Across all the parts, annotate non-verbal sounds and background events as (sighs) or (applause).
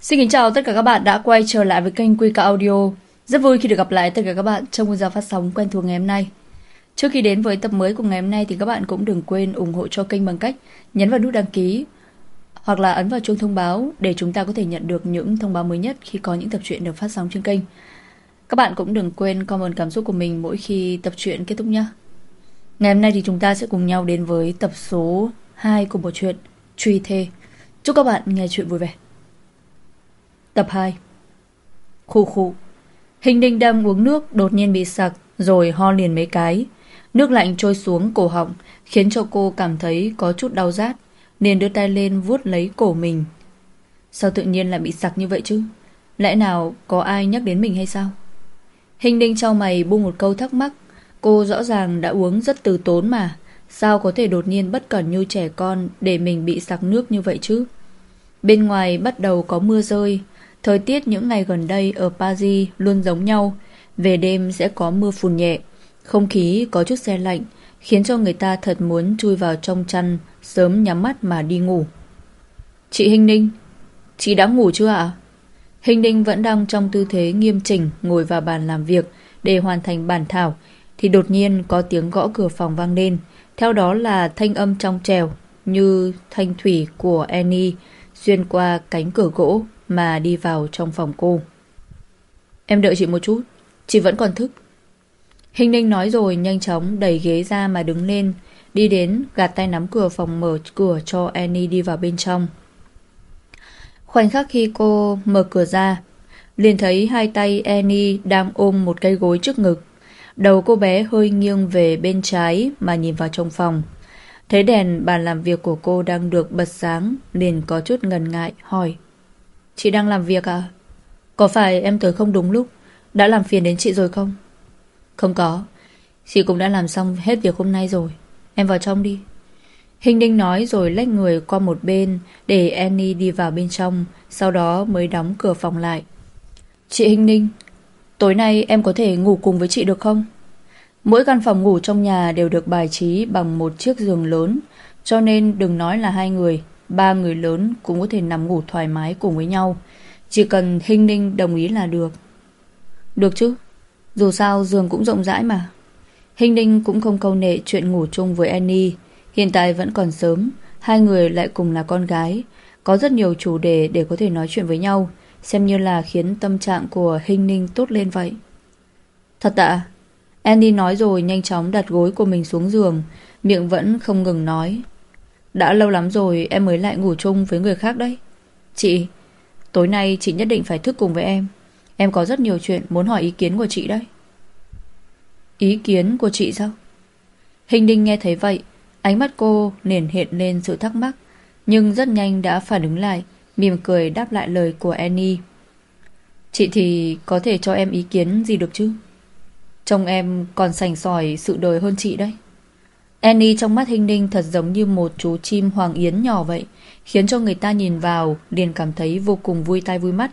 Xin kính chào tất cả các bạn đã quay trở lại với kênh Quy cả Audio. Rất vui khi được gặp lại tất cả các bạn trong một giờ phát sóng quen thuộc ngày hôm nay. Trước khi đến với tập mới của ngày hôm nay thì các bạn cũng đừng quên ủng hộ cho kênh bằng cách nhấn vào nút đăng ký hoặc là ấn vào chuông thông báo để chúng ta có thể nhận được những thông báo mới nhất khi có những tập truyện được phát sóng trên kênh. Các bạn cũng đừng quên comment cảm xúc của mình mỗi khi tập truyện kết thúc nhé. Ngày hôm nay thì chúng ta sẽ cùng nhau đến với tập số 2 của bộ truyện Truy Thê. Chúc các bạn nghe chuyện vui vẻ. Tập 2 Khu khu. Hình đinh đam uống nước, đột nhiên bị sặc, Rồi ho liền mấy cái. Nước lạnh trôi xuống cổ họng, Khiến cho cô cảm thấy có chút đau rát, Nên đưa tay lên vuốt lấy cổ mình. Sao tự nhiên lại bị sặc như vậy chứ? Lẽ nào có ai nhắc đến mình hay sao? Hình đinh trao mày buông một câu thắc mắc. Cô rõ ràng đã uống rất từ tốn mà. Sao có thể đột nhiên bất cẩn như trẻ con Để mình bị sặc nước như vậy chứ? Bên ngoài bắt đầu có mưa rơi. Thời tiết những ngày gần đây ở Paris luôn giống nhau, về đêm sẽ có mưa phùn nhẹ, không khí có chút xe lạnh, khiến cho người ta thật muốn chui vào trong chăn, sớm nhắm mắt mà đi ngủ. Chị Hình Ninh, chị đã ngủ chưa ạ? Hình Ninh vẫn đang trong tư thế nghiêm chỉnh ngồi vào bàn làm việc để hoàn thành bản thảo, thì đột nhiên có tiếng gõ cửa phòng vang lên, theo đó là thanh âm trong trèo như thanh thủy của Annie xuyên qua cánh cửa gỗ mà đi vào trong phòng cô. Em đợi chị một chút, chị vẫn còn thức. Hình ninh nói rồi nhanh chóng đẩy ghế ra mà đứng lên, đi đến gạt tay nắm cửa phòng mở cửa cho Annie đi vào bên trong. Khoảnh khắc khi cô mở cửa ra, liền thấy hai tay Annie đang ôm một cây gối trước ngực. Đầu cô bé hơi nghiêng về bên trái mà nhìn vào trong phòng. Thấy đèn bàn làm việc của cô đang được bật sáng, liền có chút ngần ngại, hỏi. Chị đang làm việc à? Có phải em tới không đúng lúc Đã làm phiền đến chị rồi không? Không có Chị cũng đã làm xong hết việc hôm nay rồi Em vào trong đi Hình đinh nói rồi lách người qua một bên Để Annie đi vào bên trong, Sau đó mới đóng cửa phòng lại Chị Hình Ninh Tối nay em có thể ngủ cùng với chị được không? Mỗi căn phòng ngủ trong nhà đều được bài trí bằng một chiếc giường lớn, Cho nên đừng nói là hai người ba người lớn cũng có thể nằm ngủ thoải mái cùng với nhau. Chỉ cần Hinh Ninh đồng ý là được. Được chứ, dù sao giường cũng rộng rãi mà. Hinh Ninh cũng không câu nệ chuyện ngủ chung với Annie. Hiện tại vẫn còn sớm, hai người lại cùng là con gái. Có rất nhiều chủ đề để có thể nói chuyện với nhau, xem như là khiến tâm trạng của Hinh Ninh tốt lên vậy. Thật ạ. Annie nói rồi nhanh chóng đặt gối của mình xuống giường, miệng vẫn không ngừng nói. Đã lâu lắm rồi em mới lại ngủ chung với người khác đấy. Chị, tối nay chị nhất định phải thức cùng với em. Em có rất nhiều chuyện muốn hỏi ý kiến của chị đấy. Ý kiến của chị sao? Hình đinh nghe thấy vậy, ánh mắt cô liền hiện lên sự thắc mắc, nhưng rất nhanh đã phản ứng lại, mỉm cười đáp lại lời của Annie. Chị thì có thể cho em ý kiến gì được chứ? Trông em còn sành sỏi sự đời hơn chị đấy. Annie trong mắt Hình Ninh thật giống như một chú chim hoàng yến nhỏ vậy, khiến cho người ta nhìn vào liền cảm thấy vô cùng vui tai vui mắt.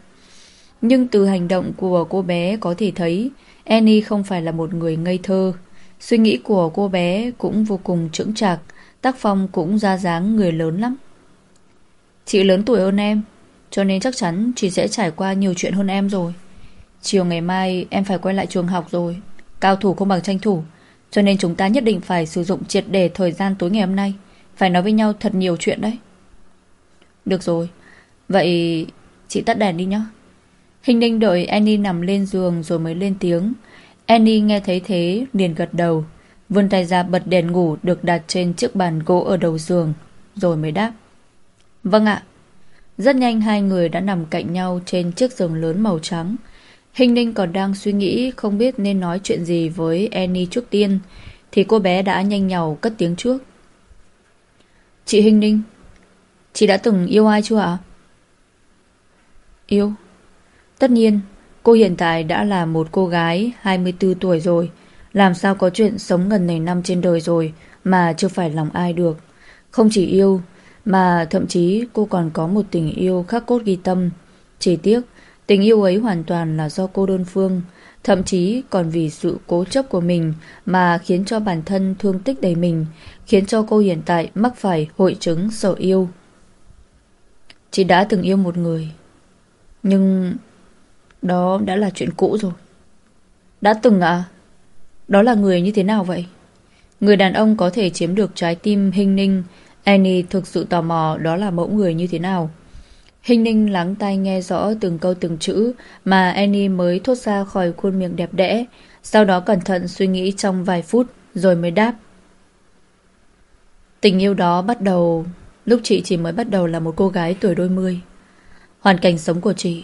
Nhưng từ hành động của cô bé có thể thấy Annie không phải là một người ngây thơ. Suy nghĩ của cô bé cũng vô cùng trưởng trạc, tác phong cũng ra dáng người lớn lắm. Chị lớn tuổi hơn em, cho nên chắc chắn chị sẽ trải qua nhiều chuyện hơn em rồi. Chiều ngày mai em phải quay lại trường học rồi. Cao thủ không bằng tranh thủ. Cho nên chúng ta nhất định phải sử dụng triệt để thời gian tối ngày hôm nay. Phải nói với nhau thật nhiều chuyện đấy. Được rồi. Vậy chị tắt đèn đi nhé. Hình ninh đợi Annie nằm lên giường rồi mới lên tiếng. Annie nghe thấy thế liền gật đầu. Vươn tay ra bật đèn ngủ được đặt trên chiếc bàn gỗ ở đầu giường. Rồi mới đáp. Vâng ạ. Rất nhanh hai người đã nằm cạnh nhau trên chiếc giường lớn màu trắng. Hình Ninh còn đang suy nghĩ không biết nên nói chuyện gì với Annie trước tiên thì cô bé đã nhanh nhào cất tiếng trước. Chị Hình Ninh, chị đã từng yêu ai chưa ạ? Yêu? Tất nhiên, cô hiện tại đã là một cô gái 24 tuổi rồi. Làm sao có chuyện sống gần này năm trên đời rồi mà chưa phải lòng ai được. Không chỉ yêu, mà thậm chí cô còn có một tình yêu khắc cốt ghi tâm. Chỉ tiếc, Tình yêu ấy hoàn toàn là do cô đơn phương, thậm chí còn vì sự cố chấp của mình mà khiến cho bản thân thương tích đầy mình, khiến cho cô hiện tại mắc phải hội chứng sợ yêu. Chị đã từng yêu một người. Nhưng đó đã là chuyện cũ rồi. Đã từng à? Đó là người như thế nào vậy? Người đàn ông có thể chiếm được trái tim hình ninh Annie thực sự tò mò đó là mẫu người như thế nào. Hình ninh lắng tai nghe rõ từng câu từng chữ mà Annie mới thốt ra khỏi khuôn miệng đẹp đẽ, sau đó cẩn thận suy nghĩ trong vài phút rồi mới đáp. Tình yêu đó bắt đầu lúc chị chỉ mới bắt đầu là một cô gái tuổi đôi mươi. Hoàn cảnh sống của chị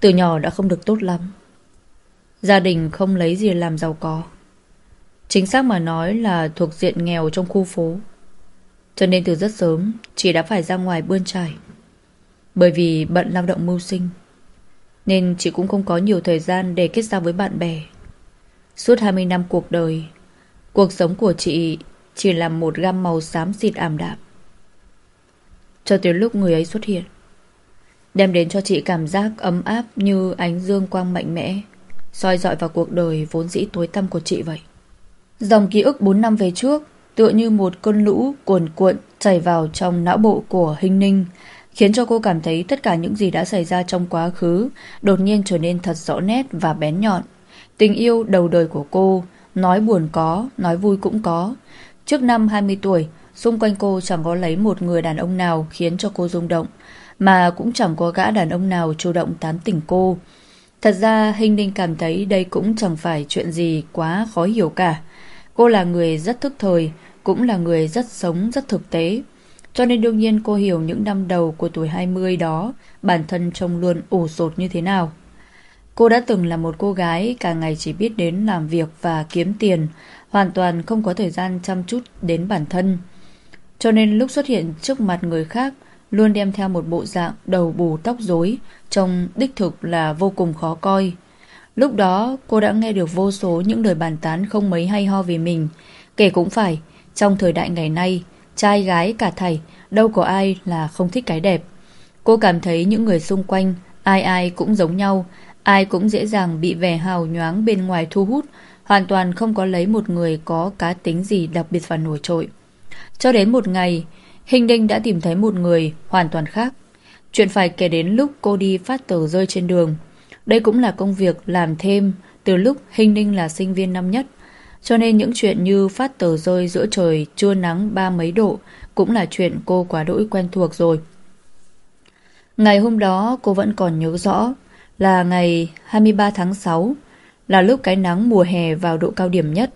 từ nhỏ đã không được tốt lắm. Gia đình không lấy gì làm giàu có. Chính xác mà nói là thuộc diện nghèo trong khu phố. Cho nên từ rất sớm Chị đã phải ra ngoài bươn trải bởi vì bận lao động mưu sinh. Nên chị cũng không có nhiều thời gian Để kết giao với bạn bè. Suốt 20 năm cuộc đời Cuộc sống của chị Chỉ là một gam màu xám xịt ảm đạm. Cho tới lúc người ấy xuất hiện Đem đến cho chị cảm giác ấm áp Như ánh dương quang mạnh mẽ soi dọi vào cuộc đời vốn dĩ tối tăm của chị vậy. Dòng ký ức 4 năm về trước tựa như một cơn lũ cuồn cuộn chảy vào trong não bộ của Hình Ninh, khiến cho cô cảm thấy tất cả những gì đã xảy ra trong quá khứ đột nhiên trở nên thật rõ nét và bén nhọn. Tình yêu đầu đời của cô, nói buồn có, nói vui cũng có. Trước năm 20 tuổi, xung quanh cô chẳng có lấy một người đàn ông nào khiến cho cô rung động, mà cũng chẳng có gã đàn ông nào chủ động tán tỉnh cô. Thật ra Hình Ninh cảm thấy đây cũng chẳng phải chuyện gì quá khó hiểu cả. Cô là người rất thức thời, cũng là người rất sống, rất thực tế. Cho nên đương nhiên cô hiểu những năm đầu của tuổi 20 đó bản thân trông luôn ủ sột như thế nào. Cô đã từng là một cô gái cả ngày chỉ biết đến làm việc và kiếm tiền, hoàn toàn không có thời gian chăm chút đến bản thân. Cho nên lúc xuất hiện trước mặt người khác, luôn đem theo một bộ dạng đầu bù tóc rối, trông đích thực là vô cùng khó coi. Lúc đó cô đã nghe được vô số những lời bàn tán không mấy hay ho về mình, kể cũng phải, trong thời đại ngày nay, trai gái cả thầy, đâu có ai là không thích cái đẹp. Cô cảm thấy những người xung quanh, ai ai cũng giống nhau, ai cũng dễ dàng bị vẻ hào nhoáng bên ngoài thu hút, hoàn toàn không có lấy một người có cá tính gì đặc biệt và nổi trội. Cho đến một ngày, Hình Đinh đã tìm thấy một người hoàn toàn khác. Chuyện phải kể đến lúc cô đi phát tờ rơi trên đường. Đây cũng là công việc làm thêm từ lúc Hình Đinh là sinh viên năm nhất. Cho nên những chuyện như phát tờ rơi giữa trời trưa nắng ba mấy độ cũng là chuyện cô quá đỗi quen thuộc rồi. Ngày hôm đó cô vẫn còn nhớ rõ là ngày 23 tháng 6 là lúc cái nắng mùa hè vào độ cao điểm nhất.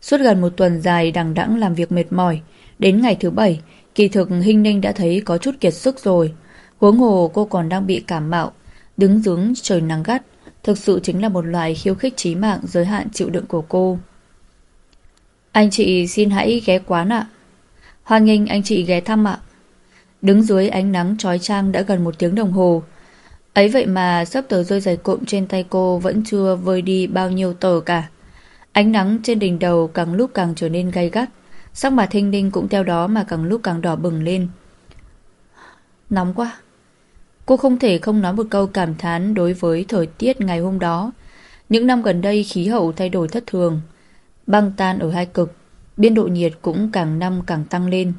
Suốt gần một tuần dài đằng đẵng làm việc mệt mỏi, đến ngày thứ bảy, kỳ thực Hinh Ninh đã thấy có chút kiệt sức rồi. Huống hồ cô còn đang bị cảm mạo, đứng dưới trời nắng gắt, thực sự chính là một loại khiêu khích chí mạng giới hạn chịu đựng của cô. Anh chị xin hãy ghé quán ạ. Hoan nghênh anh chị ghé thăm ạ. Đứng dưới ánh nắng trói trang đã gần một tiếng đồng hồ. Ấy vậy mà sắp tờ rơi dày cộm trên tay cô vẫn chưa vơi đi bao nhiêu tờ cả. Ánh nắng trên đỉnh đầu càng lúc càng trở nên gay gắt. Sắc mặt thinh đinh cũng theo đó mà càng lúc càng đỏ bừng lên. Nóng quá. Cô không thể không nói một câu cảm thán đối với thời tiết ngày hôm đó. Những năm gần đây khí hậu thay đổi thất thường. Băng tan ở hai cực, biên độ nhiệt cũng càng năm càng tăng lên.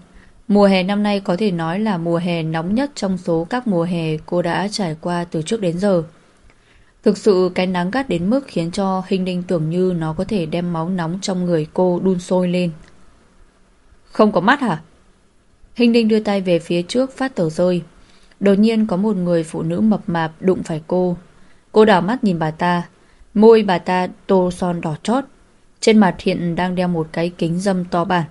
Mùa hè năm nay có thể nói là mùa hè nóng nhất trong số các mùa hè cô đã trải qua từ trước đến giờ. Thực sự cái nắng gắt đến mức khiến cho Hình Đinh tưởng như nó có thể đem máu nóng trong người cô đun sôi lên. Không có mắt hả? Hình Đinh đưa tay về phía trước phát tờ rơi. Đột nhiên có một người phụ nữ mập mạp đụng phải cô. Cô đảo mắt nhìn bà ta. Môi bà ta tô son đỏ chót. Trên mặt hiện đang đeo một cái kính dâm to bản.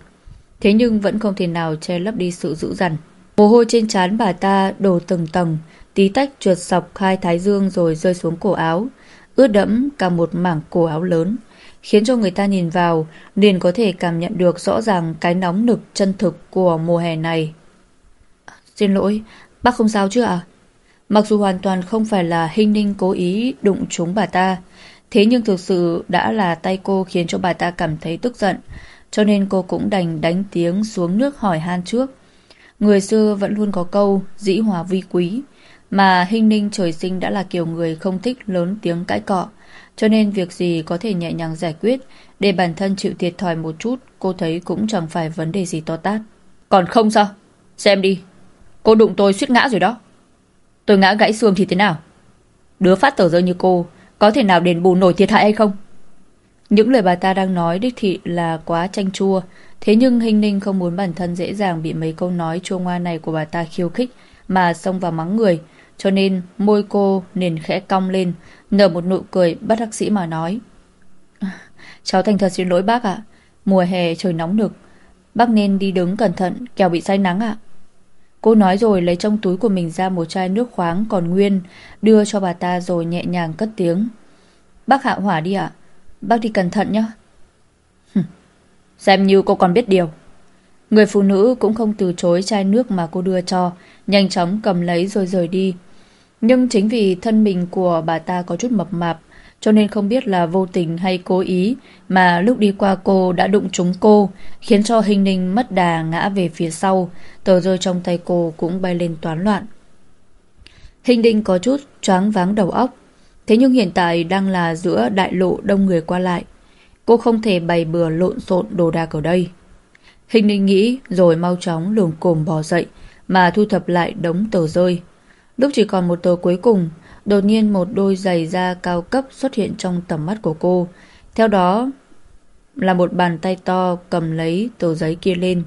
Thế nhưng vẫn không thể nào che lấp đi sự dữ dằn. Mồ hôi trên trán bà ta đổ từng tầng, tí tách trượt sọc khai thái dương rồi rơi xuống cổ áo, ướt đẫm cả một mảng cổ áo lớn, khiến cho người ta nhìn vào liền có thể cảm nhận được rõ ràng cái nóng nực chân thực của mùa hè này. Xin lỗi, bác không sao chứ ạ? Mặc dù hoàn toàn không phải là hình ninh cố ý đụng trúng bà ta, Thế nhưng thực sự đã là tay cô khiến cho bà ta cảm thấy tức giận, cho nên cô cũng đành đánh tiếng xuống nước hỏi han trước. Người xưa vẫn luôn có câu dĩ hòa vi quý, mà hình ninh trời sinh đã là kiểu người không thích lớn tiếng cãi cọ, cho nên việc gì có thể nhẹ nhàng giải quyết, để bản thân chịu thiệt thòi một chút, cô thấy cũng chẳng phải vấn đề gì to tát. Còn không sao? Xem đi, cô đụng tôi suýt ngã rồi đó. Tôi ngã gãy xương thì thế nào? Đứa phát tờ rơi như cô có thể nào đền bù nổi thiệt hại hay không Những lời bà ta đang nói đích thị là quá chanh chua Thế nhưng Hình Ninh không muốn bản thân dễ dàng bị mấy câu nói chua ngoa này của bà ta khiêu khích mà xông vào mắng người. Cho nên môi cô nền khẽ cong lên, nở một nụ cười bắt đắc sĩ mà nói. (laughs) Cháu thành thật xin lỗi bác ạ. Mùa hè trời nóng nực. Bác nên đi đứng cẩn thận, kẻo bị say nắng ạ. Cô nói rồi lấy trong túi của mình ra một chai nước khoáng còn nguyên, đưa cho bà ta rồi nhẹ nhàng cất tiếng. Bác hạ hỏa đi ạ. Bác đi cẩn thận nhé. Xem như cô còn biết điều. Người phụ nữ cũng không từ chối chai nước mà cô đưa cho, nhanh chóng cầm lấy rồi rời đi. Nhưng chính vì thân mình của bà ta có chút mập mạp, cho nên không biết là vô tình hay cố ý mà lúc đi qua cô đã đụng trúng cô, khiến cho hình ninh mất đà ngã về phía sau, tờ rơi trong tay cô cũng bay lên toán loạn. Hình ninh có chút choáng váng đầu óc, thế nhưng hiện tại đang là giữa đại lộ đông người qua lại. Cô không thể bày bừa lộn xộn đồ đạc ở đây. Hình ninh nghĩ rồi mau chóng lùm cồm bò dậy mà thu thập lại đống tờ rơi. Lúc chỉ còn một tờ cuối cùng, đột nhiên một đôi giày da cao cấp xuất hiện trong tầm mắt của cô. Theo đó là một bàn tay to cầm lấy tờ giấy kia lên.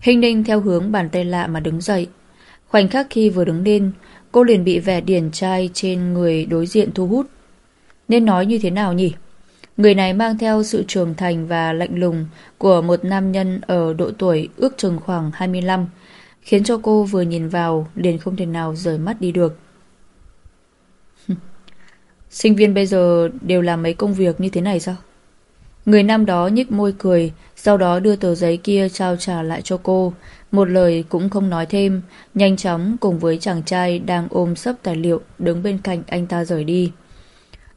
Hình ninh theo hướng bàn tay lạ mà đứng dậy. Khoảnh khắc khi vừa đứng lên, cô liền bị vẻ điển trai trên người đối diện thu hút. Nên nói như thế nào nhỉ? Người này mang theo sự trưởng thành và lạnh lùng của một nam nhân ở độ tuổi ước chừng khoảng 25, khiến cho cô vừa nhìn vào liền không thể nào rời mắt đi được. Sinh viên bây giờ đều làm mấy công việc như thế này sao? Người nam đó nhích môi cười, sau đó đưa tờ giấy kia trao trả lại cho cô. Một lời cũng không nói thêm, nhanh chóng cùng với chàng trai đang ôm sấp tài liệu đứng bên cạnh anh ta rời đi.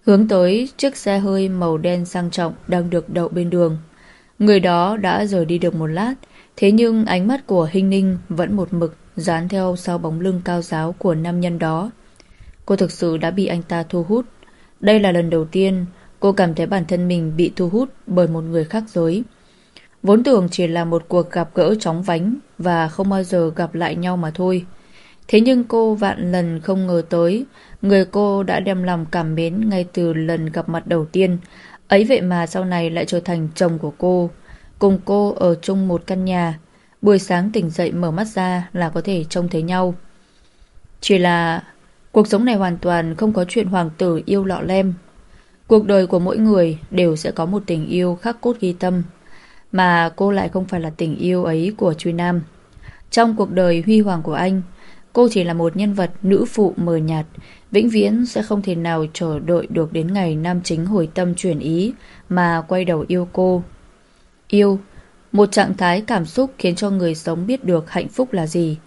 Hướng tới chiếc xe hơi màu đen sang trọng đang được đậu bên đường. Người đó đã rời đi được một lát, thế nhưng ánh mắt của Hinh Ninh vẫn một mực dán theo sau bóng lưng cao giáo của nam nhân đó. Cô thực sự đã bị anh ta thu hút. Đây là lần đầu tiên cô cảm thấy bản thân mình bị thu hút bởi một người khác giới. Vốn tưởng chỉ là một cuộc gặp gỡ chóng vánh và không bao giờ gặp lại nhau mà thôi. Thế nhưng cô vạn lần không ngờ tới, Người cô đã đem lòng cảm mến ngay từ lần gặp mặt đầu tiên. Ấy vậy mà sau này lại trở thành chồng của cô. Cùng cô ở chung một căn nhà. Buổi sáng tỉnh dậy mở mắt ra là có thể trông thấy nhau. Chỉ là cuộc sống này hoàn toàn không có chuyện hoàng tử yêu lọ lem. Cuộc đời của mỗi người đều sẽ có một tình yêu khắc cốt ghi tâm. Mà cô lại không phải là tình yêu ấy của Truy Nam. Trong cuộc đời huy hoàng của anh, cô chỉ là một nhân vật nữ phụ mờ nhạt, Vĩnh viễn sẽ không thể nào chờ đợi được đến ngày nam chính hồi tâm chuyển ý mà quay đầu yêu cô. Yêu, một trạng thái cảm xúc khiến cho người sống biết được hạnh phúc là gì.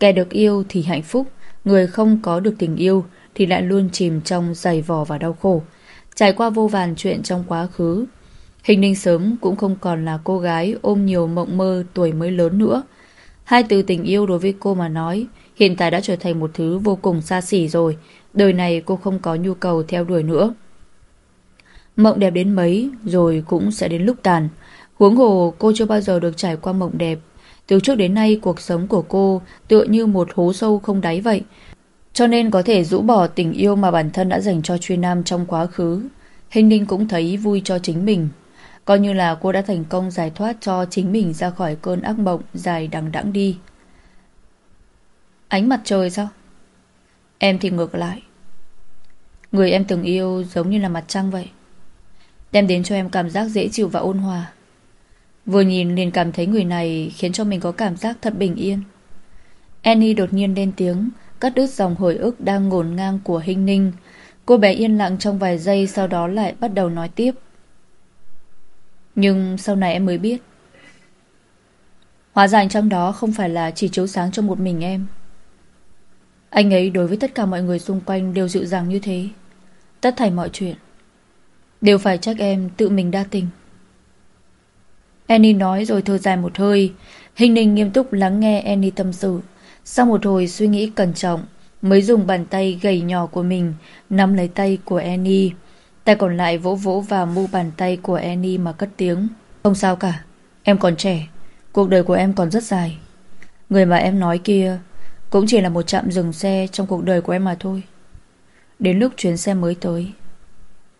Kẻ được yêu thì hạnh phúc, người không có được tình yêu thì lại luôn chìm trong dày vò và đau khổ. Trải qua vô vàn chuyện trong quá khứ, Hình ninh sớm cũng không còn là cô gái ôm nhiều mộng mơ tuổi mới lớn nữa. Hai từ tình yêu đối với cô mà nói, hiện tại đã trở thành một thứ vô cùng xa xỉ rồi, Đời này cô không có nhu cầu theo đuổi nữa. Mộng đẹp đến mấy rồi cũng sẽ đến lúc tàn. Huống hồ cô chưa bao giờ được trải qua mộng đẹp. Từ trước đến nay, cuộc sống của cô tựa như một hố sâu không đáy vậy. Cho nên có thể rũ bỏ tình yêu mà bản thân đã dành cho Truy Nam trong quá khứ. Hình Ninh cũng thấy vui cho chính mình. Coi như là cô đã thành công giải thoát cho chính mình ra khỏi cơn ác mộng dài đằng đẵng đi. Ánh mặt trời sao? Em thì ngược lại. Người em từng yêu giống như là mặt trăng vậy Đem đến cho em cảm giác dễ chịu và ôn hòa Vừa nhìn liền cảm thấy người này Khiến cho mình có cảm giác thật bình yên. Annie đột nhiên lên tiếng, Cắt đứt dòng hồi ức đang ngổn ngang của Hinh Ninh. Cô bé yên lặng trong vài giây Sau đó lại bắt đầu nói tiếp. Nhưng sau này em mới biết. Hóa ra trong đó không phải là chỉ chiếu sáng cho một mình em. Anh ấy đối với tất cả mọi người xung quanh đều dịu dàng như thế. Tất thảy mọi chuyện Đều phải trách em tự mình đa tình. Annie nói rồi thở dài một hơi. Hình ninh nghiêm túc lắng nghe Annie tâm sự. Sau một hồi suy nghĩ cẩn trọng, Mới dùng bàn tay gầy nhỏ của mình Nắm lấy tay của Annie. Tay còn lại vỗ vỗ vào mu bàn tay của Annie mà cất tiếng. Không sao cả, Em còn trẻ, Cuộc đời của em còn rất dài. Người mà em nói kia Cũng chỉ là một chạm dừng xe trong cuộc đời của em mà thôi. Đến lúc chuyến xe mới tới,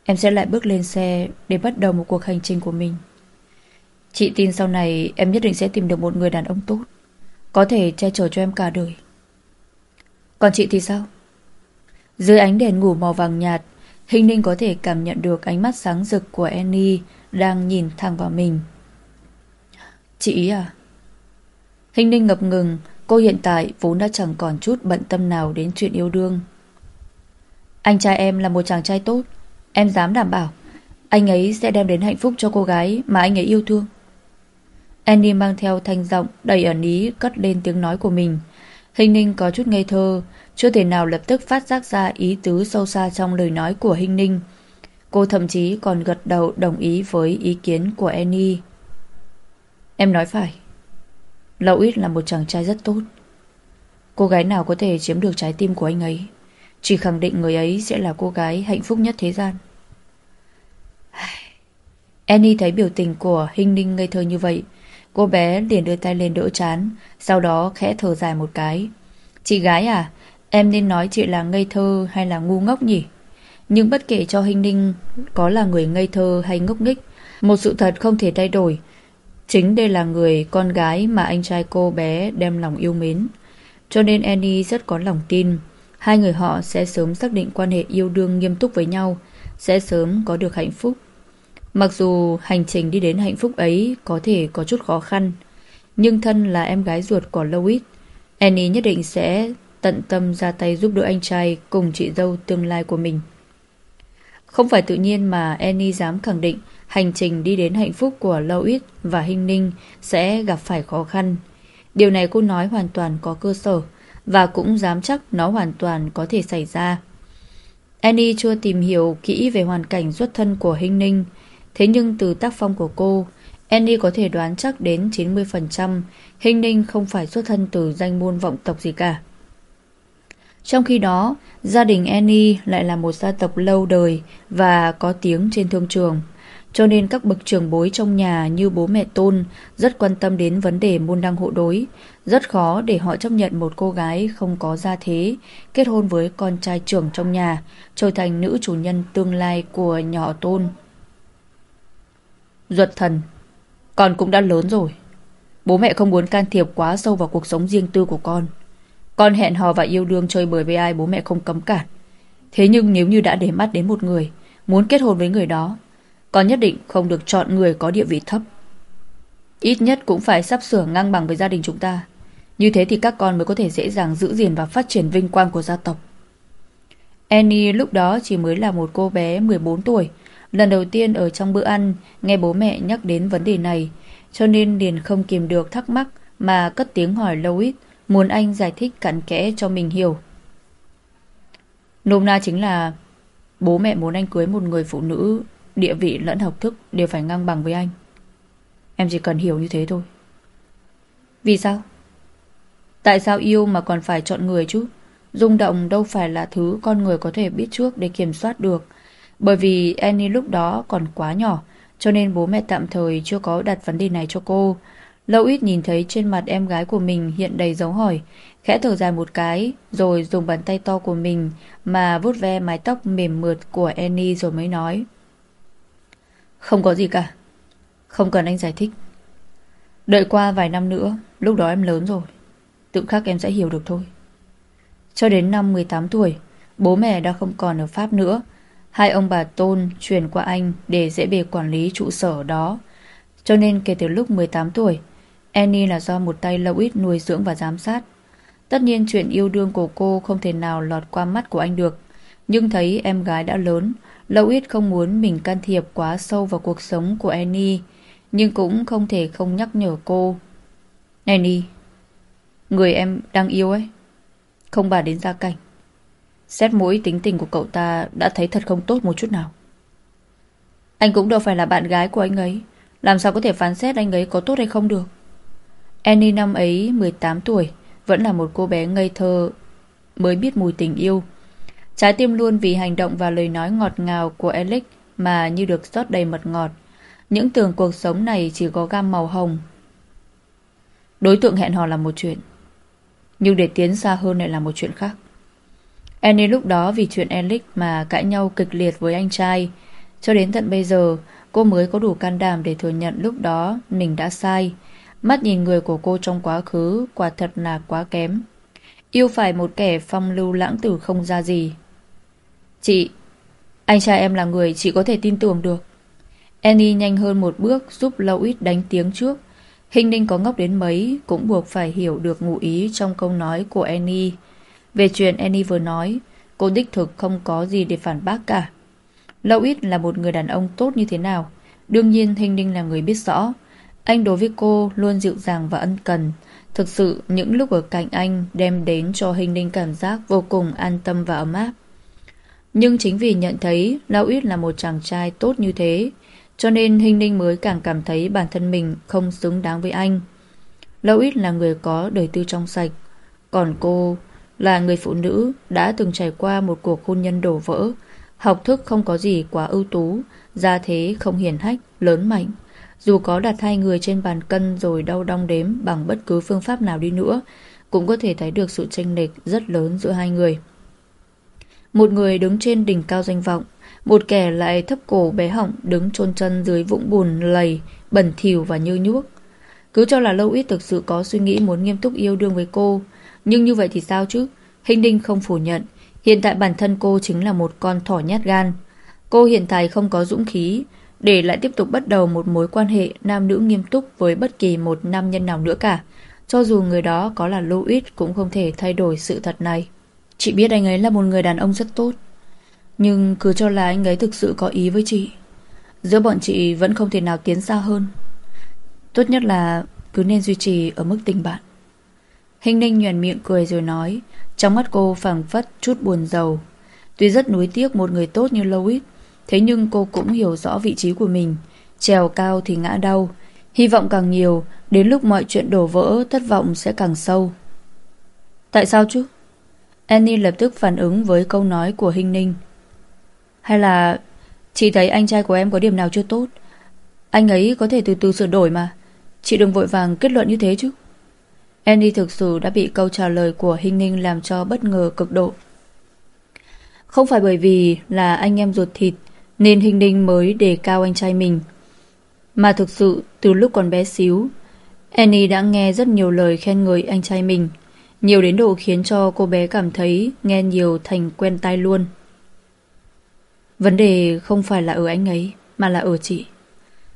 Em sẽ lại bước lên xe Để bắt đầu một cuộc hành trình của mình. Chị tin sau này Em nhất định sẽ tìm được một người đàn ông tốt Có thể che chở cho em cả đời Còn chị thì sao Dưới ánh đèn ngủ màu vàng nhạt Hình ninh có thể cảm nhận được ánh mắt sáng rực của Annie đang nhìn thẳng vào mình. Chị ý à? Hình ninh ngập ngừng, cô hiện tại vốn đã chẳng còn chút bận tâm nào đến chuyện yêu đương. Anh trai em là một chàng trai tốt, em dám đảm bảo. Anh ấy sẽ đem đến hạnh phúc cho cô gái mà anh ấy yêu thương. Annie mang theo thanh giọng đầy ẩn ý cất lên tiếng nói của mình. Hình ninh có chút ngây thơ, chưa thể nào lập tức phát giác ra ý tứ sâu xa trong lời nói của Hình ninh. Cô thậm chí còn gật đầu đồng ý với ý kiến của Annie. Em nói phải. Lậu ít là một chàng trai rất tốt. Cô gái nào có thể chiếm được trái tim của anh ấy Chỉ khẳng định người ấy sẽ là cô gái hạnh phúc nhất thế gian (sighs) Annie thấy biểu tình của Hinh Ninh ngây thơ như vậy Cô bé liền đưa tay lên đỡ chán, Sau đó khẽ thở dài một cái. Chị gái à Em nên nói chị là ngây thơ hay là ngu ngốc nhỉ? Nhưng bất kể cho Hinh Ninh Có là người ngây thơ hay ngốc nghích Một sự thật không thể thay đổi. Chính đây là người con gái Mà anh trai cô bé đem lòng yêu mến. Cho nên Annie rất có lòng tin, Hai người họ sẽ sớm xác định quan hệ yêu đương nghiêm túc với nhau, Sẽ sớm có được hạnh phúc. Mặc dù hành trình đi đến hạnh phúc ấy có thể có chút khó khăn, nhưng thân là em gái ruột của Louis, Annie nhất định sẽ tận tâm ra tay giúp đỡ anh trai cùng chị dâu tương lai của mình. Không phải tự nhiên mà Annie dám khẳng định hành trình đi đến hạnh phúc của Louis và Hinh Ninh sẽ gặp phải khó khăn. Điều này cô nói hoàn toàn có cơ sở và cũng dám chắc nó hoàn toàn có thể xảy ra. Annie chưa tìm hiểu kỹ về hoàn cảnh xuất thân của Hinh Ninh, Thế nhưng từ tác phong của cô, Annie có thể đoán chắc đến 90% Hình Ninh không phải xuất thân từ danh môn vọng tộc gì cả. Trong khi đó, gia đình Annie lại là một gia tộc lâu đời và có tiếng trên thương trường. Cho nên các bậc trưởng bối trong nhà như bố mẹ Tôn rất quan tâm đến vấn đề môn đăng hộ đối. Rất khó để họ chấp nhận một cô gái không có gia thế, kết hôn với con trai trưởng trong nhà, trở thành nữ chủ nhân tương lai của nhỏ Tôn. Duật thần. Con cũng đã lớn rồi. Bố mẹ không muốn can thiệp quá sâu vào cuộc sống riêng tư của con. Con hẹn hò và yêu đương chơi bời với ai bố mẹ không cấm cản. Thế nhưng nếu như đã để mắt đến một người, Muốn kết hôn với người đó, Con nhất định không được chọn người có địa vị thấp. Ít nhất cũng phải sắp sửa ngang bằng với gia đình chúng ta. Như thế thì các con mới có thể dễ dàng giữ gìn và phát triển vinh quang của gia tộc. Annie lúc đó chỉ mới là một cô bé 14 tuổi Lần đầu tiên ở trong bữa ăn, nghe bố mẹ nhắc đến vấn đề này, cho nên liền không kìm được thắc mắc mà cất tiếng hỏi Louis, muốn anh giải thích cặn kẽ cho mình hiểu. Nôm na chính là bố mẹ muốn anh cưới một người phụ nữ địa vị lẫn học thức đều phải ngang bằng với anh. Em chỉ cần hiểu như thế thôi. Vì sao? Tại sao yêu mà còn phải chọn người chứ? Rung động đâu phải là thứ con người có thể biết trước để kiểm soát được bởi vì Annie lúc đó còn quá nhỏ, cho nên bố mẹ tạm thời chưa có đặt vấn đề này cho cô. Lâu ít nhìn thấy trên mặt em gái của mình hiện đầy dấu hỏi, khẽ thở dài một cái, rồi dùng bàn tay to của mình mà vuốt ve mái tóc mềm mượt của Annie rồi mới nói. Không có gì cả. Không cần anh giải thích. Đợi qua vài năm nữa, lúc đó em lớn rồi. Tự khắc em sẽ hiểu được thôi. Cho đến năm 18 tuổi, bố mẹ đã không còn ở Pháp nữa, Hai ông bà Tôn chuyển qua anh để dễ bề quản lý trụ sở đó. Cho nên kể từ lúc 18 tuổi, Annie là do một tay lâu ít nuôi dưỡng và giám sát. Tất nhiên chuyện yêu đương của cô không thể nào lọt qua mắt của anh được. Nhưng thấy em gái đã lớn, lâu ít không muốn mình can thiệp quá sâu vào cuộc sống của Annie. Nhưng cũng không thể không nhắc nhở cô. Annie, người em đang yêu ấy, không bà đến gia cảnh. Xét mũi tính tình của cậu ta đã thấy thật không tốt một chút nào. Anh cũng đâu phải là bạn gái của anh ấy. Làm sao có thể phán xét anh ấy có tốt hay không được. Annie năm ấy 18 tuổi, vẫn là một cô bé ngây thơ mới biết mùi tình yêu. Trái tim luôn vì hành động và lời nói ngọt ngào của Alex mà như được rót đầy mật ngọt. Những tưởng cuộc sống này chỉ có gam màu hồng. Đối tượng hẹn hò là một chuyện, nhưng để tiến xa hơn lại là một chuyện khác. Annie lúc đó vì chuyện Alex mà cãi nhau kịch liệt với anh trai. Cho đến tận bây giờ, cô mới có đủ can đảm để thừa nhận lúc đó mình đã sai. Mắt nhìn người của cô trong quá khứ quả thật là quá kém. Yêu phải một kẻ phong lưu lãng tử không ra gì. Chị, anh trai em là người chị có thể tin tưởng được. Annie nhanh hơn một bước giúp Louis đánh tiếng trước. Hình ninh có ngốc đến mấy cũng buộc phải hiểu được ngụ ý trong câu nói của Annie. Về chuyện Annie vừa nói, cô đích thực không có gì để phản bác cả. Lâu Ít là một người đàn ông tốt như thế nào. Đương nhiên thanh ninh là người biết rõ. Anh đối với cô luôn dịu dàng và ân cần. Thực sự những lúc ở cạnh anh đem đến cho Hình ninh cảm giác vô cùng an tâm và ấm áp. Nhưng chính vì nhận thấy Lão Ít là một chàng trai tốt như thế, cho nên Hình Ninh mới càng cảm thấy bản thân mình không xứng đáng với anh. Lão Ít là người có đời tư trong sạch, còn cô là người phụ nữ đã từng trải qua một cuộc hôn nhân đổ vỡ, học thức không có gì quá ưu tú, gia thế không hiển hách, lớn mạnh. Dù có đặt hai người trên bàn cân rồi đau đong đếm bằng bất cứ phương pháp nào đi nữa, cũng có thể thấy được sự chênh lệch rất lớn giữa hai người. Một người đứng trên đỉnh cao danh vọng, một kẻ lại thấp cổ bé họng đứng chôn chân dưới vũng bùn lầy, bẩn thỉu và như nhuốc. Cứ cho là lâu ít thực sự có suy nghĩ muốn nghiêm túc yêu đương với cô, nhưng như vậy thì sao chứ? Hình đinh không phủ nhận, hiện tại bản thân cô chính là một con thỏ nhát gan. Cô hiện tại không có dũng khí để lại tiếp tục bắt đầu một mối quan hệ nam nữ nghiêm túc với bất kỳ một nam nhân nào nữa cả. Cho dù người đó có là Louis cũng không thể thay đổi sự thật này. Chị biết anh ấy là một người đàn ông rất tốt Nhưng cứ cho là anh ấy thực sự có ý với chị Giữa bọn chị vẫn không thể nào tiến xa hơn Tốt nhất là cứ nên duy trì ở mức tình bạn Hình ninh nhuền miệng cười rồi nói, Trong mắt cô phảng phất chút buồn giàu Tuy rất nuối tiếc một người tốt như Louis Thế nhưng cô cũng hiểu rõ vị trí của mình Trèo cao thì ngã đau Hy vọng càng nhiều, Đến lúc mọi chuyện đổ vỡ, Thất vọng sẽ càng sâu Tại sao chứ Annie lập tức phản ứng với câu nói của Hình Ninh. Hay là chị thấy anh trai của em có điểm nào chưa tốt? Anh ấy có thể từ từ sửa đổi mà. Chị đừng vội vàng kết luận như thế chứ. Annie thực sự đã bị câu trả lời của Hinh Ninh làm cho bất ngờ cực độ. Không phải bởi vì là anh em ruột thịt nên Hinh Ninh mới đề cao anh trai mình. Mà thực sự từ lúc còn bé xíu, Annie đã nghe rất nhiều lời khen ngợi anh trai mình. Nhiều đến độ khiến cho cô bé cảm thấy nghe nhiều thành quen tai luôn. Vấn đề không phải là ở anh ấy, mà là ở chị.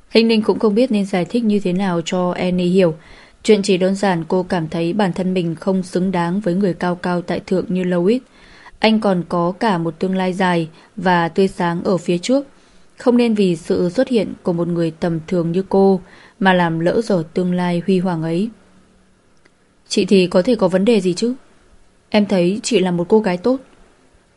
Hình Ninh cũng không biết nên giải thích như thế nào cho Annie hiểu. Chuyện chỉ đơn giản cô cảm thấy bản thân mình không xứng đáng với người cao cao tại thượng như Louis. Anh còn có cả một tương lai dài và tươi sáng ở phía trước. Không nên vì sự xuất hiện của một người tầm thường như cô mà làm lỡ dở tương lai huy hoàng ấy. Chị thì có thể có vấn đề gì chứ Em thấy chị là một cô gái tốt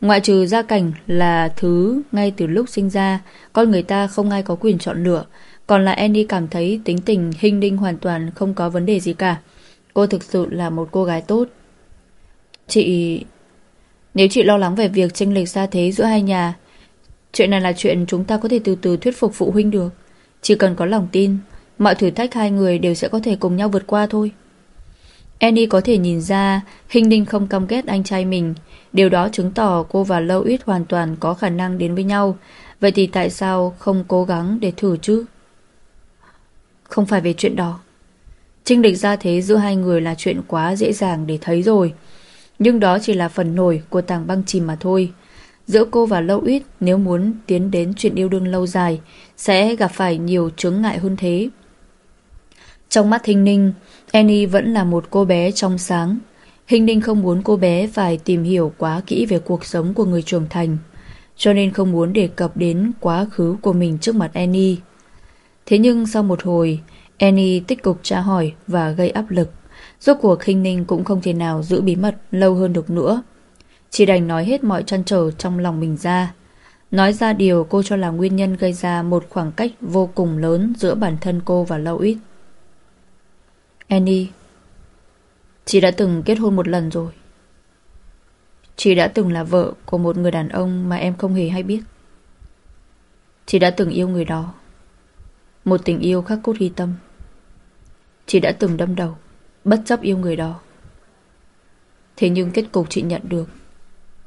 Ngoại trừ gia cảnh là thứ ngay từ lúc sinh ra, Con người ta không ai có quyền chọn lựa còn là Annie cảm thấy tính tình hình đinh hoàn toàn không có vấn đề gì cả. Cô thực sự là một cô gái tốt. Chị... Nếu chị lo lắng về việc tranh lệch xa thế giữa hai nhà, Chuyện này là chuyện chúng ta có thể từ từ thuyết phục phụ huynh được. Chỉ cần có lòng tin, Mọi thử thách hai người đều sẽ có thể cùng nhau vượt qua thôi. Annie có thể nhìn ra Hình Ninh không căm ghét anh trai mình. Điều đó chứng tỏ cô và Lâu Ít hoàn toàn có khả năng đến với nhau. Vậy thì tại sao không cố gắng để thử chứ? Không phải về chuyện đó Trinh địch ra thế giữa hai người là chuyện quá dễ dàng để thấy rồi Nhưng đó chỉ là phần nổi của tàng băng chìm mà thôi Giữa cô và Lâu Ít nếu muốn tiến đến chuyện yêu đương lâu dài Sẽ gặp phải nhiều chướng ngại hơn thế Trong mắt Hình Ninh Annie vẫn là một cô bé trong sáng. Hình ninh không muốn cô bé phải tìm hiểu quá kỹ về cuộc sống của người trưởng thành, cho nên không muốn đề cập đến quá khứ của mình trước mặt Annie. Thế nhưng sau một hồi, Annie tích cực tra hỏi và gây áp lực. Rốt cuộc khinh ninh cũng không thể nào giữ bí mật lâu hơn được nữa. Chỉ đành nói hết mọi trăn trở trong lòng mình ra. Nói ra điều cô cho là nguyên nhân gây ra một khoảng cách vô cùng lớn giữa bản thân cô và Louis. Annie Chị đã từng kết hôn một lần rồi Chị đã từng là vợ của một người đàn ông mà em không hề hay biết Chị đã từng yêu người đó một tình yêu khắc cốt ghi tâm. Chị đã từng đâm đầu, Bất chấp yêu người đó. Thế nhưng kết cục chị nhận được,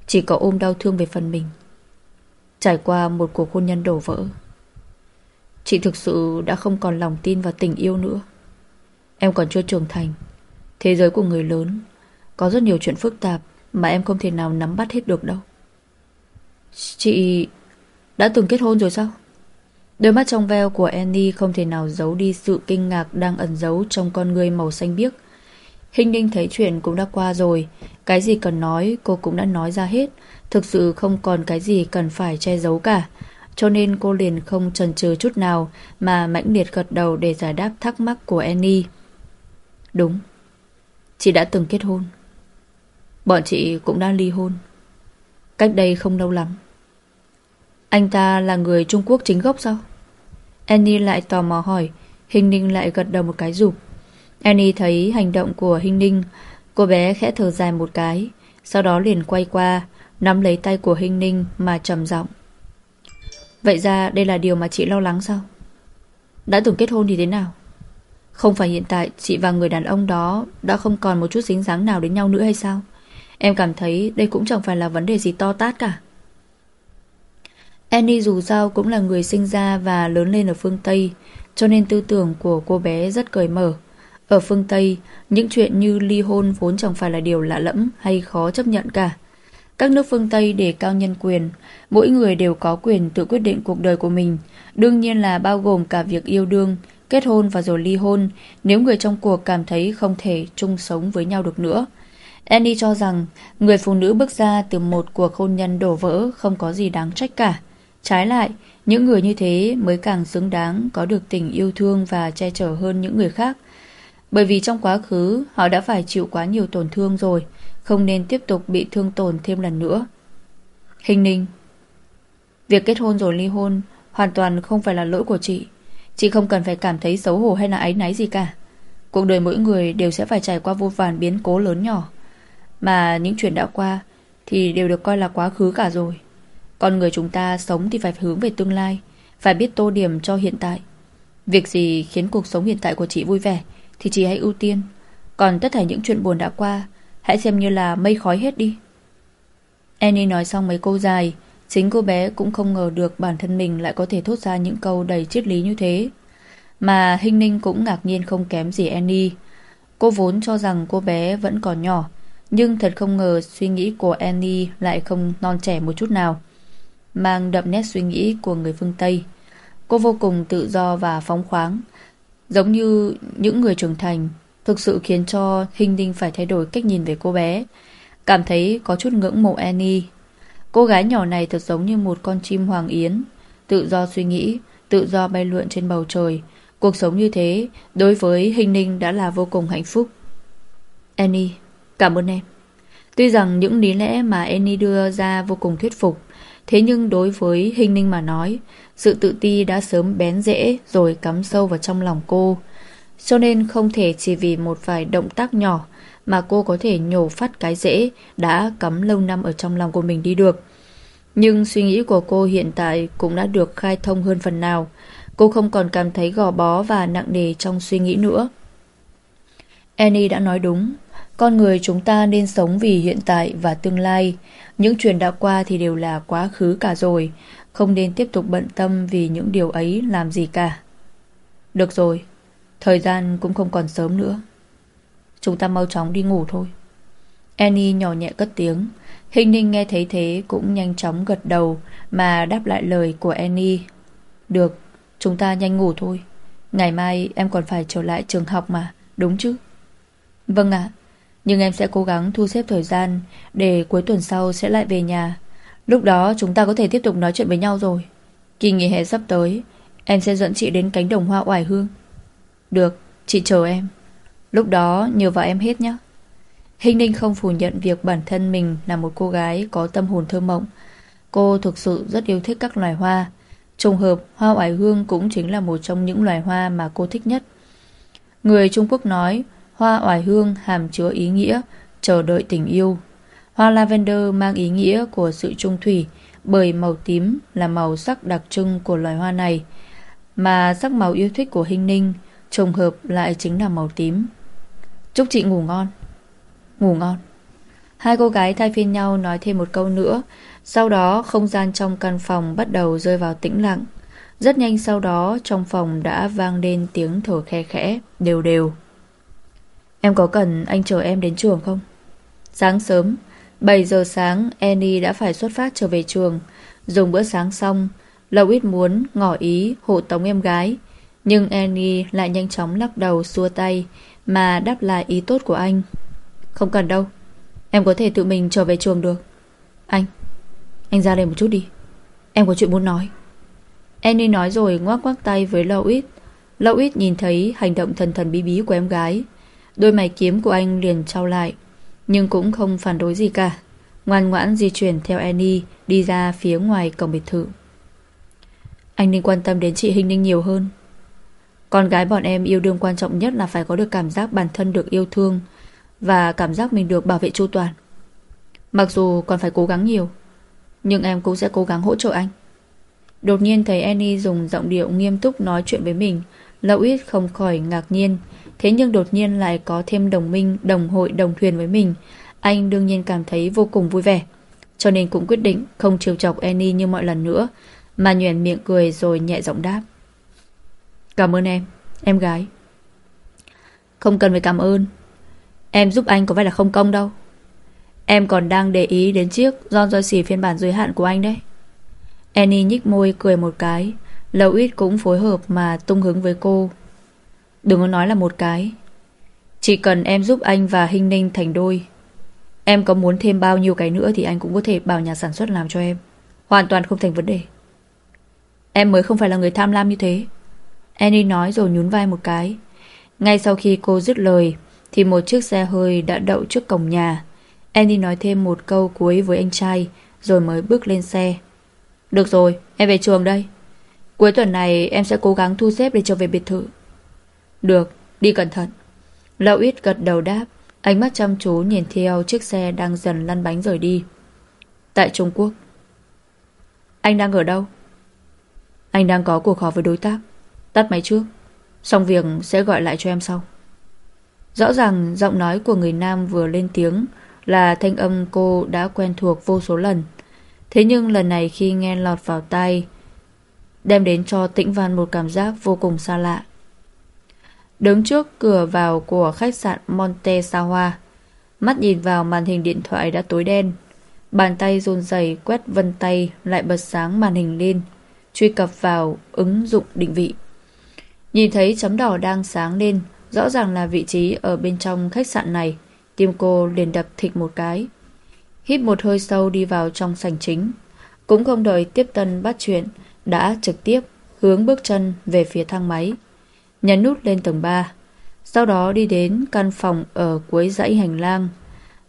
Chỉ có ôm đau thương về phần mình. Trải qua một cuộc hôn nhân đổ vỡ, Chị thực sự đã không còn lòng tin vào tình yêu nữa. Em còn chưa trưởng thành, Thế giới của người lớn, Có rất nhiều chuyện phức tạp Mà em không thể nào nắm bắt hết được đâu. Chị đã từng kết hôn rồi sao? Đôi mắt trong veo của Annie không thể nào giấu đi sự kinh ngạc đang ẩn giấu trong con người màu xanh biếc. Hình đinh thấy chuyện cũng đã qua rồi, cái gì cần nói cô cũng đã nói ra hết, thực sự không còn cái gì cần phải che giấu cả. Cho nên cô liền không chần chừ chút nào mà mãnh liệt gật đầu để giải đáp thắc mắc của Annie. Đúng, chị đã từng kết hôn. Bọn chị cũng đã ly hôn. Cách đây không lâu lắm. Anh ta là người Trung Quốc chính gốc sao? Annie lại tò mò hỏi, Hình Ninh lại gật đầu một cái rụp. Annie thấy hành động của Hình Ninh, cô bé khẽ thở dài một cái, sau đó liền quay qua, nắm lấy tay của Hình Ninh mà trầm giọng. Vậy ra đây là điều mà chị lo lắng sao? Đã từng kết hôn thì thế nào? Không phải hiện tại chị và người đàn ông đó đã không còn một chút dính dáng nào đến nhau nữa hay sao? Em cảm thấy đây cũng chẳng phải là vấn đề gì to tát cả. Annie dù sao cũng là người sinh ra và lớn lên ở phương Tây, cho nên tư tưởng của cô bé rất cởi mở. Ở phương Tây, những chuyện như ly hôn vốn chẳng phải là điều lạ lẫm hay khó chấp nhận cả. Các nước phương Tây đề cao nhân quyền, mỗi người đều có quyền tự quyết định cuộc đời của mình, đương nhiên là bao gồm cả việc yêu đương, kết hôn và rồi ly hôn nếu người trong cuộc cảm thấy không thể chung sống với nhau được nữa. Annie cho rằng người phụ nữ bước ra từ một cuộc hôn nhân đổ vỡ không có gì đáng trách cả. Trái lại, những người như thế mới càng xứng đáng có được tình yêu thương và che chở hơn những người khác. Bởi vì trong quá khứ họ đã phải chịu quá nhiều tổn thương rồi, không nên tiếp tục bị thương tổn thêm lần nữa. Hình ninh Việc kết hôn rồi ly hôn hoàn toàn không phải là lỗi của chị. Chị không cần phải cảm thấy xấu hổ hay là áy náy gì cả. Cuộc đời mỗi người đều sẽ phải trải qua vô vàn biến cố lớn nhỏ. Mà những chuyện đã qua thì đều được coi là quá khứ cả rồi. Con người chúng ta sống thì phải hướng về tương lai, Phải biết tô điểm cho hiện tại. Việc gì khiến cuộc sống hiện tại của chị vui vẻ Thì chị hãy ưu tiên. Còn tất cả những chuyện buồn đã qua, Hãy xem như là mây khói hết đi. Annie nói xong mấy câu dài, Chính cô bé cũng không ngờ được Bản thân mình lại có thể thốt ra những câu đầy triết lý như thế. Mà Hinh Ninh cũng ngạc nhiên không kém gì Annie. Cô vốn cho rằng cô bé vẫn còn nhỏ, Nhưng thật không ngờ suy nghĩ của Annie lại không non trẻ một chút nào mang đậm nét suy nghĩ của người phương Tây. Cô vô cùng tự do và phóng khoáng, giống như những người trưởng thành, thực sự khiến cho Hình ninh phải thay đổi cách nhìn về cô bé, cảm thấy có chút ngưỡng mộ Annie. Cô gái nhỏ này thật giống như một con chim hoàng yến, tự do suy nghĩ, tự do bay lượn trên bầu trời. Cuộc sống như thế, đối với Hình Ninh đã là vô cùng hạnh phúc. Annie, cảm ơn em. Tuy rằng những lý lẽ mà Annie đưa ra vô cùng thuyết phục, Thế nhưng đối với Hình Ninh mà nói, sự tự ti đã sớm bén rễ rồi cắm sâu vào trong lòng cô. Cho nên không thể chỉ vì một vài động tác nhỏ mà cô có thể nhổ phát cái rễ đã cắm lâu năm ở trong lòng của mình đi được. Nhưng suy nghĩ của cô hiện tại cũng đã được khai thông hơn phần nào. Cô không còn cảm thấy gò bó và nặng nề trong suy nghĩ nữa. Annie đã nói đúng, con người chúng ta nên sống vì hiện tại và tương lai. Những chuyện đã qua thì đều là quá khứ cả rồi. Không nên tiếp tục bận tâm vì những điều ấy làm gì cả. Được rồi, thời gian cũng không còn sớm nữa. Chúng ta mau chóng đi ngủ thôi. Annie nhỏ nhẹ cất tiếng. Hình ninh nghe thấy thế cũng nhanh chóng gật đầu mà đáp lại lời của Annie. Được, chúng ta nhanh ngủ thôi. Ngày mai em còn phải trở lại trường học mà, đúng chứ? Vâng ạ. Nhưng em sẽ cố gắng thu xếp thời gian Để cuối tuần sau sẽ lại về nhà Lúc đó chúng ta có thể tiếp tục nói chuyện với nhau rồi Kỳ nghỉ hè sắp tới Em sẽ dẫn chị đến cánh đồng hoa oải hương Được, chị chờ em Lúc đó nhờ vào em hết nhé Hình ninh không phủ nhận việc bản thân mình là một cô gái có tâm hồn thơ mộng. Cô thực sự rất yêu thích các loài hoa. Trùng hợp, hoa oải hương cũng chính là một trong những loài hoa mà cô thích nhất. Người Trung Quốc nói, Hoa oải hương hàm chứa ý nghĩa chờ đợi tình yêu. Hoa lavender mang ý nghĩa của sự trung thủy bởi màu tím là màu sắc đặc trưng của loài hoa này. Mà sắc màu yêu thích của Hình Ninh trùng hợp lại chính là màu tím. Chúc chị ngủ ngon. Ngủ ngon. Hai cô gái thay phiên nhau nói thêm một câu nữa Sau đó không gian trong căn phòng bắt đầu rơi vào tĩnh lặng Rất nhanh sau đó trong phòng đã vang lên tiếng thở khe khẽ, đều đều Em có cần anh chờ em đến trường không? Sáng sớm 7 giờ sáng, Annie đã phải xuất phát trở về trường. Dùng bữa sáng xong Lâu ít muốn ngỏ ý hộ tống em gái. Nhưng Annie lại nhanh chóng lắc đầu, xua tay, Mà đáp lại ý tốt của anh. Không cần đâu, Em có thể tự mình trở về trường được. Anh Anh ra đây một chút đi. Em có chuyện muốn nói. Annie nói rồi ngoác ngoác tay với Lâu ít Lâu ít nhìn thấy hành động thần thần bí bí của em gái. Đôi mày kiếm của anh liền trao lại, Nhưng cũng không phản đối gì cả. Ngoan ngoãn di chuyển theo Annie Đi ra phía ngoài cổng biệt thự. Anh nên quan tâm đến chị Hình Ninh nhiều hơn. Con gái bọn em yêu đương quan trọng nhất là phải có được cảm giác bản thân được yêu thương Và cảm giác mình được bảo vệ chu toàn. Mặc dù còn phải cố gắng nhiều, Nhưng em cũng sẽ cố gắng hỗ trợ anh. Đột nhiên thấy Annie dùng giọng điệu nghiêm túc nói chuyện với mình Lâu ít không khỏi ngạc nhiên Thế nhưng đột nhiên lại có thêm đồng minh, đồng hội, đồng thuyền với mình. Anh đương nhiên cảm thấy vô cùng vui vẻ. Cho nên cũng quyết định không trêu chọc Annie như mọi lần nữa Mà nhoẻn miệng cười rồi nhẹ giọng đáp. Cảm ơn em, em gái. Không cần phải cảm ơn. Em giúp anh có phải là không công đâu. Em còn đang để ý đến chiếc John Joyce phiên bản giới hạn của anh đấy. Annie nhích môi cười một cái. Lâu ít cũng phối hợp mà tung hứng với cô. Đừng có nói là một cái. Chỉ cần em giúp anh và Hinh Ninh thành đôi. Em có muốn thêm bao nhiêu cái nữa Thì anh cũng có thể bảo nhà sản xuất làm cho em. Hoàn toàn không thành vấn đề. Em mới không phải là người tham lam như thế. Annie nói rồi nhún vai một cái. Ngay sau khi cô dứt lời Thì một chiếc xe hơi đã đậu trước cổng nhà. Annie nói thêm một câu cuối với anh trai Rồi mới bước lên xe. Được rồi, em về trường đây. Cuối tuần này em sẽ cố gắng thu xếp để trở về biệt thự được, đi cẩn thận. Lão ít gật đầu đáp, ánh mắt chăm chú nhìn theo chiếc xe đang dần lăn bánh rời đi. Tại Trung Quốc. Anh đang ở đâu? Anh đang có cuộc họp với đối tác. Tắt máy trước. Xong việc sẽ gọi lại cho em sau. Rõ ràng giọng nói của người nam vừa lên tiếng là thanh âm cô đã quen thuộc vô số lần. Thế nhưng lần này khi nghe lọt vào tai đem đến cho Tĩnh Văn một cảm giác vô cùng xa lạ. Đứng trước cửa vào của khách sạn Monte Sawa Mắt nhìn vào màn hình điện thoại đã tối đen. Bàn tay run rẩy quét vân tay, lại bật sáng màn hình lên, Truy cập vào ứng dụng định vị. Nhìn thấy chấm đỏ đang sáng lên, Rõ ràng là vị trí ở bên trong khách sạn này, Tim cô liền đập thịt một cái. Hít một hơi sâu đi vào trong sảnh chính, Cũng không đợi tiếp tân bắt chuyện, Đã trực tiếp hướng bước chân về phía thang máy nhấn nút lên tầng 3. Sau đó đi đến căn phòng ở cuối dãy hành lang,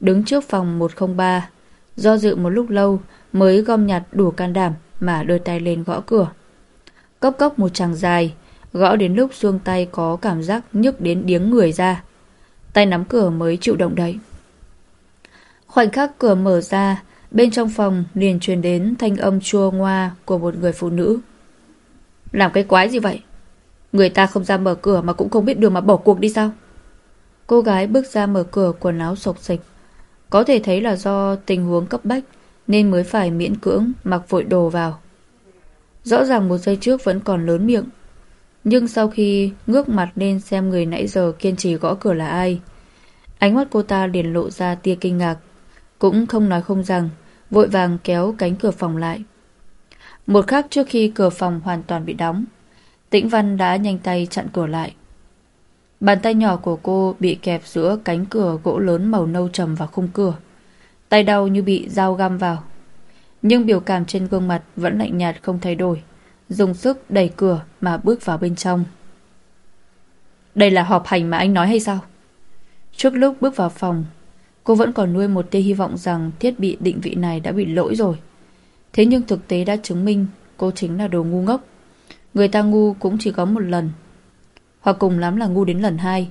đứng trước phòng 103, do dự một lúc lâu mới gom nhặt đủ can đảm mà đưa tay lên gõ cửa. Cốc cốc một chàng dài, gõ đến lúc xuông tay có cảm giác nhức đến điếng người ra. Tay nắm cửa mới chịu động đậy. Khoảnh khắc cửa mở ra, bên trong phòng liền truyền đến thanh âm chua ngoa của một người phụ nữ. Làm cái quái gì vậy? Người ta không ra mở cửa mà cũng không biết đường mà bỏ cuộc đi sao? Cô gái bước ra mở cửa, quần áo sộc sịch Có thể thấy là do tình huống cấp bách, Nên mới phải miễn cưỡng mặc vội đồ vào. Rõ ràng một giây trước vẫn còn lớn miệng. Nhưng sau khi ngước mặt lên xem người nãy giờ kiên trì gõ cửa là ai, Ánh mắt cô ta liền lộ ra tia kinh ngạc. Cũng không nói không rằng, Vội vàng kéo cánh cửa phòng lại. Một khắc trước khi cửa phòng hoàn toàn bị đóng Tĩnh Văn đã nhanh tay chặn cửa lại. Bàn tay nhỏ của cô bị kẹp giữa cánh cửa gỗ lớn màu nâu trầm và khung cửa. Tay đau như bị dao găm vào. Nhưng biểu cảm trên gương mặt vẫn lạnh nhạt không thay đổi. Dùng sức đẩy cửa mà bước vào bên trong. Đây là họp hành mà anh nói hay sao? Trước lúc bước vào phòng, cô vẫn còn nuôi một tia hy vọng rằng thiết bị định vị này đã bị lỗi rồi. Thế nhưng thực tế đã chứng minh cô chính là đồ ngu ngốc. Người ta ngu cũng chỉ có một lần. Hoặc cùng lắm là ngu đến lần hai.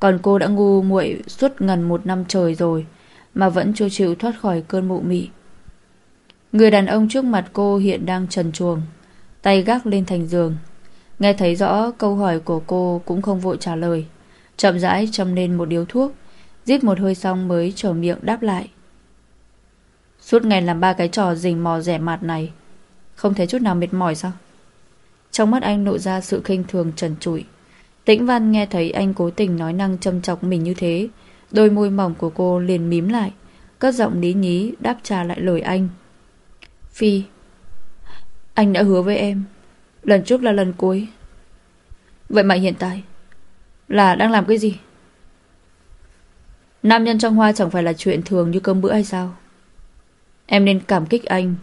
Còn cô đã ngu muội suốt gần một năm trời rồi, Mà vẫn chưa chịu thoát khỏi cơn mụ mị. Người đàn ông trước mặt cô hiện đang trần chuồng Tay gác lên thành giường. Nghe thấy rõ câu hỏi của cô Cũng không vội trả lời. Chậm rãi châm lên một điếu thuốc Giết một hơi xong mới trở miệng đáp lại. Suốt ngày làm ba cái trò rình mò rẻ mạt này, Không thấy chút nào mệt mỏi sao? Trong mắt anh lộ ra sự khinh thường, trần trụi. Tĩnh Văn nghe thấy anh cố tình nói năng châm chọc mình như thế, Đôi môi mỏng của cô liền mím lại, Cất giọng lý nhí, đáp trả lại lời anh. Phi, Anh đã hứa với em, Lần trước là lần cuối. Vậy mà hiện tại Là đang làm cái gì? Nam nhân trong hoa chẳng phải là chuyện thường như cơm bữa hay sao? Em nên cảm kích anh,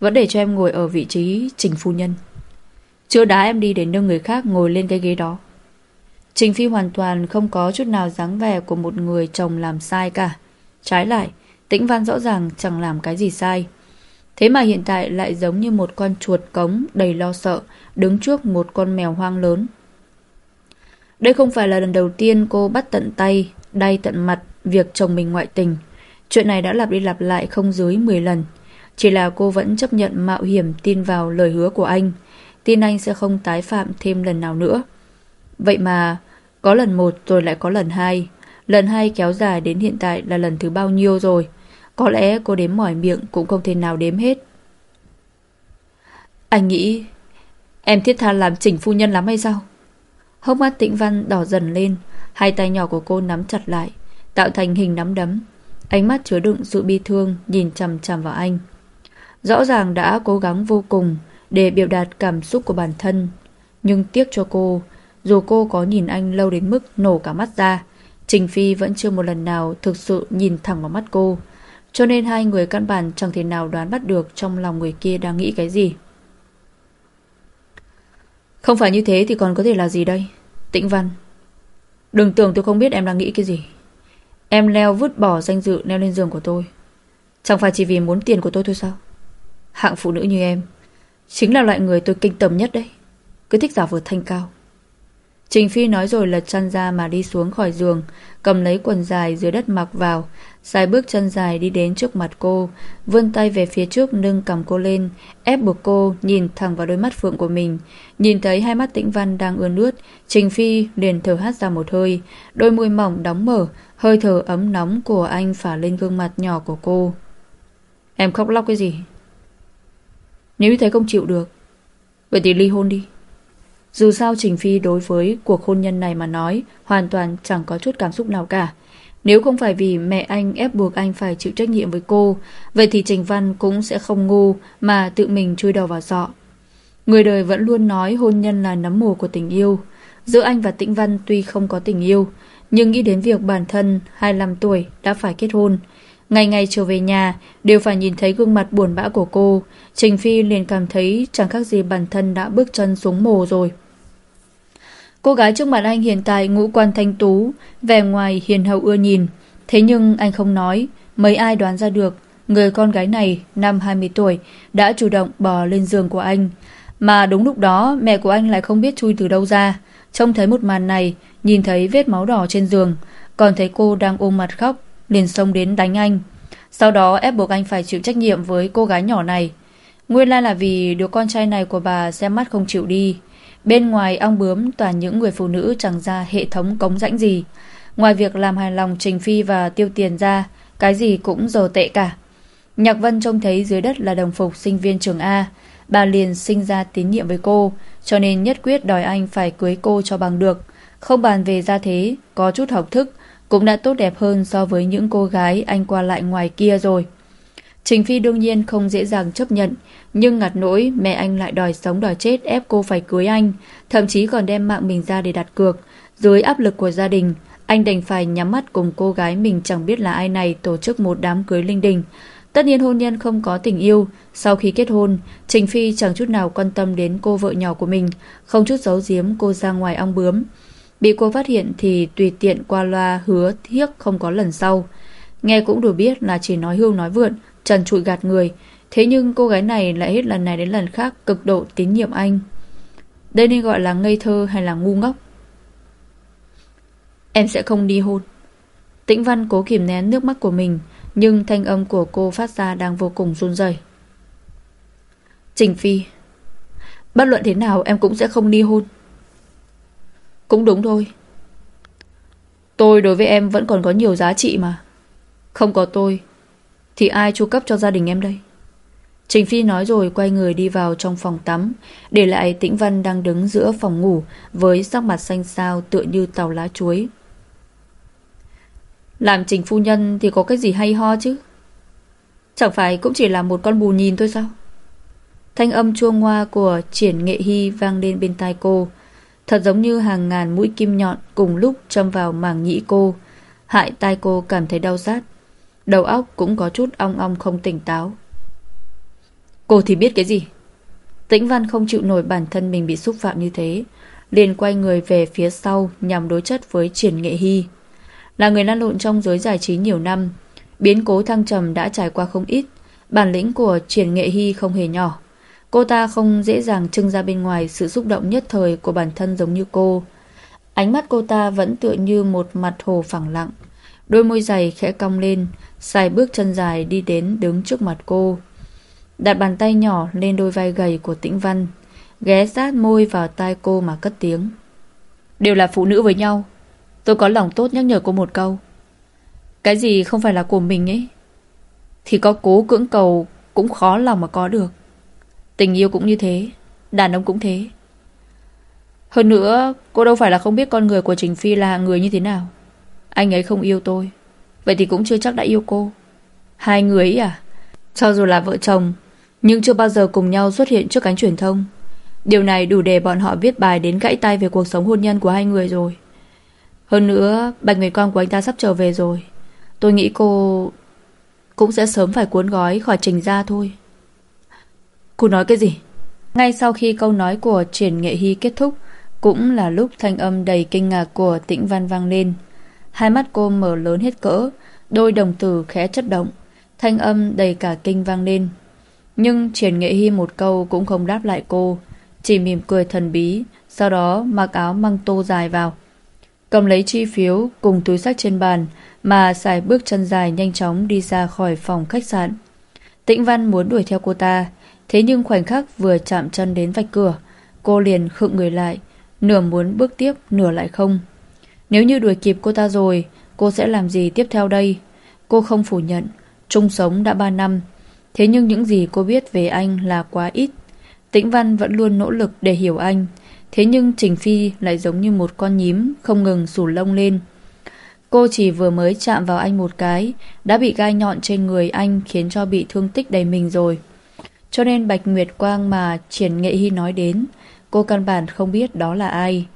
Vẫn để cho em ngồi ở vị trí trình phu nhân. Chưa đá em đi để nâng người khác ngồi lên cái ghế đó Trình Phi hoàn toàn không có chút nào dáng vẻ của một người chồng làm sai cả. Trái lại, Tĩnh Văn rõ ràng chẳng làm cái gì sai. Thế mà hiện tại lại giống như một con chuột cống đầy lo sợ, đứng trước một con mèo hoang lớn. Đây không phải là lần đầu tiên cô bắt tận tay, đay tận mặt việc chồng mình ngoại tình. Chuyện này đã lặp đi lặp lại không dưới 10 lần. Chỉ là cô vẫn chấp nhận mạo hiểm tin vào lời hứa của anh. Tin anh sẽ không tái phạm thêm lần nào nữa. Vậy mà, có lần một rồi lại có lần hai. Lần hai kéo dài đến hiện tại là lần thứ bao nhiêu rồi. Có lẽ cô đếm mỏi miệng cũng không thể nào đếm hết. Anh nghĩ em thiết tha làm chỉnh phu nhân lắm hay sao? Hốc mắt tĩnh văn đỏ dần lên, hai tay nhỏ của cô nắm chặt lại, tạo thành hình nắm đấm. Ánh mắt chứa đựng sự bi thương nhìn chằm chằm vào anh. Rõ ràng đã cố gắng vô cùng để biểu đạt cảm xúc của bản thân, nhưng tiếc cho cô, dù cô có nhìn anh lâu đến mức nổ cả mắt ra, Trình Phi vẫn chưa một lần nào thực sự nhìn thẳng vào mắt cô. Cho nên hai người căn bản chẳng thể nào đoán bắt được trong lòng người kia đang nghĩ cái gì. Không phải như thế thì còn có thể là gì đây? Tĩnh Văn. Đừng tưởng tôi không biết em đang nghĩ cái gì. Em leo vứt bỏ danh dự leo lên giường của tôi. Chẳng phải chỉ vì muốn tiền của tôi thôi sao? Hạng phụ nữ như em chính là loại người tôi kinh tầm nhất đấy. Cứ thích giả vờ thanh cao. Trình Phi nói rồi lật chăn ra mà đi xuống khỏi giường, cầm lấy quần dài dưới đất mặc vào, xài bước chân dài đi đến trước mặt cô, vươn tay về phía trước nâng cầm cô lên, ép buộc cô nhìn thẳng vào đôi mắt phượng của mình. Nhìn thấy hai mắt tĩnh văn đang ươn ướt, Trình Phi liền thở hắt ra một hơi, đôi môi mỏng đóng mở, hơi thở ấm nóng của anh phả lên gương mặt nhỏ của cô. Em khóc lóc cái gì? Nếu như thấy không chịu được, vậy thì ly hôn đi. Dù sao Trình Phi đối với cuộc hôn nhân này mà nói hoàn toàn chẳng có chút cảm xúc nào cả. Nếu không phải vì mẹ anh ép buộc anh phải chịu trách nhiệm với cô, vậy thì Trình Văn cũng sẽ không ngu mà tự mình chui đầu vào sọ. Người đời vẫn luôn nói hôn nhân là nấm mồ của tình yêu. Giữa anh và Tĩnh Văn tuy không có tình yêu, nhưng nghĩ đến việc bản thân 25 tuổi đã phải kết hôn. Ngày ngày trở về nhà đều phải nhìn thấy gương mặt buồn bã của cô, Trình Phi liền cảm thấy chẳng khác gì bản thân đã bước chân xuống mồ rồi. Cô gái trước mặt anh hiện tại ngũ quan thanh tú, vẻ ngoài hiền hậu ưa nhìn. Thế nhưng anh không nói, mấy ai đoán ra được người con gái này năm 20 tuổi đã chủ động bò lên giường của anh. Mà đúng lúc đó mẹ của anh lại không biết chui từ đâu ra. Trông thấy một màn này, nhìn thấy vết máu đỏ trên giường, còn thấy cô đang ôm mặt khóc, liền xông đến đánh anh. Sau đó ép buộc anh phải chịu trách nhiệm với cô gái nhỏ này. Nguyên lai là vì đứa con trai này của bà xem mắt không chịu đi. Bên ngoài ong bướm toàn những người phụ nữ chẳng ra hệ thống cống rãnh gì. Ngoài việc làm hài lòng Trình Phi và tiêu tiền ra, cái gì cũng dồ tệ cả. Nhạc Vân trông thấy dưới đất là đồng phục sinh viên trường A, bà liền sinh ra tín nhiệm với cô, cho nên nhất quyết đòi anh phải cưới cô cho bằng được. Không bàn về gia thế, có chút học thức, cũng đã tốt đẹp hơn so với những cô gái anh qua lại ngoài kia rồi. Trình Phi đương nhiên không dễ dàng chấp nhận, nhưng ngặt nỗi mẹ anh lại đòi sống đòi chết ép cô phải cưới anh, thậm chí còn đem mạng mình ra để đặt cược. Dưới áp lực của gia đình, anh đành phải nhắm mắt cùng cô gái mình chẳng biết là ai này tổ chức một đám cưới linh đình. Tất nhiên hôn nhân không có tình yêu, sau khi kết hôn, Trình Phi chẳng chút nào quan tâm đến cô vợ nhỏ của mình, không chút giấu giếm cô ra ngoài ong bướm. Bị cô phát hiện thì tùy tiện qua loa hứa thiếc không có lần sau. Nghe cũng đủ biết là chỉ nói hưu nói vượn, trần trụi gạt người, Thế nhưng cô gái này lại hết lần này đến lần khác cực độ tín nhiệm anh. Đây nên gọi là ngây thơ hay là ngu ngốc? Em sẽ không đi hôn. Tĩnh Văn cố kìm nén nước mắt của mình, nhưng thanh âm của cô phát ra đang vô cùng run rẩy. Trình Phi, bất luận thế nào em cũng sẽ không đi hôn. Cũng đúng thôi. Tôi đối với em vẫn còn có nhiều giá trị mà. Không có tôi, Thì ai chu cấp cho gia đình em đây Trình Phi nói rồi quay người đi vào trong phòng tắm Để lại Tĩnh Văn đang đứng giữa phòng ngủ Với sắc mặt xanh xao tựa như tàu lá chuối Làm trình phu nhân thì có cái gì hay ho chứ Chẳng phải cũng chỉ là một con bù nhìn thôi sao Thanh âm chuông hoa của triển nghệ hy vang lên bên tai cô Thật giống như hàng ngàn mũi kim nhọn cùng lúc châm vào màng nhĩ cô. Hại tai cô cảm thấy đau rát. Đầu óc cũng có chút ong ong không tỉnh táo. Cô thì biết cái gì? Tĩnh Văn không chịu nổi bản thân mình bị xúc phạm như thế. Liền quay người về phía sau nhằm đối chất với triển nghệ hy. Là người lăn lộn trong giới giải trí nhiều năm, biến cố thăng trầm đã trải qua không ít. Bản lĩnh của triển nghệ hy không hề nhỏ cô ta không dễ dàng trưng ra bên ngoài sự xúc động nhất thời của bản thân giống như cô. Ánh mắt cô ta vẫn tựa như một mặt hồ phẳng lặng. Đôi môi dày khẽ cong lên, xài bước chân dài đi đến đứng trước mặt cô. Đặt bàn tay nhỏ lên đôi vai gầy của tĩnh văn, ghé sát môi vào tai cô mà cất tiếng. Đều là phụ nữ với nhau. Tôi có lòng tốt nhắc nhở cô một câu. Cái gì không phải là của mình ấy, thì có cố cưỡng cầu cũng khó lòng mà có được tình yêu cũng như thế đàn ông cũng thế hơn nữa cô đâu phải là không biết con người của Trình Phi là người như thế nào anh ấy không yêu tôi vậy thì cũng chưa chắc đã yêu cô hai người ấy à cho dù là vợ chồng nhưng chưa bao giờ cùng nhau xuất hiện trước cánh truyền thông. Điều này đủ để bọn họ viết bài đến gãy tay về cuộc sống hôn nhân của hai người rồi. Hơn nữa, bạch người con của anh ta sắp trở về rồi. Tôi nghĩ cô cũng sẽ sớm phải cuốn gói khỏi trình ra thôi. Cô nói cái gì? Ngay sau khi câu nói của triển nghệ hy kết thúc, cũng là lúc thanh âm đầy kinh ngạc của tĩnh văn vang lên. Hai mắt cô mở lớn hết cỡ, đôi đồng tử khẽ chất động. Thanh âm đầy cả kinh vang lên. Nhưng Triển Nghệ Hy một câu cũng không đáp lại cô Chỉ mỉm cười thần bí Sau đó mặc áo măng tô dài vào Cầm lấy chi phiếu cùng túi sách trên bàn Mà xài bước chân dài nhanh chóng đi ra khỏi phòng khách sạn Tĩnh Văn muốn đuổi theo cô ta Thế nhưng khoảnh khắc vừa chạm chân đến vạch cửa Cô liền khựng người lại Nửa muốn bước tiếp nửa lại không Nếu như đuổi kịp cô ta rồi Cô sẽ làm gì tiếp theo đây Cô không phủ nhận Chung sống đã 3 năm Thế nhưng những gì cô biết về anh là quá ít. Tĩnh Văn vẫn luôn nỗ lực để hiểu anh. Thế nhưng Trình Phi lại giống như một con nhím không ngừng sủ lông lên. Cô chỉ vừa mới chạm vào anh một cái, đã bị gai nhọn trên người anh khiến cho bị thương tích đầy mình rồi. Cho nên Bạch Nguyệt Quang mà Triển Nghệ Hy nói đến, cô căn bản không biết đó là ai.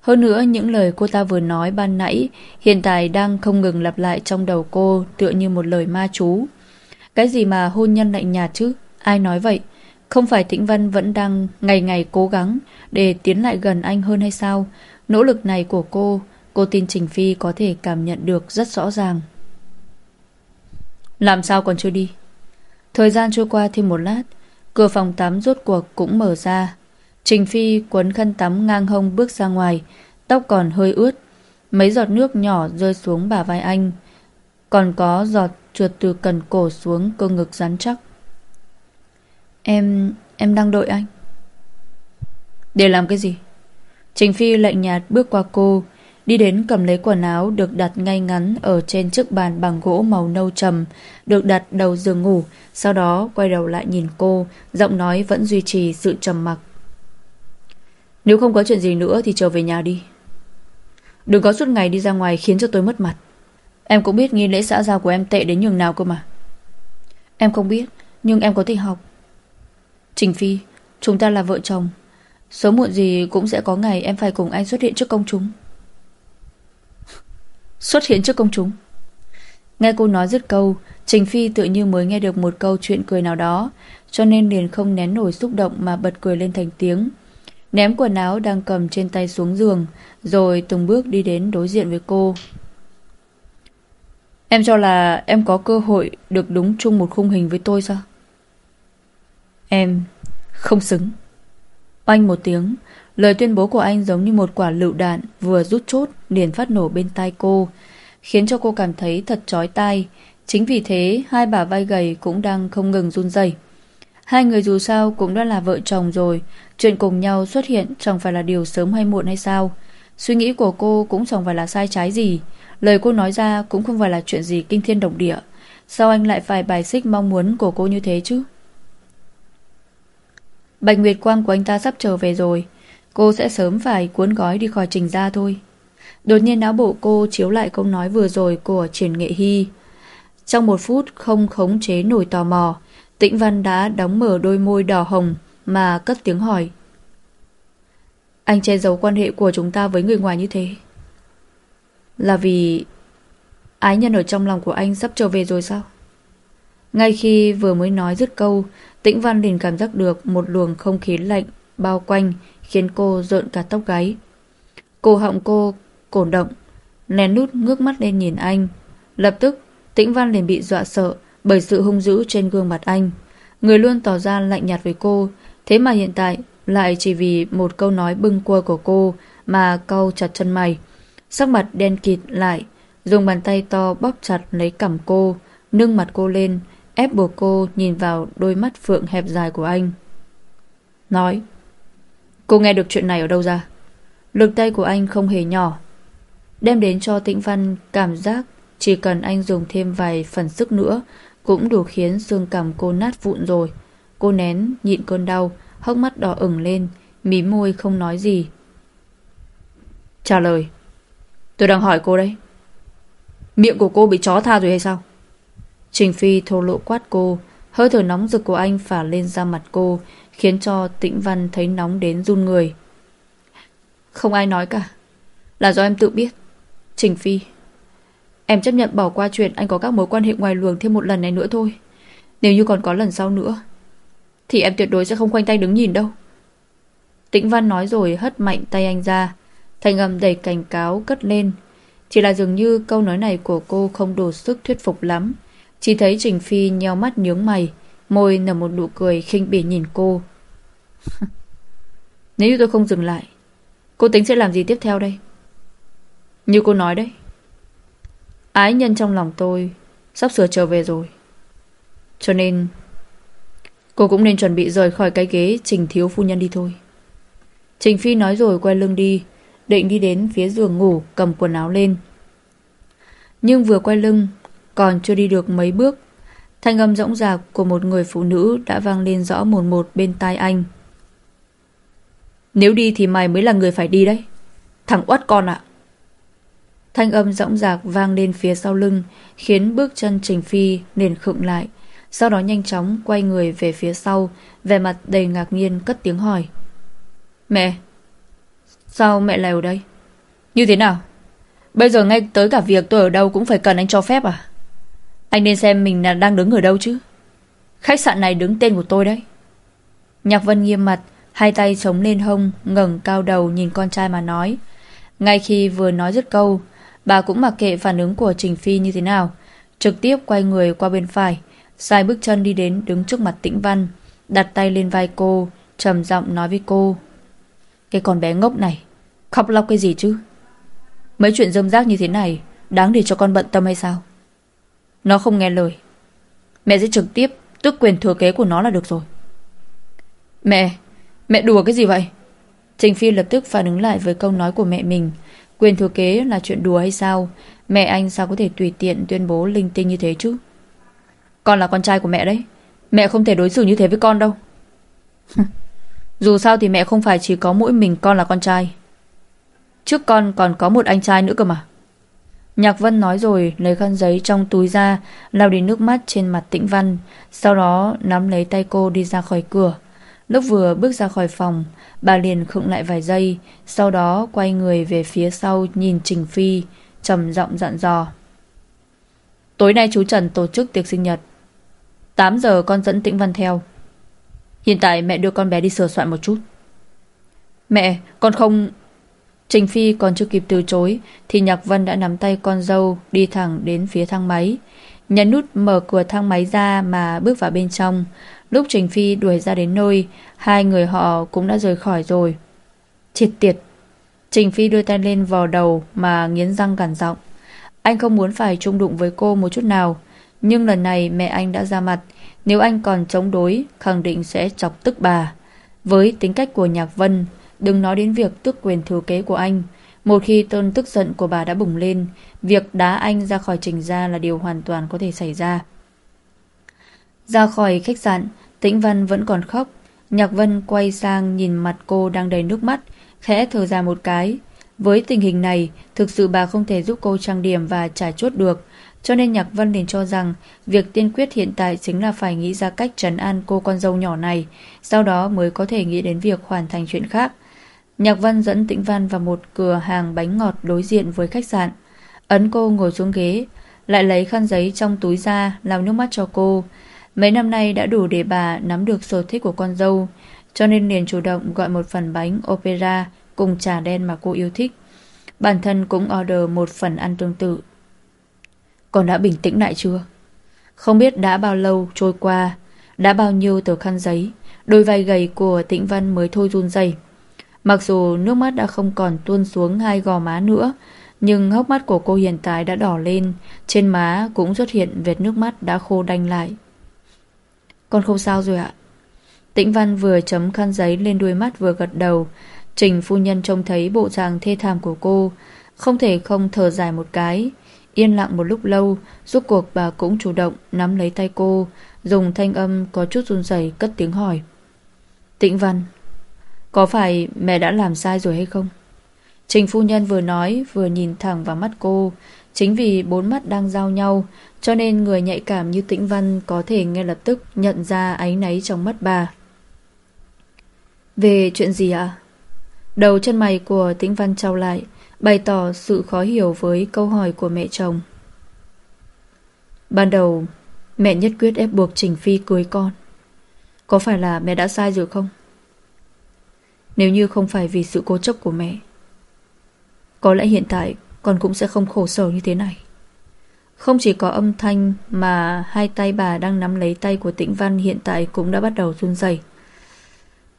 Hơn nữa những lời cô ta vừa nói ban nãy hiện tại đang không ngừng lặp lại trong đầu cô tựa như một lời ma chú. Cái gì mà hôn nhân lạnh nhạt chứ? Ai nói vậy? Không phải Tĩnh Văn vẫn đang ngày ngày cố gắng để tiến lại gần anh hơn hay sao? Nỗ lực này của cô, cô tin Trình Phi có thể cảm nhận được rất rõ ràng. Làm sao còn chưa đi? Thời gian trôi qua thêm một lát, cửa phòng tắm rốt cuộc cũng mở ra. Trình Phi cuốn khăn tắm ngang hông bước ra ngoài, tóc còn hơi ướt. Mấy giọt nước nhỏ rơi xuống bả vai anh. Còn có giọt trượt từ cần cổ xuống cơ ngực rắn chắc. Em... em đang đợi anh. Để làm cái gì? Trình Phi lạnh nhạt bước qua cô, đi đến cầm lấy quần áo được đặt ngay ngắn ở trên chiếc bàn bằng gỗ màu nâu trầm, được đặt đầu giường ngủ, sau đó quay đầu lại nhìn cô, giọng nói vẫn duy trì sự trầm mặc. Nếu không có chuyện gì nữa thì trở về nhà đi. Đừng có suốt ngày đi ra ngoài khiến cho tôi mất mặt. Em cũng biết nghi lễ xã giao của em tệ đến nhường nào cơ mà Em không biết Nhưng em có thể học Trình Phi Chúng ta là vợ chồng Sớm muộn gì cũng sẽ có ngày em phải cùng anh xuất hiện trước công chúng Xuất hiện trước công chúng Nghe cô nói dứt câu Trình Phi tự như mới nghe được một câu chuyện cười nào đó Cho nên liền không nén nổi xúc động Mà bật cười lên thành tiếng Ném quần áo đang cầm trên tay xuống giường Rồi từng bước đi đến đối diện với cô Em cho là em có cơ hội được đúng chung một khung hình với tôi sao? Em không xứng. Oanh một tiếng, lời tuyên bố của anh giống như một quả lựu đạn vừa rút chốt liền phát nổ bên tai cô, khiến cho cô cảm thấy thật chói tai. Chính vì thế, hai bà vai gầy cũng đang không ngừng run rẩy. Hai người dù sao cũng đã là vợ chồng rồi, chuyện cùng nhau xuất hiện chẳng phải là điều sớm hay muộn hay sao. Suy nghĩ của cô cũng chẳng phải là sai trái gì. Lời cô nói ra cũng không phải là chuyện gì kinh thiên động địa Sao anh lại phải bài xích mong muốn của cô như thế chứ? Bạch Nguyệt Quang của anh ta sắp trở về rồi. Cô sẽ sớm phải cuốn gói đi khỏi trình ra thôi. Đột nhiên não bộ cô chiếu lại câu nói vừa rồi của Triển Nghệ Hy. Trong một phút không khống chế nổi tò mò, Tĩnh Văn đã đóng mở đôi môi đỏ hồng mà cất tiếng hỏi. Anh che giấu quan hệ của chúng ta với người ngoài như thế. Là vì ái nhân ở trong lòng của anh sắp trở về rồi sao? Ngay khi vừa mới nói dứt câu, Tĩnh Văn liền cảm giác được một luồng không khí lạnh bao quanh khiến cô rợn cả tóc gáy. Cổ họng cô cổ động, nén nút ngước mắt lên nhìn anh. Lập tức, Tĩnh Văn liền bị dọa sợ bởi sự hung dữ trên gương mặt anh. Người luôn tỏ ra lạnh nhạt với cô, thế mà hiện tại lại chỉ vì một câu nói bưng cua của cô mà cau chặt chân mày. Sắc mặt đen kịt lại, dùng bàn tay to bóp chặt lấy cằm cô, nâng mặt cô lên, ép buộc cô nhìn vào đôi mắt phượng hẹp dài của anh. Nói, cô nghe được chuyện này ở đâu ra? Lực tay của anh không hề nhỏ, đem đến cho Tịnh Văn cảm giác chỉ cần anh dùng thêm vài phần sức nữa cũng đủ khiến xương cằm cô nát vụn rồi. Cô nén, nhịn cơn đau, hốc mắt đỏ ửng lên, mí môi không nói gì. Trả lời. Tôi đang hỏi cô đấy. Miệng của cô bị chó tha rồi hay sao? Trình Phi thô lộ quát cô, hơi thở nóng rực của anh phả lên da mặt cô, khiến cho Tĩnh Văn thấy nóng đến run người. Không ai nói cả. Là do em tự biết. Trình Phi. Em chấp nhận bỏ qua chuyện anh có các mối quan hệ ngoài luồng thêm một lần này nữa thôi. Nếu như còn có lần sau nữa, thì em tuyệt đối sẽ không khoanh tay đứng nhìn đâu. Tĩnh Văn nói rồi hất mạnh tay anh ra. Thành âm đầy cảnh cáo cất lên. Chỉ là dường như câu nói này của cô không đủ sức thuyết phục lắm. Chỉ thấy Trình Phi nheo mắt nhướng mày, môi nở một nụ cười khinh bỉ nhìn cô. (laughs) Nếu như tôi không dừng lại, cô tính sẽ làm gì tiếp theo đây? Như cô nói đấy. Ái nhân trong lòng tôi sắp sửa trở về rồi. Cho nên cô cũng nên chuẩn bị rời khỏi cái ghế Trình thiếu phu nhân đi thôi. Trình Phi nói rồi quay lưng đi, định đi đến phía giường ngủ cầm quần áo lên. Nhưng vừa quay lưng, còn chưa đi được mấy bước, thanh âm rỗng rạc của một người phụ nữ đã vang lên rõ một một bên tai anh. Nếu đi thì mày mới là người phải đi đấy. Thằng uất con ạ. Thanh âm rỗng rạc vang lên phía sau lưng, khiến bước chân Trình Phi liền khựng lại. Sau đó nhanh chóng quay người về phía sau, vẻ mặt đầy ngạc nhiên cất tiếng hỏi. Mẹ, sao mẹ lại ở đây? Như thế nào? Bây giờ ngay tới cả việc tôi ở đâu cũng phải cần anh cho phép à? Anh nên xem mình là đang đứng ở đâu chứ. Khách sạn này đứng tên của tôi đấy. Nhạc Vân nghiêm mặt, hai tay chống lên hông, ngẩng cao đầu nhìn con trai mà nói. Ngay khi vừa nói dứt câu, bà cũng mặc kệ phản ứng của Trình Phi như thế nào, trực tiếp quay người qua bên phải, sai bước chân đi đến đứng trước mặt Tĩnh Văn, đặt tay lên vai cô, trầm giọng nói với cô. Cái con bé ngốc này, khóc lóc cái gì chứ? Mấy chuyện dâm rác như thế này, đáng để cho con bận tâm hay sao? Nó không nghe lời. Mẹ sẽ trực tiếp tước quyền thừa kế của nó là được rồi. Mẹ, mẹ đùa cái gì vậy? Trình Phi lập tức phản ứng lại với câu nói của mẹ mình. Quyền thừa kế là chuyện đùa hay sao? Mẹ anh sao có thể tùy tiện tuyên bố linh tinh như thế chứ? Con là con trai của mẹ đấy. Mẹ không thể đối xử như thế với con đâu. (laughs) Dù sao thì mẹ không phải chỉ có mỗi mình con là con trai. Trước con còn có một anh trai nữa cơ mà. Nhạc Vân nói rồi, lấy khăn giấy trong túi ra, lau đi nước mắt trên mặt Tĩnh Văn, Sau đó nắm lấy tay cô đi ra khỏi cửa. Lúc vừa bước ra khỏi phòng, Bà liền khựng lại vài giây, Sau đó quay người về phía sau nhìn Trình Phi, trầm giọng dặn dò. Tối nay chú Trần tổ chức tiệc sinh nhật. 8 giờ con dẫn Tĩnh Văn theo. Hiện tại mẹ đưa con bé đi sửa soạn một chút. Mẹ, con không Trình Phi còn chưa kịp từ chối thì Nhạc Vân đã nắm tay con dâu đi thẳng đến phía thang máy. Nhấn nút mở cửa thang máy ra mà bước vào bên trong. Lúc Trình Phi đuổi ra đến nơi, hai người họ cũng đã rời khỏi rồi. Triệt tiệt. Trình Phi đưa tay lên vò đầu mà nghiến răng gằn giọng. Anh không muốn phải chung đụng với cô một chút nào. Nhưng lần này mẹ anh đã ra mặt. Nếu anh còn chống đối, khẳng định sẽ chọc tức bà. Với tính cách của Nhạc Vân, Đừng nói đến việc tước quyền thừa kế của anh. Một khi tôn tức giận của bà đã bùng lên, việc đá anh ra khỏi trình ra là điều hoàn toàn có thể xảy ra. Ra khỏi khách sạn, Tĩnh Văn vẫn còn khóc. Nhạc Vân quay sang nhìn mặt cô đang đầy nước mắt, khẽ thở ra một cái. Với tình hình này, thực sự bà không thể giúp cô trang điểm và trả chốt được. Cho nên Nhạc Vân liền cho rằng việc tiên quyết hiện tại chính là phải nghĩ ra cách trấn an cô con dâu nhỏ này, sau đó mới có thể nghĩ đến việc hoàn thành chuyện khác. Nhạc Văn dẫn Tĩnh Văn vào một cửa hàng bánh ngọt đối diện với khách sạn. Ấn cô ngồi xuống ghế, lại lấy khăn giấy trong túi ra lau nước mắt cho cô. Mấy năm nay đã đủ để bà nắm được sở thích của con dâu, cho nên liền chủ động gọi một phần bánh opera cùng trà đen mà cô yêu thích. Bản thân cũng order một phần ăn tương tự. Con đã bình tĩnh lại chưa? Không biết đã bao lâu trôi qua, đã bao nhiêu tờ khăn giấy, đôi vai gầy của Tĩnh Văn mới thôi run rẩy. Mặc dù nước mắt đã không còn tuôn xuống hai gò má nữa, nhưng hốc mắt của cô hiện tại đã đỏ lên, trên má cũng xuất hiện vệt nước mắt đã khô đanh lại. Con không sao rồi ạ. Tĩnh Văn vừa chấm khăn giấy lên đuôi mắt vừa gật đầu. Trình phu nhân trông thấy bộ dạng thê thảm của cô, không thể không thở dài một cái. Yên lặng một lúc lâu, rốt cuộc bà cũng chủ động nắm lấy tay cô, dùng thanh âm có chút run rẩy cất tiếng hỏi. Tĩnh Văn, có phải mẹ đã làm sai rồi hay không? Trình phu nhân vừa nói vừa nhìn thẳng vào mắt cô. Chính vì bốn mắt đang giao nhau, cho nên người nhạy cảm như Tĩnh Văn có thể ngay lập tức nhận ra áy náy trong mắt bà. Về chuyện gì ạ? Đầu chân mày của Tĩnh Văn trao lại, bày tỏ sự khó hiểu với câu hỏi của mẹ chồng. Ban đầu, mẹ nhất quyết ép buộc Trình Phi cưới con. Có phải là mẹ đã sai rồi không? Nếu như không phải vì sự cố chấp của mẹ, có lẽ hiện tại con cũng sẽ không khổ sở như thế này. Không chỉ có âm thanh mà hai tay bà đang nắm lấy tay của Tĩnh Văn hiện tại cũng đã bắt đầu run rẩy.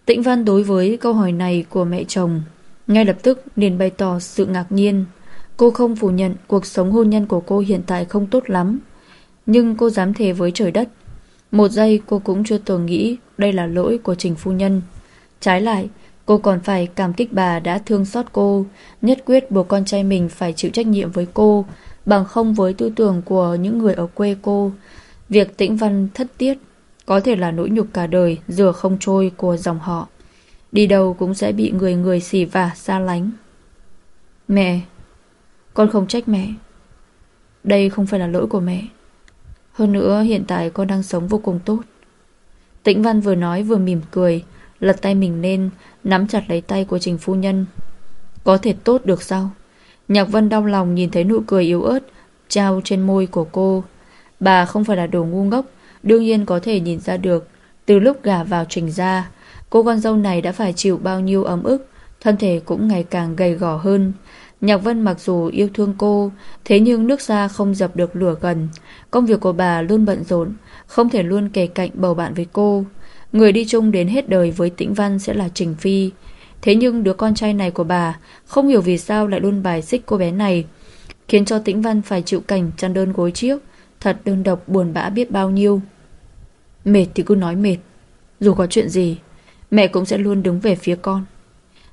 Tĩnh Văn đối với câu hỏi này của mẹ chồng ngay lập tức liền bày tỏ sự ngạc nhiên. Cô không phủ nhận cuộc sống hôn nhân của cô hiện tại không tốt lắm. Nhưng cô dám thề với trời đất. Một giây cô cũng chưa từng nghĩ đây là lỗi của trình phu nhân. Trái lại, cô còn phải cảm kích bà đã thương xót cô, nhất quyết buộc con trai mình phải chịu trách nhiệm với cô, bằng không với tư tưởng của những người ở quê cô. Việc tĩnh văn thất tiết có thể là nỗi nhục cả đời rửa không trôi của dòng họ. Đi đâu cũng sẽ bị người người xỉ vả xa lánh. Mẹ, con không trách mẹ. Đây không phải là lỗi của mẹ. Hơn nữa hiện tại con đang sống vô cùng tốt. Tĩnh Văn vừa nói vừa mỉm cười, lật tay mình lên, nắm chặt lấy tay của Trình Phu Nhân. Có thể tốt được sao? Nhạc Vân đau lòng nhìn thấy nụ cười yếu ớt trao trên môi của cô. Bà không phải là đồ ngu ngốc, đương nhiên có thể nhìn ra được. Từ lúc gả vào trình ra, cô con dâu này đã phải chịu bao nhiêu ấm ức, thân thể cũng ngày càng gầy gò hơn. Nhạc Vân mặc dù yêu thương cô, thế nhưng nước xa không dập được lửa gần. Công việc của bà luôn bận rộn, không thể luôn kề cạnh bầu bạn với cô. Người đi chung đến hết đời với Tĩnh Văn sẽ là Trình Phi. Thế nhưng đứa con trai này của bà không hiểu vì sao lại luôn bài xích cô bé này, khiến cho Tĩnh Văn phải chịu cảnh chăn đơn gối chiếc, thật đơn độc buồn bã biết bao nhiêu. Mệt thì cứ nói mệt, dù có chuyện gì, mẹ cũng sẽ luôn đứng về phía con.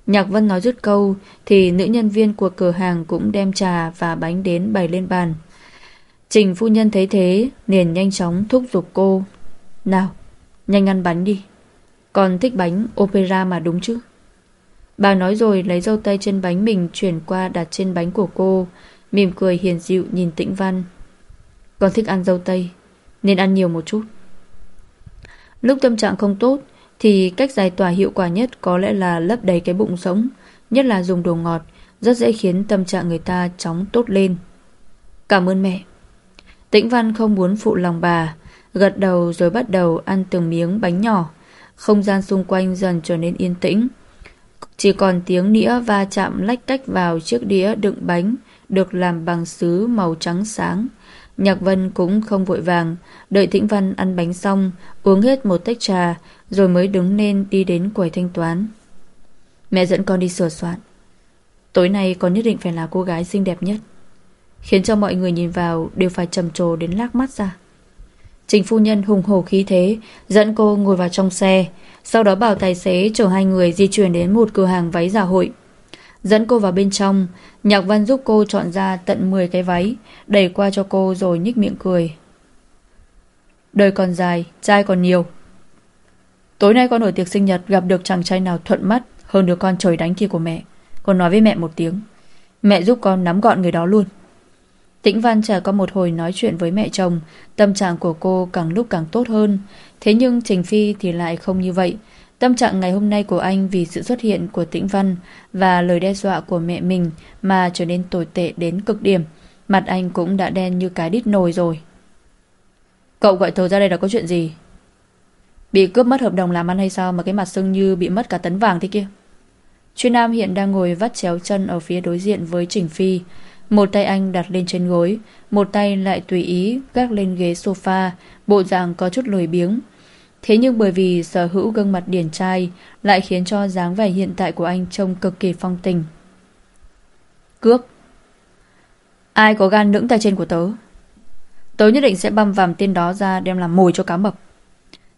Nhạc Vân nói dứt câu thì nữ nhân viên của cửa hàng cũng đem trà và bánh đến bày lên bàn. Trình phu nhân thấy thế liền nhanh chóng thúc giục cô. Nào, nhanh ăn bánh đi. Con thích bánh opera mà đúng chứ? Bà nói rồi lấy dâu tay trên bánh mình chuyển qua đặt trên bánh của cô, mỉm cười hiền dịu nhìn Tĩnh Văn. Con thích ăn dâu tây, nên ăn nhiều một chút. Lúc tâm trạng không tốt, thì cách giải tỏa hiệu quả nhất có lẽ là lấp đầy cái bụng sống, nhất là dùng đồ ngọt, rất dễ khiến tâm trạng người ta chóng tốt lên. Cảm ơn mẹ. Tĩnh Văn không muốn phụ lòng bà, gật đầu rồi bắt đầu ăn từng miếng bánh nhỏ. Không gian xung quanh dần trở nên yên tĩnh. Chỉ còn tiếng nĩa va chạm lách cách vào chiếc đĩa đựng bánh được làm bằng sứ màu trắng sáng. Nhạc Vân cũng không vội vàng, đợi thịnh Văn ăn bánh xong, uống hết một tách trà, rồi mới đứng lên đi đến quầy thanh toán. Mẹ dẫn con đi sửa soạn. Tối nay con nhất định phải là cô gái xinh đẹp nhất, khiến cho mọi người nhìn vào đều phải trầm trồ đến lác mắt ra. Trình phu nhân hùng hổ khí thế, dẫn cô ngồi vào trong xe, sau đó bảo tài xế chở hai người di chuyển đến một cửa hàng váy giả hội. Dẫn cô vào bên trong, Nhạc Văn giúp cô chọn ra tận 10 cái váy, đẩy qua cho cô rồi nhích miệng cười. Đời còn dài, trai còn nhiều. Tối nay con ở tiệc sinh nhật gặp được chàng trai nào thuận mắt hơn đứa con trời đánh kia của mẹ. Con nói với mẹ một tiếng. Mẹ giúp con nắm gọn người đó luôn. Tĩnh Văn trải qua một hồi nói chuyện với mẹ chồng, tâm trạng của cô càng lúc càng tốt hơn. Thế nhưng Trình Phi thì lại không như vậy. Tâm trạng ngày hôm nay của anh vì sự xuất hiện của Tĩnh Văn và lời đe dọa của mẹ mình mà trở nên tồi tệ đến cực điểm. Mặt anh cũng đã đen như cái đít nồi rồi. Cậu gọi thầu ra đây là có chuyện gì? Bị cướp mất hợp đồng làm ăn hay sao mà cái mặt sưng như bị mất cả tấn vàng thế kia? Chuyên Nam hiện đang ngồi vắt chéo chân ở phía đối diện với Trình Phi. Một tay anh đặt lên trên gối, một tay lại tùy ý gác lên ghế sofa, bộ dạng có chút lười biếng. Thế nhưng bởi vì sở hữu gương mặt điển trai lại khiến cho dáng vẻ hiện tại của anh trông cực kỳ phong tình. Cướp Ai có gan nững tay trên của tớ? Tớ nhất định sẽ băm vằm tên đó ra đem làm mồi cho cá mập.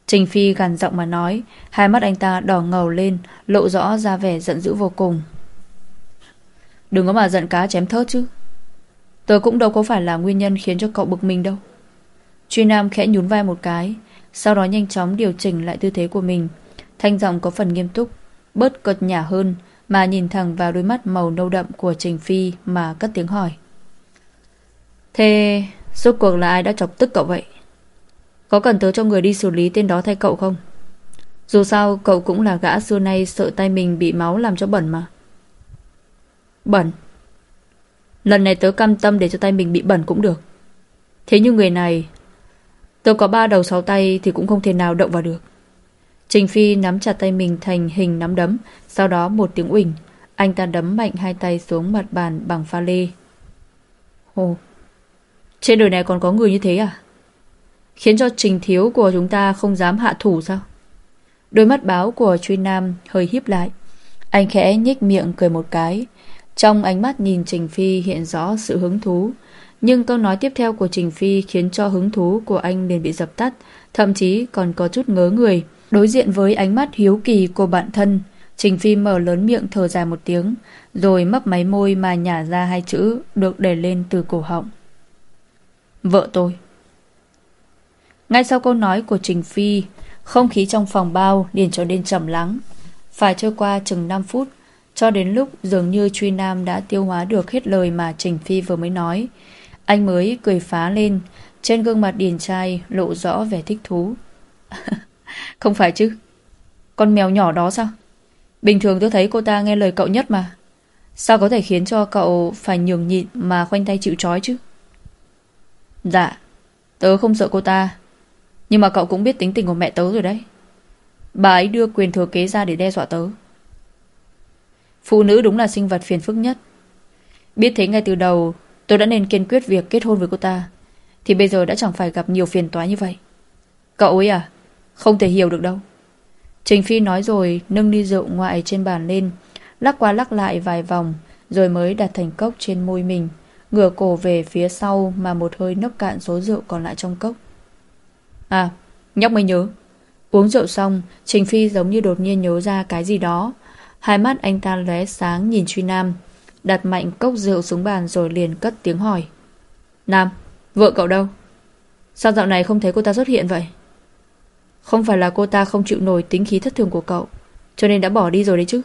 Trình Phi gằn giọng mà nói, hai mắt anh ta đỏ ngầu lên, lộ rõ ra vẻ giận dữ vô cùng. Đừng có mà giận cá chém thớt chứ. Tớ cũng đâu có phải là nguyên nhân khiến cho cậu bực mình đâu. Truy Nam khẽ nhún vai một cái, sau đó nhanh chóng điều chỉnh lại tư thế của mình. Thanh giọng có phần nghiêm túc, bớt cợt nhả hơn, mà nhìn thẳng vào đôi mắt màu nâu đậm của Trình Phi mà cất tiếng hỏi. Thế Rốt cuộc là ai đã chọc tức cậu vậy Có cần tớ cho người đi xử lý tên đó thay cậu không Dù sao cậu cũng là gã xưa nay Sợ tay mình bị máu làm cho bẩn mà Bẩn Lần này tớ cam tâm để cho tay mình bị bẩn cũng được Thế nhưng người này, Tớ có ba đầu sáu tay Thì cũng không thể nào động vào được Trình Phi nắm chặt tay mình thành hình nắm đấm, Sau đó một tiếng uỳnh, Anh ta đấm mạnh hai tay xuống mặt bàn bằng pha lê Hồ trên đời này còn có người như thế à? Khiến cho trình thiếu của chúng ta không dám hạ thủ sao? Đôi mắt báo của Truy Nam hơi híp lại. Anh khẽ nhếch miệng cười một cái. Trong ánh mắt nhìn Trình Phi hiện rõ sự hứng thú. Nhưng câu nói tiếp theo của Trình Phi khiến cho hứng thú của anh liền bị dập tắt, thậm chí còn có chút ngớ người. Đối diện với ánh mắt hiếu kỳ của bạn thân, Trình Phi mở lớn miệng thở dài một tiếng, rồi mấp máy môi mà nhả ra hai chữ được để lên từ cổ họng. Vợ tôi Ngay sau câu nói của Trình Phi Không khí trong phòng bao liền trở nên trầm lắng Phải trôi qua chừng 5 phút cho đến lúc dường như Truy Nam đã tiêu hóa được hết lời mà Trình Phi vừa mới nói, Anh mới cười phá lên. Trên gương mặt điền trai lộ rõ vẻ thích thú. (laughs) Không phải chứ? Con mèo nhỏ đó sao? Bình thường tôi thấy cô ta nghe lời cậu nhất mà. Sao có thể khiến cho cậu phải nhường nhịn mà khoanh tay chịu trói chứ? Dạ Tớ không sợ cô ta. Nhưng mà cậu cũng biết tính tình của mẹ tớ rồi đấy. Bà ấy đưa quyền thừa kế ra để đe dọa tớ. Phụ nữ đúng là sinh vật phiền phức nhất Biết thế ngay từ đầu Tôi đã nên kiên quyết việc kết hôn với cô ta Thì bây giờ đã chẳng phải gặp nhiều phiền toái như vậy Cậu ấy à Không thể hiểu được đâu Trình Phi nói rồi nâng ly rượu ngoại trên bàn lên Lắc qua lắc lại vài vòng Rồi mới đặt thành cốc trên môi mình ngửa cổ về phía sau mà một hơi nốc cạn số rượu còn lại trong cốc. À, nhóc mới nhớ. Uống rượu xong, Trình Phi giống như đột nhiên nhớ ra cái gì đó. Hai mắt anh ta lóe sáng nhìn Truy Nam, đặt mạnh cốc rượu xuống bàn rồi liền cất tiếng hỏi. Nam, vợ cậu đâu? Sao dạo này không thấy cô ta xuất hiện vậy? Không phải là cô ta không chịu nổi tính khí thất thường của cậu, cho nên đã bỏ đi rồi đấy chứ.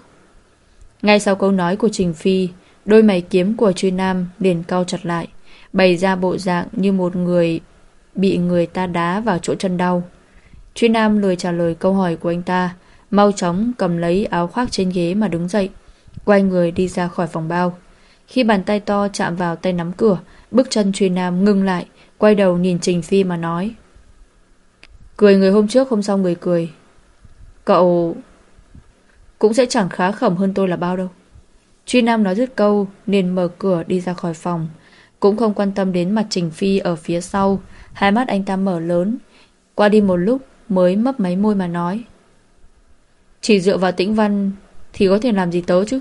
Ngay sau câu nói của Trình Phi, Đôi mày kiếm của truy nam liền cau chặt lại, bày ra bộ dạng như một người bị người ta đá vào chỗ chân đau. Truy nam lười trả lời câu hỏi của anh ta, mau chóng cầm lấy áo khoác trên ghế mà đứng dậy, quay người đi ra khỏi phòng bao. Khi bàn tay to chạm vào tay nắm cửa, bước chân truy nam ngưng lại, quay đầu nhìn Trình Phi mà nói. Cười người hôm trước không xong người cười. Cậu cũng sẽ chẳng khá khẩm hơn tôi là bao đâu. Truy Nam nói dứt câu liền mở cửa đi ra khỏi phòng Cũng không quan tâm đến mặt Trình Phi ở phía sau Hai mắt anh ta mở lớn Qua đi một lúc mới mấp máy môi mà nói chỉ dựa vào tĩnh văn Thì có thể làm gì tớ chứ?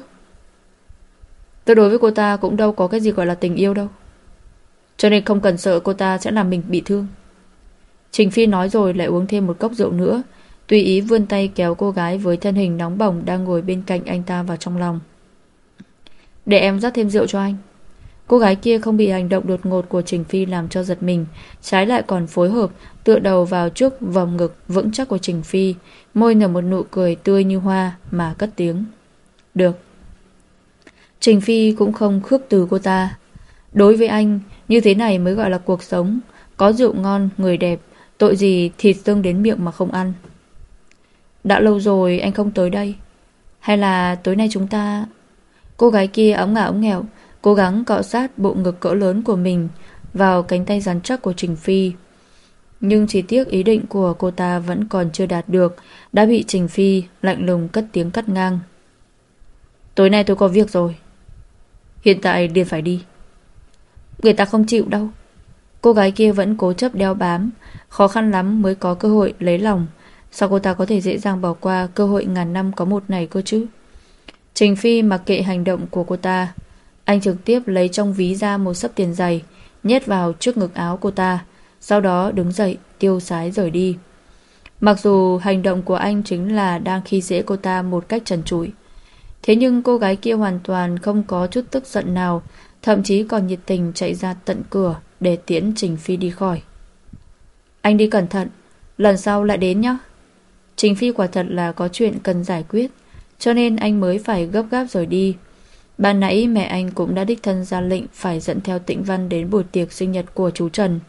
Tớ đối với cô ta cũng đâu có cái gì gọi là tình yêu đâu. Cho nên không cần sợ cô ta sẽ làm mình bị thương. Trình Phi nói rồi lại uống thêm một cốc rượu nữa Tùy ý vươn tay kéo cô gái với thân hình nóng bỏng đang ngồi bên cạnh anh ta vào trong lòng. Để em rót thêm rượu cho anh. Cô gái kia không bị hành động đột ngột của Trình Phi làm cho giật mình, trái lại còn phối hợp, tựa đầu vào trước vòng ngực vững chắc của Trình Phi, môi nở một nụ cười tươi như hoa mà cất tiếng. Được. Trình Phi cũng không khước từ cô ta. Đối với anh, như thế này mới gọi là cuộc sống, có rượu ngon, người đẹp, tội gì thịt tương đến miệng mà không ăn. Đã lâu rồi anh không tới đây. Hay là tối nay chúng ta... Cô gái kia ống ngả ống nghèo, cố gắng cọ sát bộ ngực cỡ lớn của mình vào cánh tay rắn chắc của Trình Phi. Nhưng chỉ tiếc ý định của cô ta vẫn còn chưa đạt được, đã bị Trình Phi lạnh lùng cất tiếng cắt ngang. Tối nay tôi có việc rồi. Hiện tại liền phải đi. Người ta không chịu đâu. Cô gái kia vẫn cố chấp đeo bám, khó khăn lắm mới có cơ hội lấy lòng. Sao cô ta có thể dễ dàng bỏ qua cơ hội ngàn năm có một này cơ chứ? Trình Phi mặc kệ hành động của cô ta, anh trực tiếp lấy trong ví ra một sấp tiền giày nhét vào trước ngực áo cô ta, sau đó đứng dậy, tiêu sái rời đi. Mặc dù hành động của anh chính là đang khi dễ cô ta một cách trần trụi. Thế nhưng cô gái kia hoàn toàn không có chút tức giận nào, thậm chí còn nhiệt tình chạy ra tận cửa để tiễn Trình Phi đi khỏi. Anh đi cẩn thận, lần sau lại đến nhé. Trình Phi quả thật là có chuyện cần giải quyết, cho nên anh mới phải gấp gáp rồi đi. Ban nãy mẹ anh cũng đã đích thân ra lệnh phải dẫn theo Tĩnh Văn đến buổi tiệc sinh nhật của chú Trần.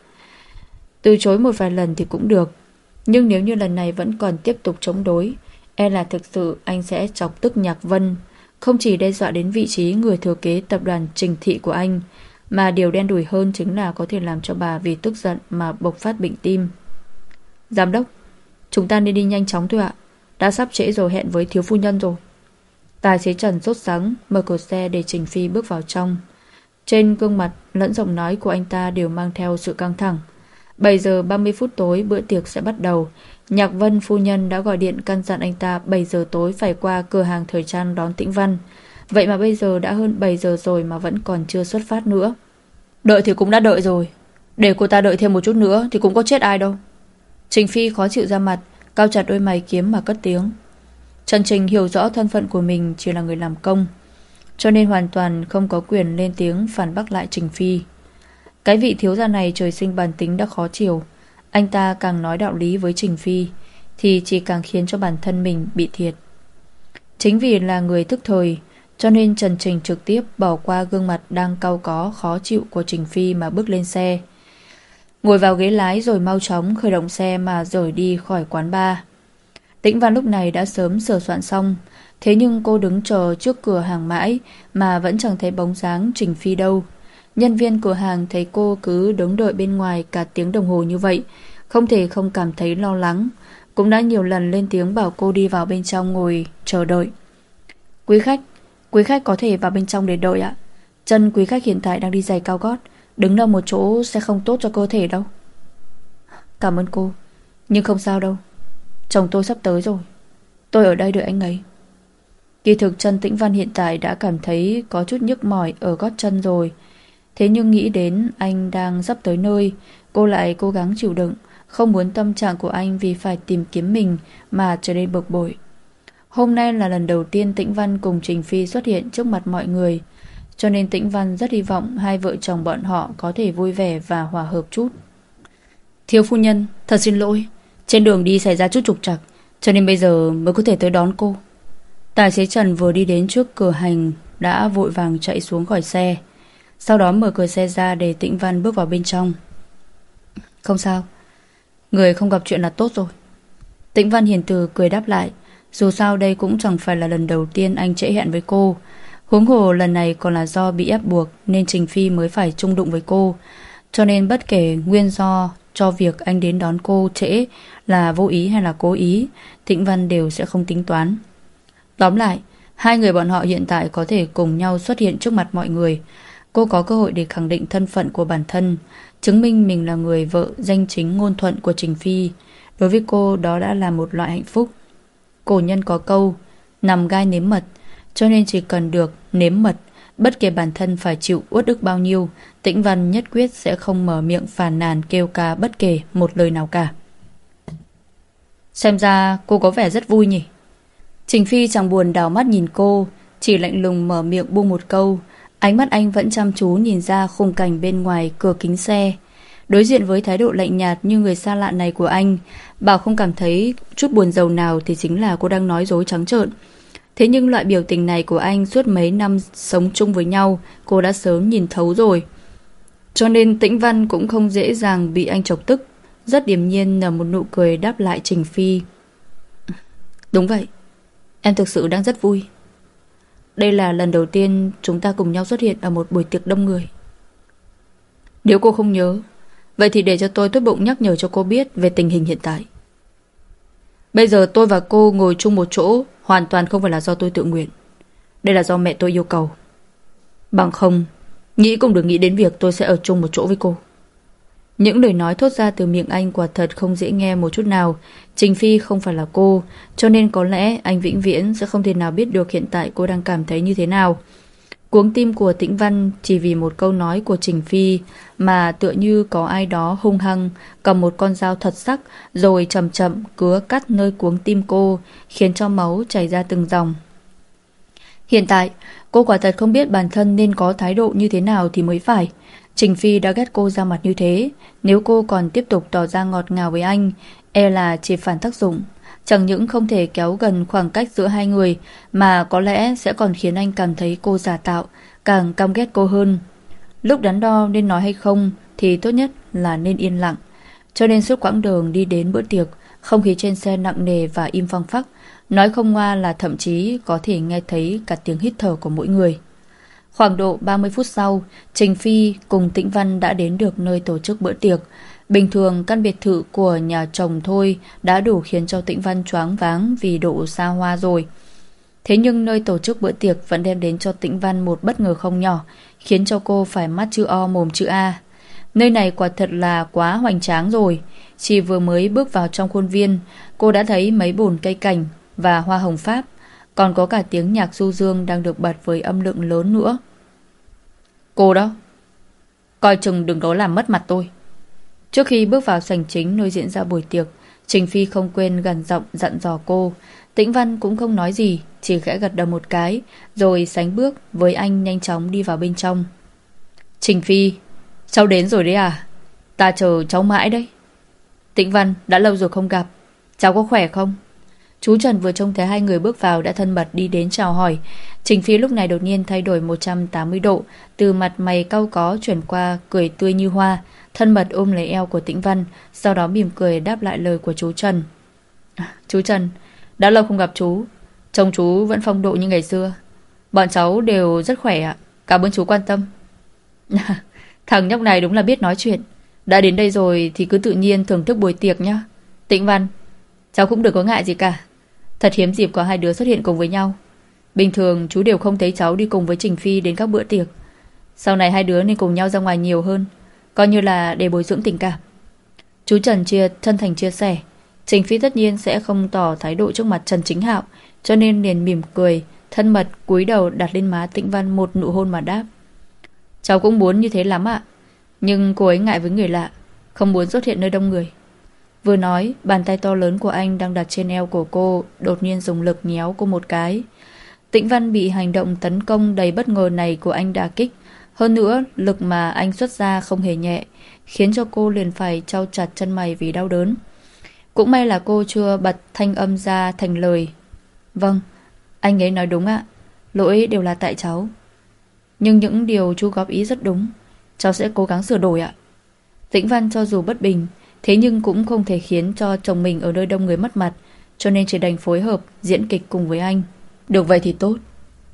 Từ chối một vài lần thì cũng được, nhưng nếu như lần này vẫn còn tiếp tục chống đối, e là thực sự anh sẽ chọc tức Nhạc Vân, không chỉ đe dọa đến vị trí người thừa kế tập đoàn Trình Thị của anh, mà điều đen đủi hơn chính là có thể làm cho bà vì tức giận mà bộc phát bệnh tim. Giám đốc, chúng ta nên đi nhanh chóng thôi ạ. Đã sắp trễ rồi hẹn với thiếu phu nhân rồi. Tài xế Trần sốt sắng mở cửa xe để Trình Phi bước vào trong. Trên gương mặt lẫn giọng nói của anh ta đều mang theo sự căng thẳng. 7 giờ 30 phút tối bữa tiệc sẽ bắt đầu. Nhạc Vân phu nhân đã gọi điện căn dặn anh ta 7 giờ tối phải qua cửa hàng thời trang đón Tĩnh Văn. Vậy mà bây giờ đã hơn 7 giờ rồi mà vẫn còn chưa xuất phát nữa. Đợi thì cũng đã đợi rồi. Để cô ta đợi thêm một chút nữa thì cũng có chết ai đâu. Trình Phi khó chịu ra mặt, cao chặt đôi mày kiếm mà cất tiếng. Trần Trình hiểu rõ thân phận của mình chỉ là người làm công, cho nên hoàn toàn không có quyền lên tiếng phản bác lại Trình Phi. Cái vị thiếu gia này trời sinh bản tính đã khó chịu, anh ta càng nói đạo lý với Trình Phi thì chỉ càng khiến cho bản thân mình bị thiệt. Chính vì là người thức thời, cho nên Trần Trình trực tiếp bỏ qua gương mặt đang cau có khó chịu của Trình Phi mà bước lên xe. Ngồi vào ghế lái rồi mau chóng khởi động xe mà rời đi khỏi quán bar. Tĩnh Văn lúc này đã sớm sửa soạn xong, thế nhưng cô đứng chờ trước cửa hàng mãi mà vẫn chẳng thấy bóng dáng Trình Phi đâu. Nhân viên cửa hàng thấy cô cứ đứng đợi bên ngoài cả tiếng đồng hồ như vậy, không thể không cảm thấy lo lắng, cũng đã nhiều lần lên tiếng bảo cô đi vào bên trong ngồi chờ đợi. Quý khách, quý khách có thể vào bên trong để đợi ạ. Chân quý khách hiện tại đang đi giày cao gót, đứng đâu một chỗ sẽ không tốt cho cơ thể đâu. Cảm ơn cô, nhưng không sao đâu. Chồng tôi sắp tới rồi Tôi ở đây đợi anh ấy Kỳ thực chân tĩnh văn hiện tại đã cảm thấy Có chút nhức mỏi ở gót chân rồi Thế nhưng nghĩ đến anh đang sắp tới nơi Cô lại cố gắng chịu đựng Không muốn tâm trạng của anh vì phải tìm kiếm mình Mà trở nên bực bội. Hôm nay là lần đầu tiên Tĩnh Văn cùng Trình Phi xuất hiện trước mặt mọi người Cho nên Tĩnh Văn rất hy vọng Hai vợ chồng bọn họ có thể vui vẻ và hòa hợp chút. Thiếu phu nhân, thật xin lỗi trên đường đi xảy ra chút trục trặc Cho nên bây giờ mới có thể tới đón cô. Tài xế Trần vừa đi đến trước cửa hành Đã vội vàng chạy xuống khỏi xe. Sau đó mở cửa xe ra Để Tịnh Văn bước vào bên trong. Không sao. Người không gặp chuyện là tốt rồi. Tịnh Văn hiền từ cười đáp lại. Dù sao đây cũng chẳng phải là lần đầu tiên Anh trễ hẹn với cô. Huống hồ lần này còn là do bị ép buộc Nên Trình Phi mới phải chung đụng với cô. Cho nên bất kể nguyên do cho việc anh đến đón cô trễ là vô ý hay là cố ý, Thịnh Văn đều sẽ không tính toán. Tóm lại, hai người bọn họ hiện tại có thể cùng nhau xuất hiện trước mặt mọi người. Cô có cơ hội để khẳng định thân phận của bản thân, chứng minh mình là người vợ danh chính ngôn thuận của Trình Phi. Đối với cô đó đã là một loại hạnh phúc. Cổ nhân có câu, nằm gai nếm mật, cho nên chỉ cần được nếm mật Bất kể bản thân phải chịu uất ức bao nhiêu, Tĩnh Văn nhất quyết sẽ không mở miệng phàn nàn kêu ca bất kể một lời nào cả. Xem ra cô có vẻ rất vui nhỉ. Trình Phi chẳng buồn đào mắt nhìn cô, chỉ lạnh lùng mở miệng buông một câu, Ánh mắt anh vẫn chăm chú nhìn ra khung cảnh bên ngoài cửa kính xe. Đối diện với thái độ lạnh nhạt như người xa lạ này của anh, Bảo không cảm thấy chút buồn giàu nào thì chính là cô đang nói dối trắng trợn. Thế nhưng loại biểu tình này của anh suốt mấy năm sống chung với nhau, cô đã sớm nhìn thấu rồi. Cho nên Tĩnh Văn cũng không dễ dàng bị anh chọc tức, rất điềm nhiên nở một nụ cười đáp lại Trình Phi. Đúng vậy, em thực sự đang rất vui. Đây là lần đầu tiên chúng ta cùng nhau xuất hiện ở một buổi tiệc đông người. Nếu cô không nhớ, vậy thì để cho tôi tốt bụng nhắc nhở cho cô biết về tình hình hiện tại. Bây giờ tôi và cô ngồi chung một chỗ hoàn toàn không phải là do tôi tự nguyện. Đây là do mẹ tôi yêu cầu. Bằng không, nghĩ cũng đừng nghĩ đến việc tôi sẽ ở chung một chỗ với cô. Những lời nói thốt ra từ miệng anh quả thật không dễ nghe một chút nào. Trình Phi không phải là cô, cho nên có lẽ anh vĩnh viễn sẽ không thể nào biết được hiện tại cô đang cảm thấy như thế nào. Cuống tim của Tĩnh Văn chỉ vì một câu nói của Trình Phi mà tựa như có ai đó hung hăng cầm một con dao thật sắc rồi chậm chậm cứa cắt nơi cuống tim cô khiến cho máu chảy ra từng dòng. Hiện tại, cô quả thật không biết bản thân nên có thái độ như thế nào thì mới phải. Trình Phi đã ghét cô ra mặt như thế, nếu cô còn tiếp tục tỏ ra ngọt ngào với anh, e là chỉ phản tác dụng. Chẳng những không thể kéo gần khoảng cách giữa hai người, mà có lẽ sẽ còn khiến anh cảm thấy cô giả tạo, càng căm ghét cô hơn. Lúc đắn đo nên nói hay không, thì tốt nhất là nên yên lặng. Cho nên suốt quãng đường đi đến bữa tiệc, không khí trên xe nặng nề và im phăng phắc, nói không ngoa là thậm chí có thể nghe thấy cả tiếng hít thở của mỗi người. Khoảng độ 30 phút sau, Trình Phi cùng Tĩnh Văn đã đến được nơi tổ chức bữa tiệc. Bình thường căn biệt thự của nhà chồng thôi đã đủ khiến cho Tĩnh Văn choáng váng vì độ xa hoa rồi. Thế nhưng nơi tổ chức bữa tiệc vẫn đem đến cho Tĩnh Văn một bất ngờ không nhỏ, khiến cho cô phải mắt chữ O mồm chữ A. Nơi này quả thật là quá hoành tráng rồi. Chỉ vừa mới bước vào trong khuôn viên, cô đã thấy mấy bồn cây cảnh và hoa hồng pháp, còn có cả tiếng nhạc du dương đang được bật với âm lượng lớn nữa. Cô đó. Coi chừng đừng có làm mất mặt tôi. Trước khi bước vào sảnh chính nơi diễn ra buổi tiệc, Trình Phi không quên gần giọng dặn dò cô. Tĩnh Văn cũng không nói gì, Chỉ khẽ gật đầu một cái, Rồi sánh bước với anh nhanh chóng đi vào bên trong. Trình Phi, Cháu đến rồi đấy à? Ta chờ cháu mãi đấy. Tĩnh Văn, đã lâu rồi không gặp. Cháu có khỏe không? Chú Trần vừa trông thấy hai người bước vào đã thân mật đi đến chào hỏi. Trình Phi lúc này đột nhiên thay đổi 180 độ, từ mặt mày cau có chuyển qua cười tươi như hoa, thân mật ôm lấy eo của Tĩnh Văn, sau đó mỉm cười đáp lại lời của chú Trần. (laughs) Chú Trần, đã lâu không gặp chú, chồng chú vẫn phong độ như ngày xưa. Bọn cháu đều rất khỏe ạ, cảm ơn chú quan tâm. (laughs) Thằng nhóc này đúng là biết nói chuyện. Đã đến đây rồi thì cứ tự nhiên thưởng thức buổi tiệc nhá. Tĩnh Văn, cháu cũng đừng có ngại gì cả. Thật hiếm dịp có hai đứa xuất hiện cùng với nhau. Bình thường chú đều không thấy cháu đi cùng với Trình Phi đến các bữa tiệc. Sau này hai đứa nên cùng nhau ra ngoài nhiều hơn, coi như là để bồi dưỡng tình cảm. Chú Trần chia chân thành chia sẻ, Trình Phi tất nhiên sẽ không tỏ thái độ trước mặt Trần Chính Hạo, cho nên liền mỉm cười, thân mật cúi đầu đặt lên má tịnh Văn một nụ hôn mà đáp. Cháu cũng muốn như thế lắm ạ, nhưng cô ấy ngại với người lạ, không muốn xuất hiện nơi đông người. Vừa nói, bàn tay to lớn của anh đang đặt trên eo của cô, đột nhiên dùng lực nhéo cô một cái. Tĩnh Văn bị hành động tấn công đầy bất ngờ này của anh đả kích. Hơn nữa, lực mà anh xuất ra không hề nhẹ, khiến cho cô liền phải trao chặt chân mày vì đau đớn. Cũng may là cô chưa bật thanh âm ra thành lời. Vâng, anh ấy nói đúng ạ. Lỗi đều là tại cháu. Nhưng những điều chú góp ý rất đúng. Cháu sẽ cố gắng sửa đổi ạ. Tĩnh Văn cho dù bất bình, Thế nhưng cũng không thể khiến cho chồng mình ở nơi đông người mất mặt, Cho nên chỉ đành phối hợp Diễn kịch cùng với anh Được vậy thì tốt,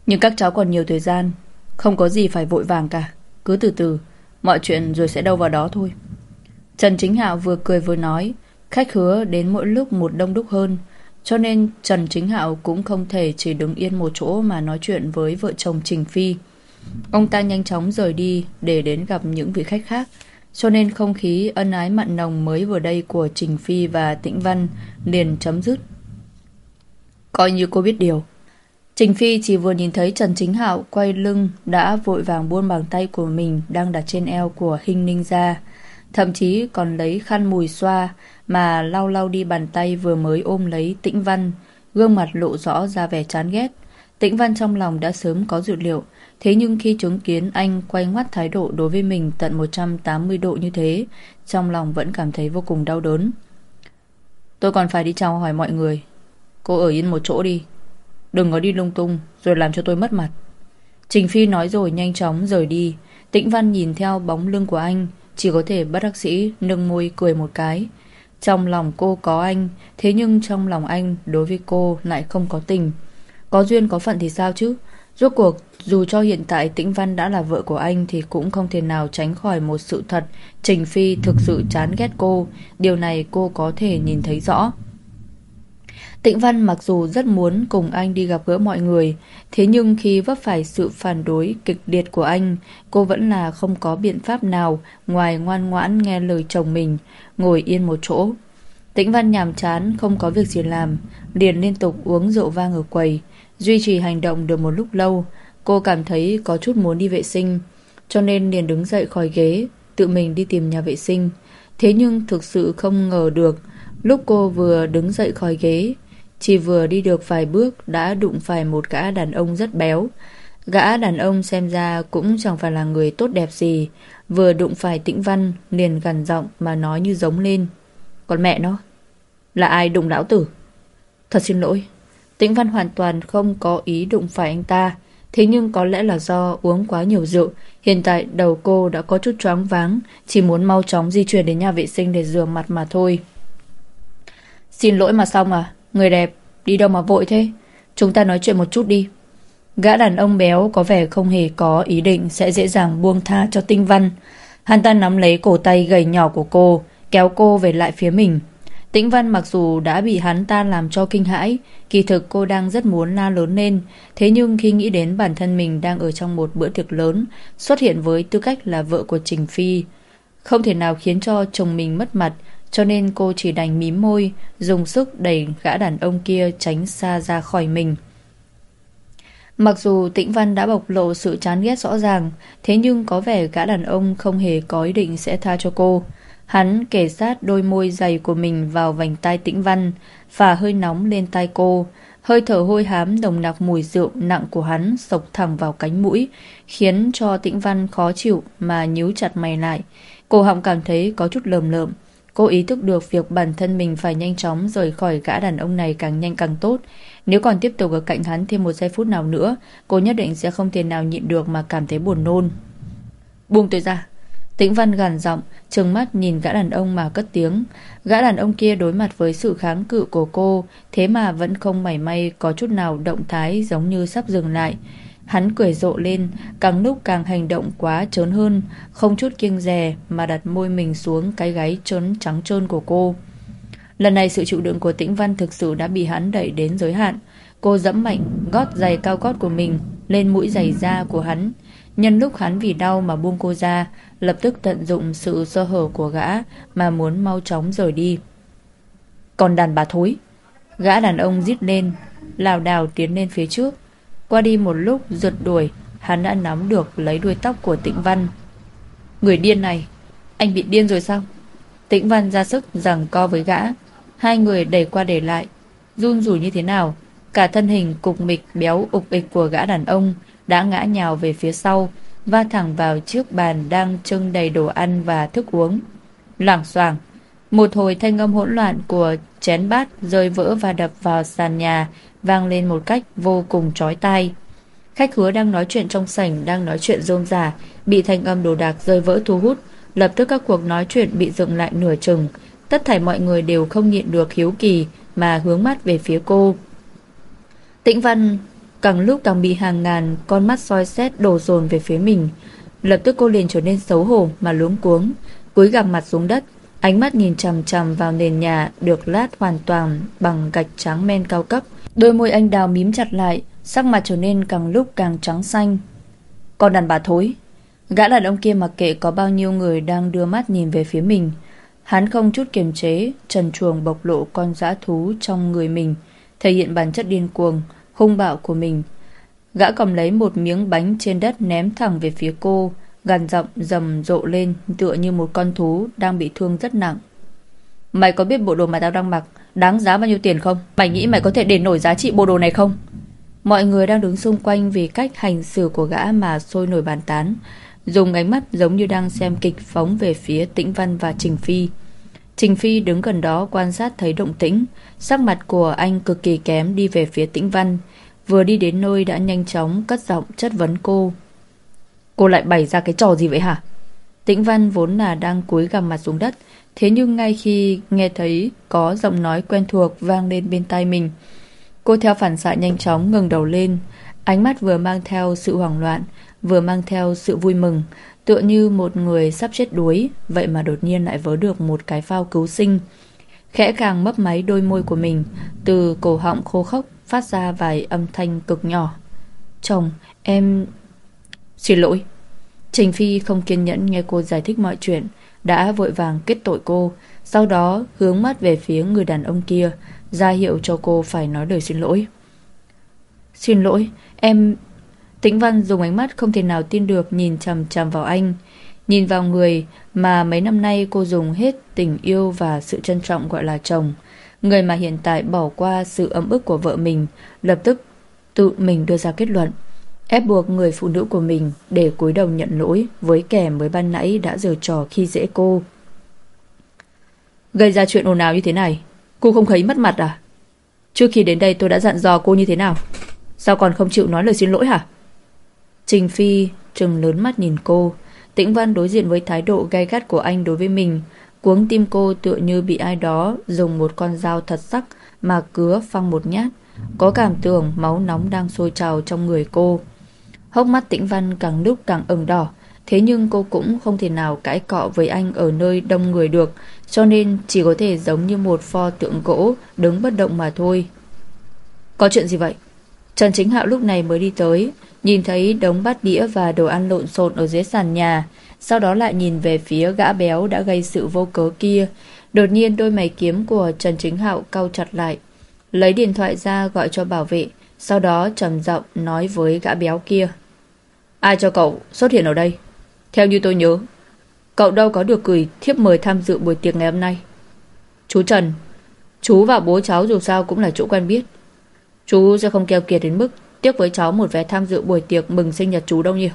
Nhưng các cháu còn nhiều thời gian, Không có gì phải vội vàng cả Cứ từ từ, Mọi chuyện rồi sẽ đâu vào đó thôi Trần Chính Hạo vừa cười vừa nói, Khách hứa đến mỗi lúc một đông đúc hơn, Cho nên Trần Chính Hạo cũng không thể chỉ đứng yên một chỗ mà nói chuyện với vợ chồng Trình Phi. Ông ta nhanh chóng rời đi để đến gặp những vị khách khác. Cho nên không khí ân ái mặn nồng mới vừa đây của Trình Phi và Tĩnh Văn liền chấm dứt. Coi như cô biết điều. Trình Phi chỉ vừa nhìn thấy Trần Chính Hạo quay lưng đã vội vàng buông bàn tay của mình đang đặt trên eo của Hinh Ninh ra. Thậm chí còn lấy khăn mùi xoa mà lau lau đi bàn tay vừa mới ôm lấy Tĩnh Văn, gương mặt lộ rõ ra vẻ chán ghét. Tĩnh Văn trong lòng đã sớm có dự liệu, Thế nhưng khi chứng kiến anh quay ngoắt thái độ đối với mình tận 180 độ như thế, trong lòng vẫn cảm thấy vô cùng đau đớn. Tôi còn phải đi chào hỏi mọi người. Cô ở yên một chỗ đi. Đừng có đi lung tung rồi làm cho tôi mất mặt. Trình Phi nói rồi nhanh chóng rời đi. Tĩnh Văn nhìn theo bóng lưng của anh, chỉ có thể bắt đắc sĩ nâng môi cười một cái. Trong lòng cô có anh, thế nhưng trong lòng anh đối với cô lại không có tình. Có duyên có phận thì sao chứ? Rốt cuộc, dù cho hiện tại Tĩnh Văn đã là vợ của anh thì cũng không thể nào tránh khỏi một sự thật. Trình Phi thực sự chán ghét cô, điều này cô có thể nhìn thấy rõ. Tĩnh Văn mặc dù rất muốn cùng anh đi gặp gỡ mọi người, thế nhưng khi vấp phải sự phản đối kịch liệt của anh, cô vẫn là không có biện pháp nào ngoài ngoan ngoãn nghe lời chồng mình, ngồi yên một chỗ. Tĩnh Văn nhàm chán, không có việc gì làm, liền liên tục uống rượu vang ở quầy, duy trì hành động được một lúc lâu, cô cảm thấy có chút muốn đi vệ sinh, cho nên liền đứng dậy khỏi ghế, tự mình đi tìm nhà vệ sinh. Thế nhưng thực sự không ngờ được, lúc cô vừa đứng dậy khỏi ghế, chỉ vừa đi được vài bước đã đụng phải một gã đàn ông rất béo. Gã đàn ông xem ra cũng chẳng phải là người tốt đẹp gì. Vừa đụng phải tĩnh văn liền gằn giọng mà nói như giống lên. Còn mẹ nó, là ai đụng lão tử? Thật xin lỗi, tĩnh văn hoàn toàn không có ý đụng phải anh ta. Thế nhưng có lẽ là do uống quá nhiều rượu Hiện tại đầu cô đã có chút choáng váng Chỉ muốn mau chóng di chuyển đến nhà vệ sinh để rửa mặt mà thôi Xin lỗi mà xong à Người đẹp, đi đâu mà vội thế? Chúng ta nói chuyện một chút đi. Gã đàn ông béo có vẻ không hề có ý định sẽ dễ dàng buông tha cho tinh văn. Hắn ta nắm lấy cổ tay gầy nhỏ của cô, kéo cô về lại phía mình. Tĩnh Văn mặc dù đã bị hắn ta làm cho kinh hãi, kỳ thực cô đang rất muốn la lớn lên, thế nhưng khi nghĩ đến bản thân mình đang ở trong một bữa tiệc lớn, xuất hiện với tư cách là vợ của Trình Phi, không thể nào khiến cho chồng mình mất mặt, cho nên cô chỉ đành mím môi Dùng sức đẩy gã đàn ông kia Tránh xa ra khỏi mình. Mặc dù Tĩnh Văn đã bộc lộ sự chán ghét rõ ràng Thế nhưng có vẻ gã đàn ông Không hề có ý định sẽ tha cho cô. Hắn kể sát đôi môi dày của mình Vào vành tai Tĩnh Văn và hơi nóng lên tai cô Hơi thở hôi hám đồng nặc mùi rượu nặng của hắn sộc thẳng vào cánh mũi, khiến cho tĩnh văn khó chịu mà nhíu chặt mày lại. Cô họng cảm thấy có chút lờm lợm. Cô ý thức được việc bản thân mình phải nhanh chóng rời khỏi gã đàn ông này càng nhanh càng tốt. Nếu còn tiếp tục ở cạnh hắn thêm một giây phút nào nữa, cô nhất định sẽ không thể nào nhịn được mà cảm thấy buồn nôn. Buông tôi ra. Tĩnh Văn gằn giọng, trừng mắt nhìn gã đàn ông mà cất tiếng. Gã đàn ông kia đối mặt với sự kháng cự của cô, thế mà vẫn không mảy may có chút nào động thái giống như sắp dừng lại. Hắn cười rộ lên, càng lúc càng hành động quá trớn hơn, không chút kiêng dè mà đặt môi mình xuống cái gáy trớn trắng trơn của cô. Lần này sự chịu đựng của Tĩnh Văn thực sự đã bị hắn đẩy đến giới hạn. Cô dẫm mạnh gót giày cao gót của mình lên mũi giày da của hắn. Nhân lúc hắn vì đau mà buông cô ra, lập tức tận dụng sự sơ hở của gã mà muốn mau chóng rời đi. Còn đàn bà thối, gã đàn ông rít lên, lào đào tiến lên phía trước. Qua đi một lúc rượt đuổi Hắn đã nắm được lấy đuôi tóc của Tịnh Văn. Người điên này Anh bị điên rồi sao? Tĩnh Văn ra sức giằng co với gã. Hai người đẩy qua để lại Run rủi như thế nào? Cả thân hình cục mịch béo ục ịch của gã đàn ông Đã ngã nhào về phía sau. Va thẳng vào chiếc bàn Đang trưng đầy đồ ăn và thức uống loảng xoảng Một hồi thanh âm hỗn loạn của chén bát rơi vỡ và đập vào sàn nhà vang lên một cách vô cùng chói tai. Khách hứa đang nói chuyện trong sảnh đang nói chuyện rôm rả, bị thanh âm đồ đạc rơi vỡ thu hút, lập tức các cuộc nói chuyện bị dừng lại nửa chừng. Tất thảy mọi người đều không nhịn được hiếu kỳ mà hướng mắt về phía cô. Tĩnh Văn càng lúc càng bị hàng ngàn con mắt soi xét đổ dồn về phía mình. Lập tức cô liền trở nên xấu hổ mà luống cuống, cúi gằm mặt xuống đất, ánh mắt nhìn chằm chằm vào nền nhà được lát hoàn toàn bằng gạch trắng men cao cấp. Đôi môi anh đào mím chặt lại, sắc mặt trở nên càng lúc càng trắng xanh. Con đàn bà thối. Gã đàn ông kia mặc kệ có bao nhiêu người đang đưa mắt nhìn về phía mình. Hắn không chút kiềm chế, trần chuồng bộc lộ con dã thú trong người mình, thể hiện bản chất điên cuồng, hung bạo của mình. Gã cầm lấy một miếng bánh trên đất ném thẳng về phía cô, gằn giọng rầm rộ lên tựa như một con thú đang bị thương rất nặng. Mày có biết bộ đồ mà tao đang mặc Đáng giá bao nhiêu tiền không Mày nghĩ mày có thể đền nổi giá trị bộ đồ này không Mọi người đang đứng xung quanh vì cách hành xử của gã mà sôi nổi bàn tán, dùng ánh mắt giống như đang xem kịch phóng về phía Tĩnh Văn và Trình Phi. Trình Phi đứng gần đó quan sát thấy động tĩnh, sắc mặt của anh cực kỳ kém đi về phía Tĩnh Văn, vừa đi đến nơi đã nhanh chóng cất giọng chất vấn cô. Cô lại bày ra cái trò gì vậy hả? Tĩnh Văn vốn là đang cúi gằm mặt xuống đất, thế nhưng ngay khi nghe thấy có giọng nói quen thuộc vang lên bên tai mình, cô theo phản xạ nhanh chóng ngừng đầu lên, ánh mắt vừa mang theo sự hoảng loạn, vừa mang theo sự vui mừng, tựa như một người sắp chết đuối, vậy mà đột nhiên lại vớ được một cái phao cứu sinh. Khẽ khàng mấp máy đôi môi của mình, từ cổ họng khô khốc phát ra vài âm thanh cực nhỏ. Chồng, em... Xin lỗi. Trình Phi không kiên nhẫn nghe cô giải thích mọi chuyện, đã vội vàng kết tội cô, sau đó hướng mắt về phía người đàn ông kia, ra hiệu cho cô phải nói lời xin lỗi. Xin lỗi, em... Tĩnh Văn dùng ánh mắt không thể nào tin được nhìn chằm chằm vào anh, nhìn vào người mà mấy năm nay cô dùng hết tình yêu và sự trân trọng gọi là chồng, người mà hiện tại bỏ qua sự ấm ức của vợ mình, lập tức tự mình đưa ra kết luận, ép buộc người phụ nữ của mình để cúi đầu nhận lỗi với kẻ mới ban nãy đã giở trò khi dễ cô. Gây ra chuyện ồn ào như thế này, cô không thấy mất mặt à? Trước khi đến đây tôi đã dặn dò cô như thế nào? Sao còn không chịu nói lời xin lỗi hả? Trình Phi trừng lớn mắt nhìn cô, Tĩnh Văn đối diện với thái độ gay gắt của anh đối với mình, cuống tim cô tựa như bị ai đó dùng một con dao thật sắc mà cứa phăng một nhát, có cảm tưởng máu nóng đang sôi trào trong người cô. Hốc mắt Tĩnh Văn càng lúc càng ửng đỏ, thế nhưng cô cũng không thể nào cãi cọ với anh ở nơi đông người được, cho nên chỉ có thể giống như một pho tượng gỗ đứng bất động mà thôi. Có chuyện gì vậy? Trần Chính Hạo lúc này mới đi tới, nhìn thấy đống bát đĩa và đồ ăn lộn xộn ở dưới sàn nhà, sau đó lại nhìn về phía gã béo đã gây sự vô cớ kia. Đột nhiên đôi mày kiếm của Trần Chính Hạo cau chặt lại, lấy điện thoại ra gọi cho bảo vệ, sau đó trầm giọng nói với gã béo kia. Ai cho cậu xuất hiện ở đây? Theo như tôi nhớ, cậu đâu có được gửi thiếp mời tham dự buổi tiệc ngày hôm nay. Chú Trần, chú và bố cháu dù sao cũng là chỗ quen biết. Chú sẽ không keo kiệt đến mức tiếc với cháu một vé tham dự buổi tiệc mừng sinh nhật chú đâu nhỉ?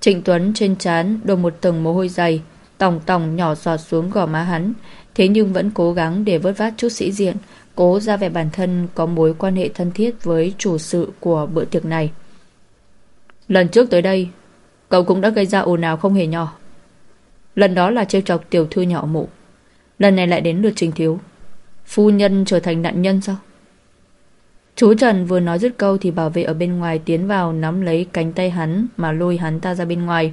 Trịnh Tuấn trên trán đổ một tầng mồ hôi dày, tòng tòng nhỏ giọt xuống gò má hắn, thế nhưng vẫn cố gắng để vớt vát chút sĩ diện, cố ra vẻ bản thân có mối quan hệ thân thiết với chủ sự của bữa tiệc này. Lần trước tới đây, cậu cũng đã gây ra ồn ào không hề nhỏ. Lần đó là trêu chọc tiểu thư nhỏ mụ. Lần này lại đến lượt trình thiếu. Phu nhân trở thành nạn nhân sao? Chú Trần vừa nói dứt câu thì bảo vệ ở bên ngoài tiến vào nắm lấy cánh tay hắn mà lôi hắn ta ra bên ngoài.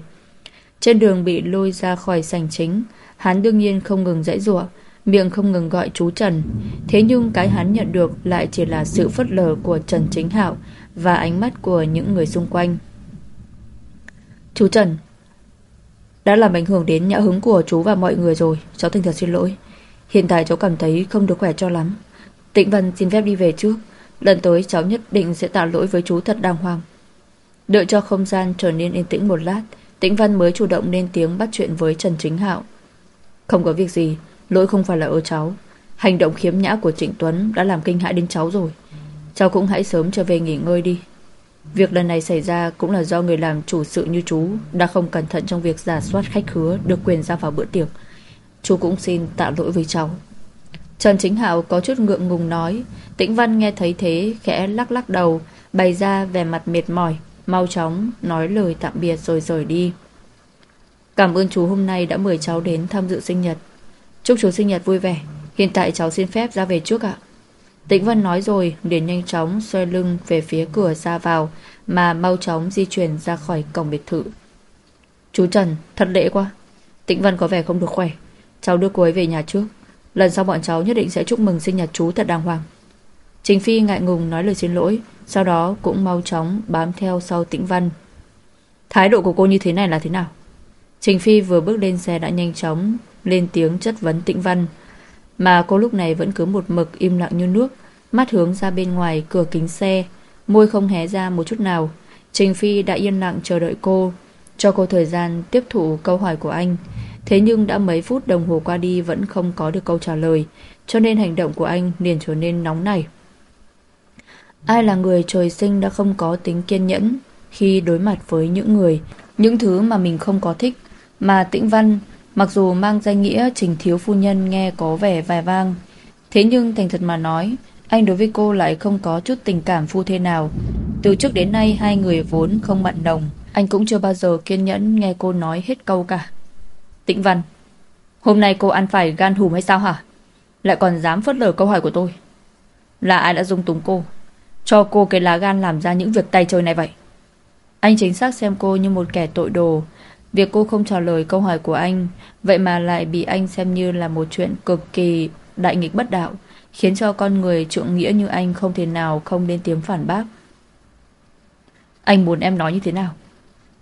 Trên đường bị lôi ra khỏi sảnh chính, hắn đương nhiên không ngừng dãy rủa, miệng không ngừng gọi chú Trần. Thế nhưng cái hắn nhận được lại chỉ là sự phất lờ của Trần Chính Hạo và ánh mắt của những người xung quanh. Chú Trần, đã làm ảnh hưởng đến nhã hứng của chú và mọi người rồi, cháu thành thật xin lỗi. Hiện tại cháu cảm thấy không được khỏe cho lắm. Tịnh Vân xin phép đi về trước. Lần tới cháu nhất định sẽ tạ lỗi với chú thật đàng hoàng. Đợi cho không gian trở nên yên tĩnh một lát, Tĩnh Văn mới chủ động lên tiếng bắt chuyện với Trần Chính Hạo. Không có việc gì, Lỗi không phải là ở cháu. Hành động khiếm nhã của Trịnh Tuấn đã làm kinh hãi đến cháu rồi. Cháu cũng hãy sớm trở về nghỉ ngơi đi. Việc lần này xảy ra cũng là do người làm chủ sự như chú đã không cẩn thận trong việc giả soát khách khứa, được quyền ra vào bữa tiệc. Chú cũng xin tạ lỗi với cháu. Trần Chính Hạo có chút ngượng ngùng nói. Tĩnh Văn nghe thấy thế, khẽ lắc lắc đầu, Bày ra vẻ mặt mệt mỏi, Mau chóng nói lời tạm biệt rồi rời đi. Cảm ơn chú, hôm nay đã mời cháu đến tham dự sinh nhật. Chúc chú sinh nhật vui vẻ. Hiện tại cháu xin phép ra về trước ạ. Tĩnh Văn nói rồi liền nhanh chóng xoay lưng về phía cửa ra vào, Mà mau chóng di chuyển ra khỏi cổng biệt thự. Chú Trần, thật lễ quá. Tĩnh Văn có vẻ không được khỏe. Cháu đưa cô ấy về nhà trước. Lần sau bọn cháu nhất định sẽ chúc mừng sinh nhật chú thật đàng hoàng. Trình Phi ngại ngùng nói lời xin lỗi, Sau đó cũng mau chóng bám theo sau tĩnh văn. Thái độ của cô như thế này là thế nào? Trình Phi vừa bước lên xe đã nhanh chóng Lên tiếng chất vấn tĩnh văn, Mà cô lúc này vẫn cứ một mực im lặng như nước, Mắt hướng ra bên ngoài cửa kính xe, Môi không hé ra một chút nào. Trình Phi đã yên lặng chờ đợi cô, Cho cô thời gian tiếp thụ câu hỏi của anh. Thế nhưng đã mấy phút đồng hồ qua đi vẫn không có được câu trả lời, cho nên hành động của anh liền trở nên nóng nảy. Ai là người trời sinh đã không có tính kiên nhẫn khi đối mặt với những người, những thứ mà mình không có thích. Mà Tĩnh Văn, mặc dù mang danh nghĩa trình thiếu phu nhân nghe có vẻ vài vang, thế nhưng thành thật mà nói, anh đối với cô lại không có chút tình cảm phu thê nào. Từ trước đến nay hai người vốn không mặn nồng, anh cũng chưa bao giờ kiên nhẫn nghe cô nói hết câu cả. Tĩnh Văn, hôm nay cô ăn phải gan hùm hay sao hả? Lại còn dám phớt lờ câu hỏi của tôi. Là ai đã dung túng cô? Cho cô cái lá gan làm ra những việc tay chơi này vậy. Anh chính xác xem cô như một kẻ tội đồ. Việc cô không trả lời câu hỏi của anh, vậy mà lại bị anh xem như là một chuyện cực kỳ đại nghịch bất đạo, khiến cho con người trượng nghĩa như anh không thể nào không lên tiếng phản bác. Anh muốn em nói như thế nào?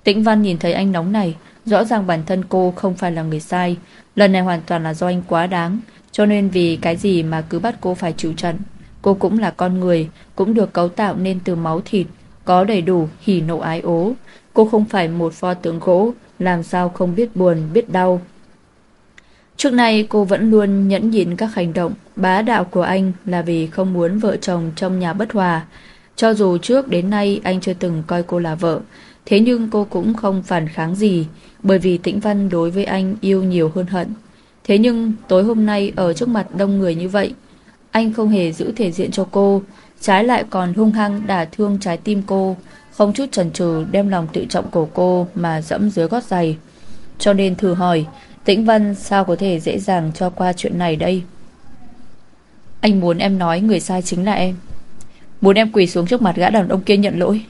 Tĩnh Văn nhìn thấy anh nóng này, rõ ràng bản thân cô không phải là người sai. Lần này hoàn toàn là do anh quá đáng, cho nên vì cái gì mà cứ bắt cô phải chịu trận. Cô cũng là con người, cũng được cấu tạo nên từ máu thịt, có đầy đủ hỉ nộ ái ố. Cô không phải một pho tượng gỗ, làm sao không biết buồn, biết đau. Trước nay cô vẫn luôn nhẫn nhịn các hành động bá đạo của anh là vì không muốn vợ chồng trong nhà bất hòa. Cho dù trước đến nay anh chưa từng coi cô là vợ, thế nhưng cô cũng không phản kháng gì, bởi vì Tĩnh Văn đối với anh yêu nhiều hơn hận. Thế nhưng tối hôm nay ở trước mặt đông người như vậy, anh không hề giữ thể diện cho cô, trái lại còn hung hăng đả thương trái tim cô, không chút chần chừ đem lòng tự trọng của cô mà dẫm dưới gót giày. Cho nên thử hỏi, Tĩnh Văn sao có thể dễ dàng cho qua chuyện này đây? Anh muốn em nói người sai chính là em. Muốn em quỳ xuống trước mặt gã đàn ông kia nhận lỗi.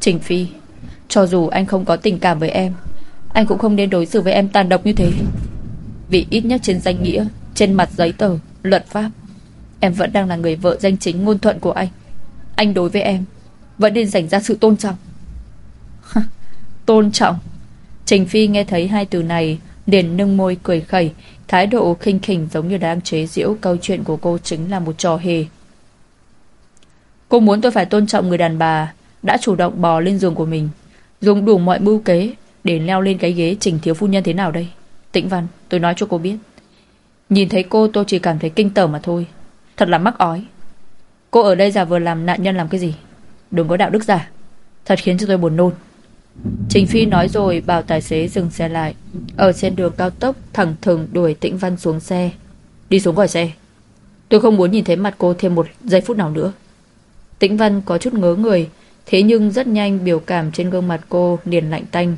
Trình Phi, cho dù anh không có tình cảm với em, anh cũng không nên đối xử với em tàn độc như thế. Vì ít nhất trên danh nghĩa, trên mặt giấy tờ, luật pháp, Em vẫn đang là người vợ danh chính ngôn thuận của anh. Anh đối với em Vẫn nên dành ra sự tôn trọng. Tôn trọng. Trình Phi nghe thấy hai từ này liền nâng môi cười khẩy. Thái độ khinh khỉnh giống như đang chế giễu Câu chuyện của cô chính là một trò hề. Cô muốn tôi phải tôn trọng người đàn bà Đã chủ động bò lên giường của mình. Dùng đủ mọi mưu kế Để leo lên cái ghế trình thiếu phu nhân thế nào đây? Tĩnh Văn, tôi nói cho cô biết. Nhìn thấy cô, tôi chỉ cảm thấy kinh tởm mà thôi. Thật là mắc ói. Cô ở đây giả vừa làm nạn nhân làm cái gì? Đừng có đạo đức giả. Thật khiến cho tôi buồn nôn. Trình Phi nói rồi bảo tài xế dừng xe lại. Ở trên đường cao tốc, Thẳng thừng đuổi Tĩnh Văn xuống xe. Đi xuống khỏi xe. Tôi không muốn nhìn thấy mặt cô thêm một giây phút nào nữa. Tĩnh Văn có chút ngớ người Thế nhưng rất nhanh biểu cảm trên gương mặt cô liền lạnh tanh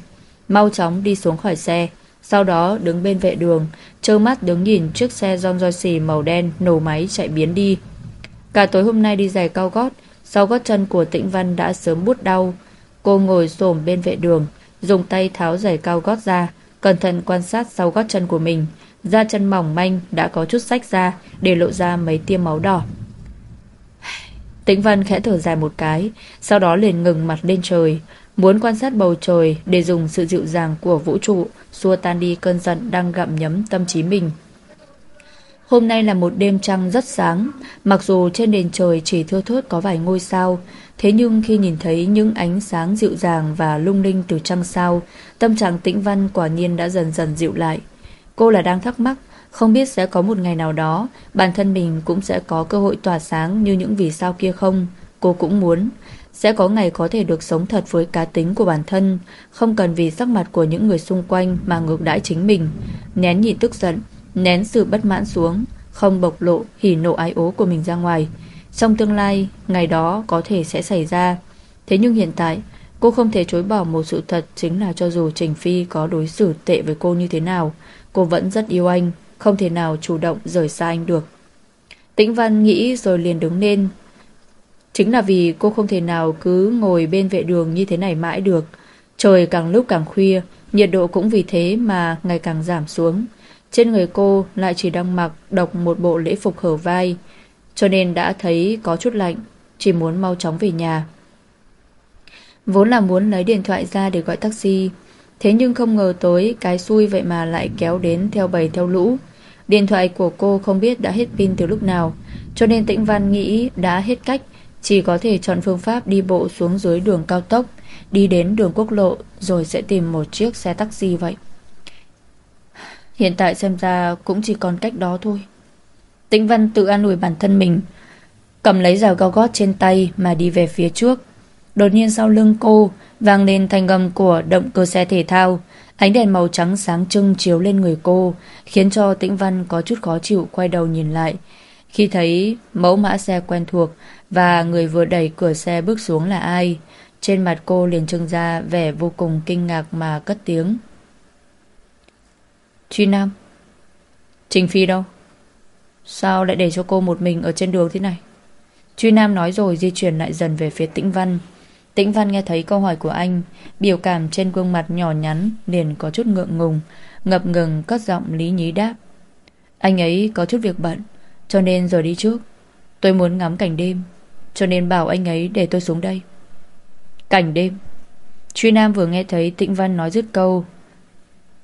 Mau chóng đi xuống khỏi xe sau đó đứng bên vệ đường, trơ mắt đứng nhìn chiếc xe John Joyce màu đen nổ máy chạy biến đi. Cả tối hôm nay đi giày cao gót, sau gót chân của Tĩnh Văn đã sớm bút đau. Cô ngồi xổm bên vệ đường, dùng tay tháo giày cao gót ra, cẩn thận quan sát sau gót chân của mình. Da chân mỏng manh đã có chút sách ra để lộ ra mấy tiêm máu đỏ. Tĩnh Văn khẽ thở dài một cái, sau đó liền ngừng mặt lên trời, muốn quan sát bầu trời để dùng sự dịu dàng của vũ trụ xua tan đi cơn giận đang gặm nhấm tâm trí mình. Hôm nay là một đêm trăng rất sáng, mặc dù trên nền trời chỉ thưa thớt có vài ngôi sao, thế nhưng khi nhìn thấy những ánh sáng dịu dàng và lung linh từ trăng sao, tâm trạng tĩnh văn quả nhiên đã dần dần dịu lại. Cô là đang thắc mắc, không biết sẽ có một ngày nào đó, bản thân mình cũng sẽ có cơ hội tỏa sáng như những vì sao kia không? Cô cũng muốn, sẽ có ngày có thể được sống thật với cá tính của bản thân, không cần vì sắc mặt của những người xung quanh mà ngược đãi chính mình, nén nhịn tức giận, nén sự bất mãn xuống, không bộc lộ hỉ nộ ái ố của mình ra ngoài. Trong tương lai, ngày đó có thể sẽ xảy ra. Thế nhưng hiện tại, cô không thể chối bỏ một sự thật chính là cho dù Trình Phi có đối xử tệ với cô như thế nào, cô vẫn rất yêu anh, không thể nào chủ động rời xa anh được. Tĩnh Văn nghĩ rồi liền đứng lên, Chính là vì cô không thể nào cứ ngồi bên vệ đường như thế này mãi được. Trời càng lúc càng khuya, nhiệt độ cũng vì thế mà ngày càng giảm xuống. Trên người cô lại chỉ đang mặc độc một bộ lễ phục hở vai, cho nên đã thấy có chút lạnh, chỉ muốn mau chóng về nhà. Vốn là muốn lấy điện thoại ra để gọi taxi, thế nhưng không ngờ tối cái xui vậy mà lại kéo đến theo bầy theo lũ. Điện thoại của cô không biết đã hết pin từ lúc nào, cho nên Tĩnh Văn nghĩ đã hết cách chỉ có thể chọn phương pháp đi bộ xuống dưới đường cao tốc Đi đến đường quốc lộ Rồi sẽ tìm một chiếc xe taxi vậy Hiện tại xem ra Cũng chỉ còn cách đó thôi Tĩnh Văn tự an ủi bản thân mình cầm lấy rào cao gót trên tay mà đi về phía trước. Đột nhiên sau lưng cô vang lên thanh âm của động cơ xe thể thao. Ánh đèn màu trắng sáng trưng chiếu lên người cô, khiến cho Tĩnh Văn có chút khó chịu quay đầu nhìn lại. Khi thấy mẫu mã xe quen thuộc và người vừa đẩy cửa xe bước xuống là ai, trên mặt cô liền trưng ra vẻ vô cùng kinh ngạc mà cất tiếng. Truy Nam Trình Phi đâu? Sao lại để cho cô một mình ở trên đường thế này? Truy Nam nói rồi di chuyển lại dần về phía Tĩnh Văn. Tĩnh Văn nghe thấy câu hỏi của anh, biểu cảm trên gương mặt nhỏ nhắn liền có chút ngượng ngùng, ngập ngừng cất giọng lý nhí đáp. Anh ấy có chút việc bận, cho nên rồi đi trước. Tôi muốn ngắm cảnh đêm, cho nên bảo anh ấy để tôi xuống đây. Cảnh đêm. Truy Nam vừa nghe thấy Tĩnh Văn nói dứt câu,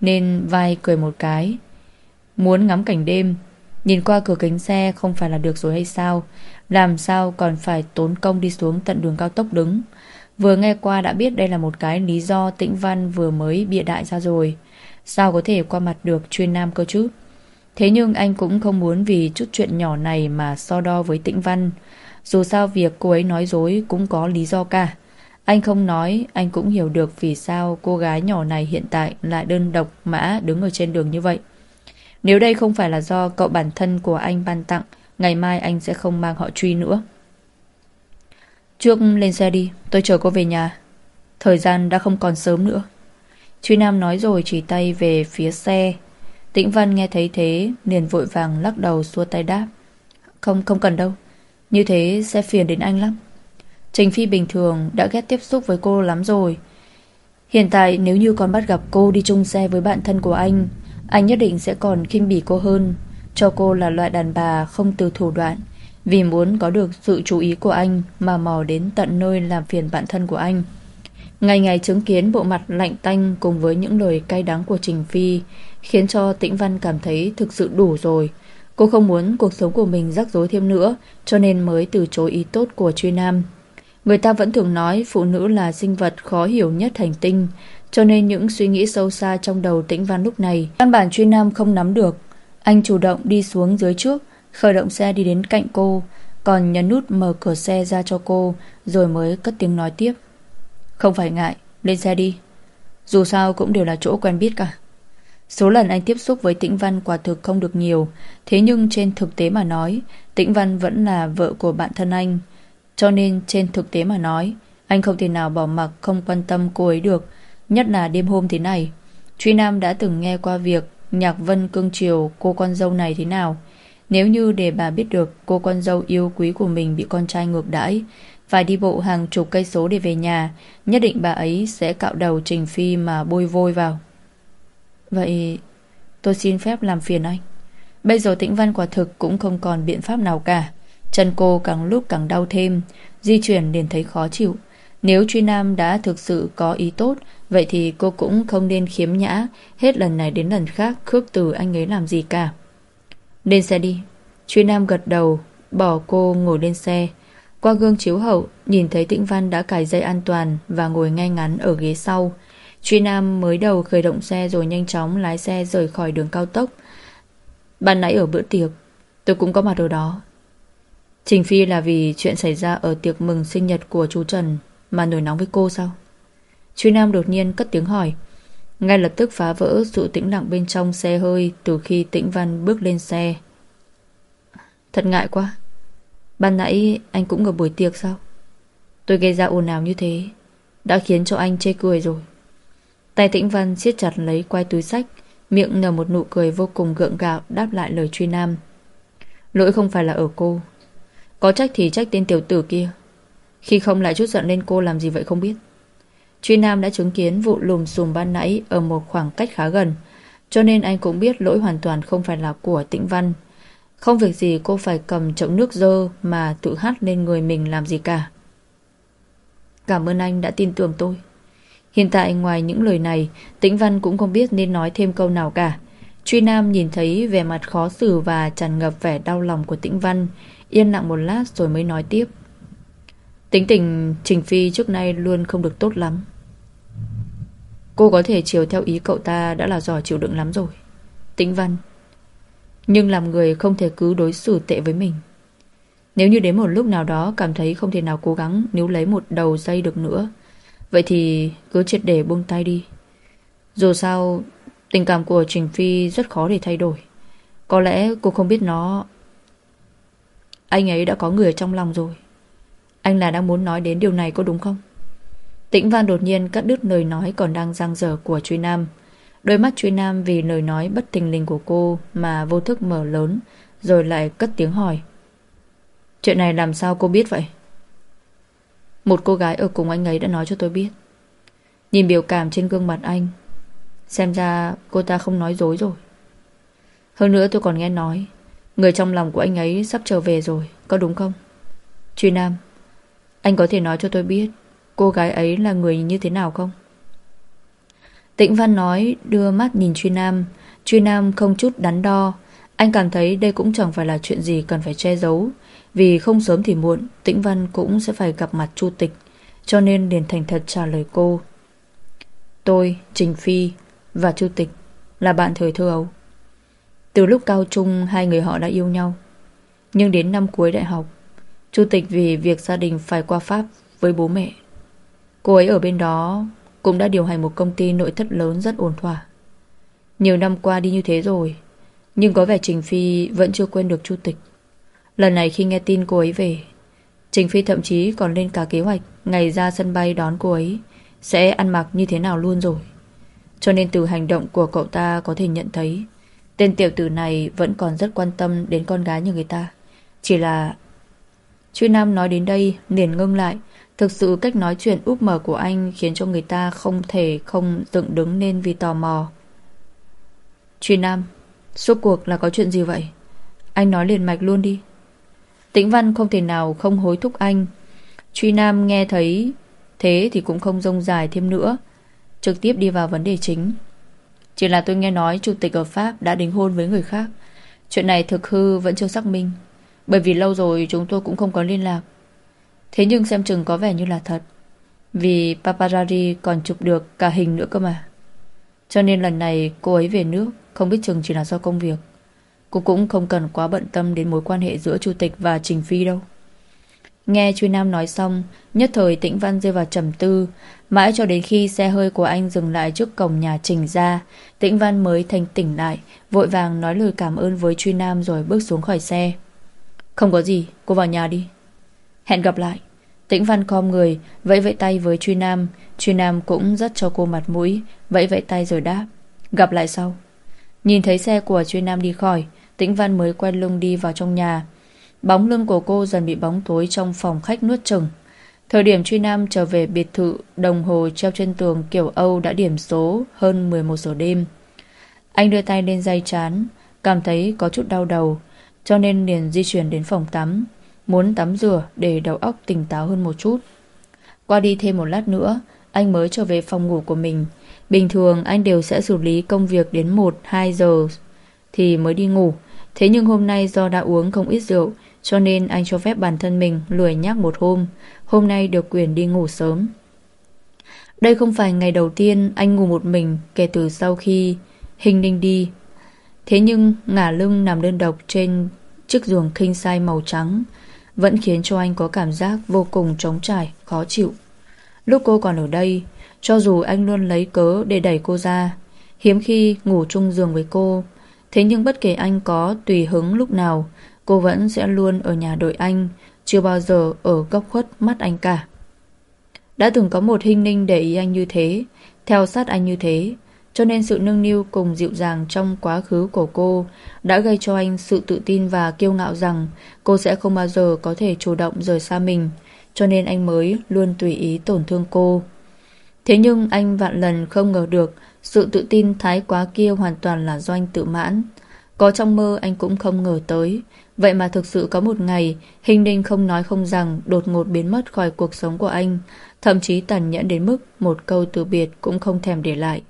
nên vai cười một cái. Muốn ngắm cảnh đêm, nhìn qua cửa kính xe không phải là được rồi hay sao? Làm sao còn phải tốn công đi xuống tận đường cao tốc đứng? Vừa nghe qua đã biết đây là một cái lý do tĩnh văn vừa mới bịa đại ra rồi. Sao có thể qua mặt được chuyên nam cơ chứ? Thế nhưng anh cũng không muốn vì chút chuyện nhỏ này mà so đo với tĩnh văn. Dù sao việc cô ấy nói dối cũng có lý do cả. Anh không nói, anh cũng hiểu được vì sao cô gái nhỏ này hiện tại lại đơn độc mã đứng ở trên đường như vậy. Nếu đây không phải là do cậu bản thân của anh ban tặng, ngày mai anh sẽ không mang họ truy nữa. Trước lên xe đi, Tôi chờ cô về nhà. Thời gian đã không còn sớm nữa. Truy Nam nói rồi chỉ tay về phía xe. Tĩnh Văn nghe thấy thế, liền vội vàng lắc đầu xua tay đáp. Không không cần đâu. Như thế sẽ phiền đến anh lắm. Trình Phi bình thường đã ghét tiếp xúc với cô lắm rồi. Hiện tại nếu như còn bắt gặp cô đi chung xe với bạn thân của anh Anh nhất định sẽ còn khinh bỉ cô hơn. Cho cô là loại đàn bà không từ thủ đoạn vì muốn có được sự chú ý của anh mà mò đến tận nơi làm phiền bản thân của anh. Ngày ngày chứng kiến bộ mặt lạnh tanh cùng với những lời cay đắng của Trình Phi khiến cho Tĩnh Văn cảm thấy thực sự đủ rồi. Cô không muốn cuộc sống của mình rắc rối thêm nữa, cho nên mới từ chối ý tốt của Truy Nam. Người ta vẫn thường nói phụ nữ là sinh vật khó hiểu nhất hành tinh, cho nên những suy nghĩ sâu xa trong đầu Tĩnh Văn lúc này, căn bản Truy Nam không nắm được. Anh chủ động đi xuống dưới trước khởi động xe đi đến cạnh cô, còn nhấn nút mở cửa xe ra cho cô, rồi mới cất tiếng nói tiếp. Không phải ngại, lên xe đi. Dù sao cũng đều là chỗ quen biết cả. Số lần anh tiếp xúc với Tĩnh Văn quả thực không được nhiều, thế nhưng trên thực tế mà nói, Tĩnh Văn vẫn là vợ của bạn thân anh. Cho nên trên thực tế mà nói, anh không thể nào bỏ mặc không quan tâm cô ấy được, nhất là đêm hôm thế này. Truy Nam đã từng nghe qua việc Nhạc Vân cương chiều cô con dâu này thế nào. Nếu như để bà biết được cô con dâu yêu quý của mình bị con trai ngược đãi, phải đi bộ hàng chục cây số để về nhà, nhất định bà ấy sẽ cạo đầu Trình Phi mà bôi vôi vào. Vậy tôi xin phép làm phiền anh. Bây giờ tĩnh văn quả thực cũng không còn biện pháp nào cả. Chân cô càng lúc càng đau thêm, di chuyển liền thấy khó chịu. Nếu truy nam đã thực sự có ý tốt, vậy thì cô cũng không nên khiếm nhã, hết lần này đến lần khác khước từ anh ấy làm gì cả. Lên xe đi. Truy Nam gật đầu, Bỏ cô ngồi lên xe. Qua gương chiếu hậu, Nhìn thấy Tĩnh Văn đã cài dây an toàn Và ngồi ngay ngắn ở ghế sau. Truy Nam mới đầu khởi động xe Rồi nhanh chóng lái xe rời khỏi đường cao tốc. Ban nãy ở bữa tiệc, Tôi cũng có mặt ở đó. Trình Phi là vì chuyện xảy ra Ở tiệc mừng sinh nhật của chú Trần Mà nổi nóng với cô sao? Truy Nam đột nhiên cất tiếng hỏi ngay lập tức phá vỡ sự tĩnh lặng bên trong xe hơi từ khi Tĩnh Văn bước lên xe. Thật ngại quá. Ban nãy anh cũng ở buổi tiệc sao? Tôi gây ra ồn ào như thế đã khiến cho anh chê cười rồi. Tay Tĩnh Văn siết chặt lấy quai túi sách, miệng nở một nụ cười vô cùng gượng gạo đáp lại lời truy nam. Lỗi không phải là ở cô. Có trách thì trách tên tiểu tử kia. Khi không lại chút giận lên cô làm gì vậy không biết. Truy Nam đã chứng kiến vụ lùm xùm ban nãy ở một khoảng cách khá gần, cho nên anh cũng biết lỗi hoàn toàn không phải là của Tĩnh Văn. Không việc gì cô phải cầm chậu nước dơ mà tự hát lên người mình làm gì cả. Cảm ơn anh đã tin tưởng tôi. Hiện tại ngoài những lời này, Tĩnh Văn cũng không biết nên nói thêm câu nào cả. Truy Nam nhìn thấy vẻ mặt khó xử và tràn ngập vẻ đau lòng của Tĩnh Văn, yên lặng một lát rồi mới nói tiếp. Tính tình Trình Phi trước nay luôn không được tốt lắm. Cô có thể chiều theo ý cậu ta đã là giỏi chịu đựng lắm rồi. Tĩnh văn. Nhưng làm người không thể cứ đối xử tệ với mình. Nếu như đến một lúc nào đó cảm thấy không thể nào cố gắng níu lấy một đầu dây được nữa, vậy thì cứ triệt để buông tay đi. Dù sao, tình cảm của Trình Phi rất khó để thay đổi. Có lẽ cô không biết nó... Anh ấy đã có người trong lòng rồi. Anh là đang muốn nói đến điều này có đúng không? Tĩnh Văn đột nhiên cắt đứt lời nói còn đang giang dở của Truy Nam. Đôi mắt Truy Nam vì lời nói bất tình linh của cô mà vô thức mở lớn, rồi lại cất tiếng hỏi. Chuyện này làm sao cô biết vậy? Một cô gái ở cùng anh ấy đã nói cho tôi biết. Nhìn biểu cảm trên gương mặt anh, xem ra cô ta không nói dối rồi. Hơn nữa tôi còn nghe nói, người trong lòng của anh ấy sắp trở về rồi, có đúng không? Truy Nam, anh có thể nói cho tôi biết cô gái ấy là người như thế nào không? tịnh Văn nói đưa mắt nhìn Truy Nam. Truy Nam không chút đắn đo. Anh cảm thấy đây cũng chẳng phải là chuyện gì cần phải che giấu. Vì không sớm thì muộn Tĩnh Văn cũng sẽ phải gặp mặt Chu Tịch Cho nên liền thành thật trả lời cô. Tôi, Trình Phi và Chu Tịch là bạn thời thơ ấu. Từ lúc cao trung hai người họ đã yêu nhau. Nhưng đến năm cuối đại học Chu Tịch vì việc gia đình phải qua Pháp với bố mẹ Cô ấy ở bên đó cũng đã điều hành một công ty nội thất lớn rất ổn thỏa. Nhiều năm qua đi như thế rồi, nhưng có vẻ Trình Phi vẫn chưa quên được Chu Tịch. Lần này khi nghe tin cô ấy về, Trình Phi thậm chí còn lên cả kế hoạch ngày ra sân bay đón cô ấy sẽ ăn mặc như thế nào luôn rồi. Cho nên từ hành động của cậu ta có thể nhận thấy tên tiểu tử này vẫn còn rất quan tâm đến con gái như người ta. Chỉ là... Truy Nam nói đến đây liền ngưng lại Thực sự cách nói chuyện úp mở của anh khiến cho người ta không thể không dựng đứng lên vì tò mò. Truy Nam, suốt cuộc là có chuyện gì vậy? Anh nói liền mạch luôn đi. Tĩnh Văn không thể nào không hối thúc anh. Truy Nam nghe thấy thế thì cũng không rông dài thêm nữa. Trực tiếp đi vào vấn đề chính. Chỉ là tôi nghe nói chủ tịch ở Pháp đã đính hôn với người khác. Chuyện này thực hư vẫn chưa xác minh. Bởi vì lâu rồi chúng tôi cũng không có liên lạc. Thế nhưng xem chừng có vẻ như là thật. Vì paparazzi còn chụp được cả hình nữa cơ mà. Cho nên lần này cô ấy về nước Không biết chừng chỉ là do công việc. Cô cũng không cần quá bận tâm Đến mối quan hệ giữa Chủ tịch và Trình Phi đâu. Nghe Truy Nam nói xong Nhất thời Tĩnh Văn rơi vào trầm tư. Mãi cho đến khi xe hơi của anh dừng lại Trước cổng nhà Trình ra Tĩnh Văn mới thành tỉnh lại Vội vàng nói lời cảm ơn với Truy Nam Rồi bước xuống khỏi xe. Không có gì, cô vào nhà đi. Hẹn gặp lại. Tĩnh Văn khom người, Vẫy vẫy tay với Truy Nam. Truy Nam cũng rất cho cô mặt mũi, Vẫy vẫy tay rồi đáp. Gặp lại sau. Nhìn thấy xe của Truy Nam đi khỏi, Tĩnh Văn mới quay lưng đi vào trong nhà. Bóng lưng của cô dần bị bóng tối Trong phòng khách nuốt chừng Thời điểm Truy Nam trở về biệt thự, Đồng hồ treo trên tường kiểu Âu đã điểm số Hơn 11 giờ đêm. Anh đưa tay lên dây chán, Cảm thấy có chút đau đầu, Cho nên liền di chuyển đến phòng tắm. Muốn tắm rửa để đầu óc tỉnh táo hơn một chút. Qua đi thêm một lát nữa, Anh mới trở về phòng ngủ của mình. Bình thường anh đều sẽ xử lý công việc đến 1-2 giờ Thì mới đi ngủ. Thế nhưng hôm nay do đã uống không ít rượu, Cho nên anh cho phép bản thân mình lười nhác một hôm. Hôm nay được quyền đi ngủ sớm. Đây không phải ngày đầu tiên anh ngủ một mình Kể từ sau khi hình ninh đi. Thế nhưng ngả lưng nằm đơn độc trên chiếc giường king size màu trắng vẫn khiến cho anh có cảm giác vô cùng trống trải, khó chịu. Lúc cô còn ở đây, cho dù anh luôn lấy cớ để đẩy cô ra, hiếm khi ngủ chung giường với cô, thế nhưng bất kể anh có tùy hứng lúc nào, cô vẫn sẽ luôn ở nhà đợi anh, chưa bao giờ ở góc khuất mắt anh cả. Đã từng có một hình ninh để ý anh như thế, theo sát anh như thế, cho nên sự nâng niu cùng dịu dàng trong quá khứ của cô đã gây cho anh sự tự tin và kiêu ngạo rằng cô sẽ không bao giờ có thể chủ động rời xa mình, cho nên anh mới luôn tùy ý tổn thương cô. Thế nhưng anh vạn lần không ngờ được sự tự tin thái quá kia hoàn toàn là do anh tự mãn. Có trong mơ anh cũng không ngờ tới. Vậy mà thực sự có một ngày, Hình Đinh không nói không rằng đột ngột biến mất khỏi cuộc sống của anh, thậm chí tàn nhẫn đến mức một câu từ biệt cũng không thèm để lại.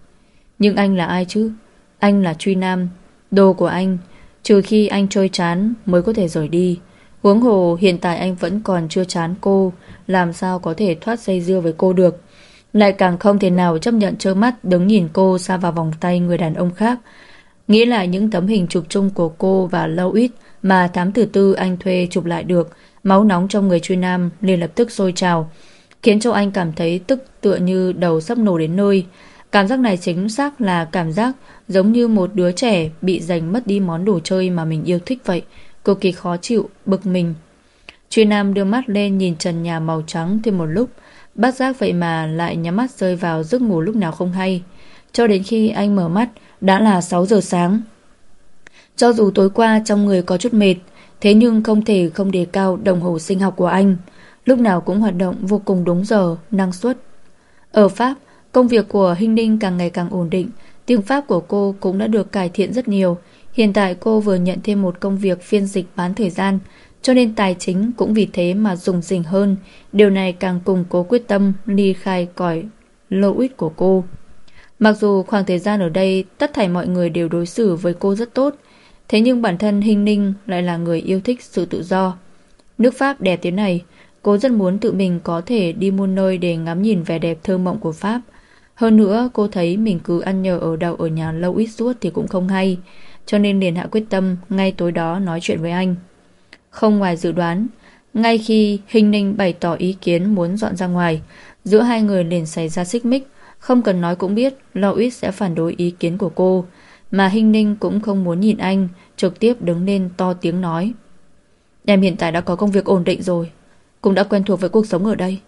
Nhưng anh là ai chứ? Anh là Truy Nam, đồ của anh, trừ khi anh trôi chán mới có thể rời đi. Huống hồ hiện tại anh vẫn còn chưa chán cô, làm sao có thể thoát dây dưa với cô được. Lại càng không thể nào chấp nhận trơ mắt đứng nhìn cô xa vào vòng tay người đàn ông khác. Nghĩ lại những tấm hình chụp chung của cô và Lâu Ít mà thám tử tư anh thuê chụp lại được, máu nóng trong người truy nam liền lập tức sôi trào, khiến cho anh cảm thấy tức tựa như đầu sắp nổ đến nơi. Cảm giác này chính xác là cảm giác giống như một đứa trẻ bị giành mất đi món đồ chơi mà mình yêu thích vậy, cực kỳ khó chịu, bực mình. Truy Nam đưa mắt lên nhìn trần nhà màu trắng thêm một lúc, bắt giác vậy mà lại nhắm mắt rơi vào giấc ngủ lúc nào không hay. Cho đến khi anh mở mắt, đã là 6 giờ sáng. Cho dù tối qua trong người có chút mệt, thế nhưng không thể không đề cao đồng hồ sinh học của anh. Lúc nào cũng hoạt động vô cùng đúng giờ, năng suất. Ở Pháp, công việc của Hinh Ninh càng ngày càng ổn định, tiếng Pháp của cô cũng đã được cải thiện rất nhiều. Hiện tại cô vừa nhận thêm một công việc phiên dịch bán thời gian, cho nên tài chính cũng vì thế mà dùng dình hơn. Điều này càng củng cố quyết tâm ly khai cõi lô ít của cô. Mặc dù khoảng thời gian ở đây tất thảy mọi người đều đối xử với cô rất tốt, thế nhưng bản thân Hinh Ninh lại là người yêu thích sự tự do. Nước Pháp đẹp thế này, cô rất muốn tự mình có thể đi muôn nơi để ngắm nhìn vẻ đẹp thơ mộng của Pháp. Hơn nữa cô thấy mình cứ ăn nhờ ở đậu ở nhà lâu ít suốt thì cũng không hay, cho nên liền hạ quyết tâm ngay tối đó nói chuyện với anh. Không ngoài dự đoán, ngay khi Hình Ninh bày tỏ ý kiến muốn dọn ra ngoài, giữa hai người liền xảy ra xích mích, không cần nói cũng biết Louis sẽ phản đối ý kiến của cô, mà Hình Ninh cũng không muốn nhìn anh, trực tiếp đứng lên to tiếng nói. Em hiện tại đã có công việc ổn định rồi, cũng đã quen thuộc với cuộc sống ở đây.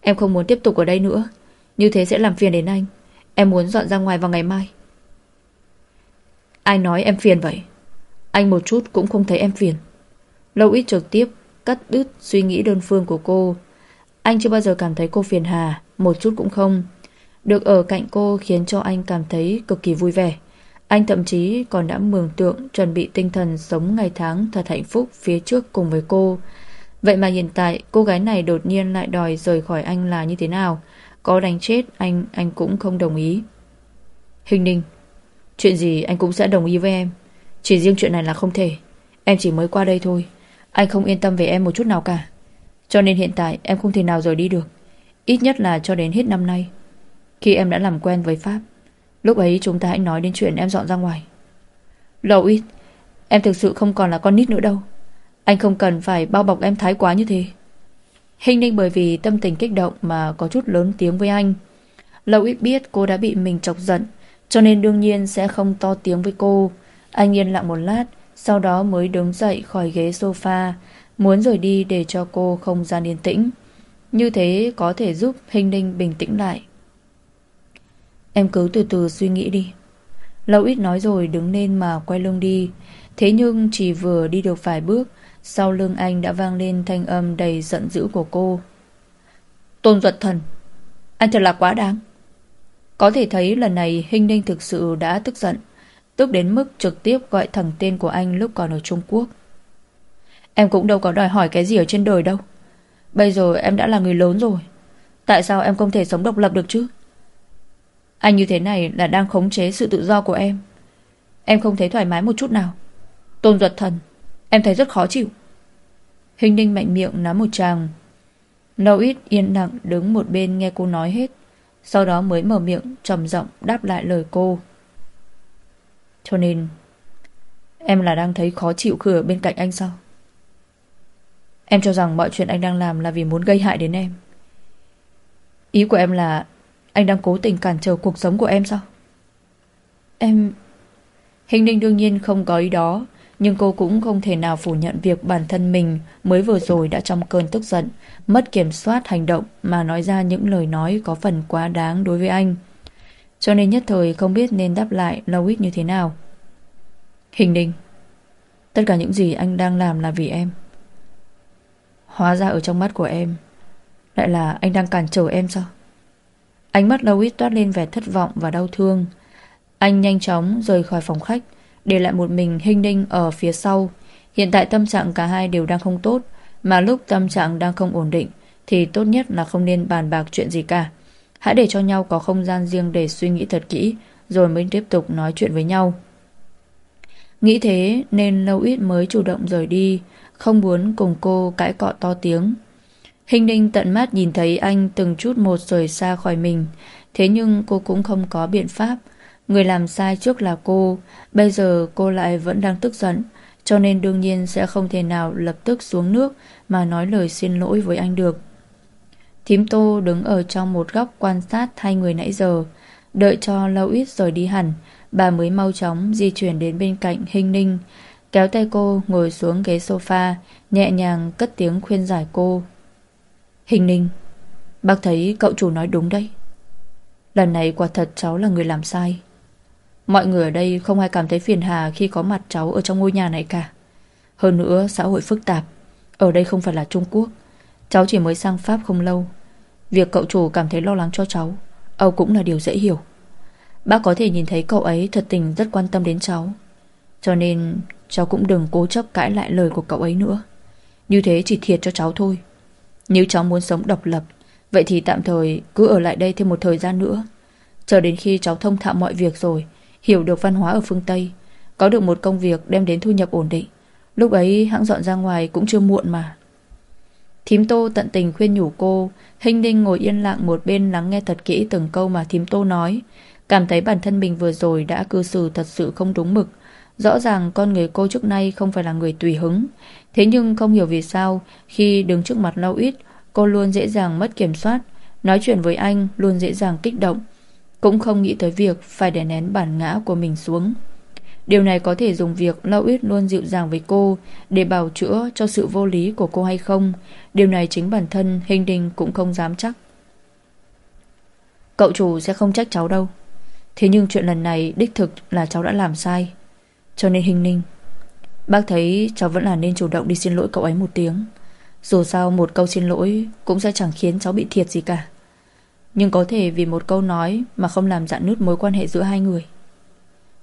Em không muốn tiếp tục ở đây nữa, như thế sẽ làm phiền đến anh. Em muốn dọn ra ngoài vào ngày mai. Ai nói em phiền vậy? Anh một chút cũng không thấy em phiền. Lâu ít trực tiếp cắt đứt suy nghĩ đơn phương của cô. Anh chưa bao giờ cảm thấy cô phiền hà, một chút cũng không. Được ở cạnh cô khiến cho anh cảm thấy cực kỳ vui vẻ. Anh thậm chí còn đã mường tượng chuẩn bị tinh thần sống ngày tháng thật hạnh phúc phía trước cùng với cô. Vậy mà hiện tại cô gái này đột nhiên lại đòi rời khỏi anh là như thế nào? Có đánh chết anh, anh cũng không đồng ý. Hình ninh, chuyện gì anh cũng sẽ đồng ý với em. Chỉ riêng chuyện này là không thể. Em chỉ mới qua đây thôi. Anh không yên tâm về em một chút nào cả Cho nên hiện tại em không thể nào rời đi được Ít nhất là cho đến hết năm nay Khi em đã làm quen với Pháp Lúc ấy chúng ta hãy nói đến chuyện em dọn ra ngoài Lâu ít Em thực sự không còn là con nít nữa đâu Anh không cần phải bao bọc em thái quá như thế Hình ninh bởi vì tâm tình kích động Mà có chút lớn tiếng với anh Lâu ít biết cô đã bị mình chọc giận Cho nên đương nhiên sẽ không to tiếng với cô Anh yên lặng một lát sau đó mới đứng dậy khỏi ghế sofa, muốn rời đi để cho cô không gian yên tĩnh. Như thế có thể giúp Hình Ninh bình tĩnh lại. Em cứ từ từ suy nghĩ đi. Lâu ít nói rồi đứng lên mà quay lưng đi. Thế nhưng chỉ vừa đi được vài bước, sau lưng anh đã vang lên thanh âm đầy giận dữ của cô. Tôn duật thần, anh thật là quá đáng. Có thể thấy lần này Hình Ninh thực sự đã tức giận. Tức đến mức trực tiếp gọi thẳng tên của anh lúc còn ở Trung Quốc Em cũng đâu có đòi hỏi cái gì ở trên đời đâu Bây giờ em đã là người lớn rồi Tại sao em không thể sống độc lập được chứ Anh như thế này là đang khống chế sự tự do của em Em không thấy thoải mái một chút nào Tôn duật thần Em thấy rất khó chịu. Hình ninh mạnh miệng nắm một chàng Lâu ít yên lặng đứng một bên nghe cô nói hết, Sau đó mới mở miệng trầm giọng đáp lại lời cô. Cho nên, Em là đang thấy khó chịu khi ở bên cạnh anh sao? Em cho rằng mọi chuyện anh đang làm là vì muốn gây hại đến em. Ý của em là Anh đang cố tình cản trở cuộc sống của em sao? Em Hình ninh đương nhiên không có ý đó. Nhưng cô cũng không thể nào phủ nhận việc bản thân mình mới vừa rồi đã trong cơn tức giận, mất kiểm soát hành động mà nói ra những lời nói có phần quá đáng đối với anh. Cho nên nhất thời không biết nên đáp lại Lois như thế nào. Hình đình, Tất cả những gì anh đang làm là vì em. Hóa ra ở trong mắt của em Lại là anh đang cản trở em sao? Ánh mắt Lois toát lên vẻ thất vọng và đau thương. Anh nhanh chóng rời khỏi phòng khách để lại một mình Hinh ninh ở phía sau. Hiện tại tâm trạng cả hai đều đang không tốt, Mà lúc tâm trạng đang không ổn định Thì tốt nhất là không nên bàn bạc chuyện gì cả. Hãy để cho nhau có không gian riêng để suy nghĩ thật kỹ, Rồi mới tiếp tục nói chuyện với nhau. Nghĩ thế nên lâu ít mới chủ động rời đi, Không muốn cùng cô cãi cọ to tiếng. Hình ninh tận mắt nhìn thấy anh từng chút một rời xa khỏi mình, Thế nhưng cô cũng không có biện pháp. Người làm sai trước là cô Bây giờ cô lại vẫn đang tức giận cho nên đương nhiên sẽ không thể nào lập tức xuống nước mà nói lời xin lỗi với anh được. Thím Tô đứng ở trong một góc quan sát hai người nãy giờ, đợi cho lâu ít rồi đi hẳn, bà mới mau chóng di chuyển đến bên cạnh Hinh Ninh, kéo tay cô ngồi xuống ghế sofa, nhẹ nhàng cất tiếng khuyên giải cô. Hình Ninh, bác thấy cậu chủ nói đúng đấy. Lần này quả thật cháu là người làm sai. Mọi người ở đây không ai cảm thấy phiền hà khi có mặt cháu ở trong ngôi nhà này cả. Hơn nữa xã hội phức tạp, ở đây không phải là Trung Quốc. Cháu chỉ mới sang Pháp không lâu. Việc cậu chủ cảm thấy lo lắng cho cháu, Âu cũng là điều dễ hiểu. Bác có thể nhìn thấy cậu ấy thật tình rất quan tâm đến cháu. Cho nên cháu cũng đừng cố chấp cãi lại lời của cậu ấy nữa. Như thế chỉ thiệt cho cháu thôi. Nếu cháu muốn sống độc lập, vậy thì tạm thời cứ ở lại đây thêm một thời gian nữa. Chờ đến khi cháu thông thạo mọi việc rồi, hiểu được văn hóa ở phương Tây, có được một công việc đem đến thu nhập ổn định. Lúc ấy hãng dọn ra ngoài cũng chưa muộn mà. Thím Tô tận tình khuyên nhủ cô, Hình Ninh ngồi yên lặng một bên lắng nghe thật kỹ từng câu mà thím Tô nói, cảm thấy bản thân mình vừa rồi đã cư xử thật sự không đúng mực. Rõ ràng con người cô trước nay không phải là người tùy hứng, thế nhưng không hiểu vì sao khi đứng trước mặt lâu ít, cô luôn dễ dàng mất kiểm soát, nói chuyện với anh luôn dễ dàng kích động, cũng không nghĩ tới việc phải đè nén bản ngã của mình xuống. Điều này có thể dùng việc Lâu Uyết luôn dịu dàng với cô để bào chữa cho sự vô lý của cô hay không. Điều này chính bản thân Hình Đình cũng không dám chắc. Cậu chủ sẽ không trách cháu đâu. Thế nhưng chuyện lần này đích thực là cháu đã làm sai. Cho nên Hình Ninh, bác thấy cháu vẫn là nên chủ động đi xin lỗi cậu ấy một tiếng. Dù sao một câu xin lỗi cũng sẽ chẳng khiến cháu bị thiệt gì cả. Nhưng có thể vì một câu nói mà không làm dạn nứt mối quan hệ giữa hai người.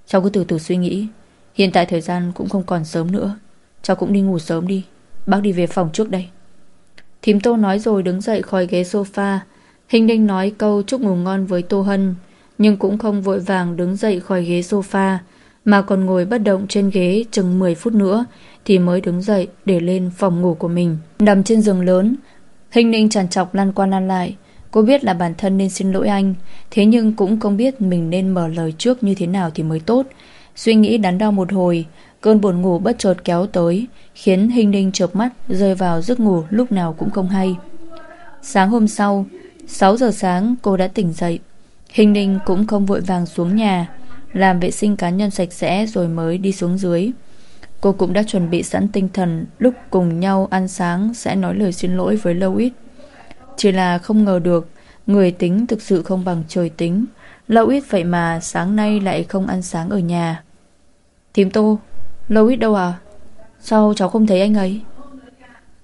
Cháu cứ từ từ suy nghĩ. Hiện tại thời gian cũng không còn sớm nữa. Cháu cũng đi ngủ sớm đi. Bác đi về phòng trước đây. Thím Tô nói rồi đứng dậy khỏi ghế sofa, Hình Đinh nói câu chúc ngủ ngon với Tô Hân, Nhưng cũng không vội vàng đứng dậy khỏi ghế sofa, Mà còn ngồi bất động trên ghế chừng 10 phút nữa Thì mới đứng dậy để lên phòng ngủ của mình. Nằm trên giường lớn, Hình Ninh tràn trọc lăn qua lăn lại Cô biết là bản thân nên xin lỗi anh, Thế nhưng cũng không biết mình nên mở lời trước như thế nào thì mới tốt. Suy nghĩ đắn đo một hồi, Cơn buồn ngủ bất chợt kéo tới, Khiến Hình Ninh chợp mắt, Rơi vào giấc ngủ lúc nào cũng không hay. Sáng hôm sau 6 giờ sáng, cô đã tỉnh dậy. Hình Ninh cũng không vội vàng xuống nhà, Làm vệ sinh cá nhân sạch sẽ Rồi mới đi xuống dưới. Cô cũng đã chuẩn bị sẵn tinh thần, Lúc cùng nhau ăn sáng Sẽ nói lời xin lỗi với Lâu Ít chỉ là không ngờ được, Người tính thực sự không bằng trời tính. Lâu ít vậy mà sáng nay lại không ăn sáng ở nhà. Thím tô. Lâu ít đâu à? Sao cháu không thấy anh ấy?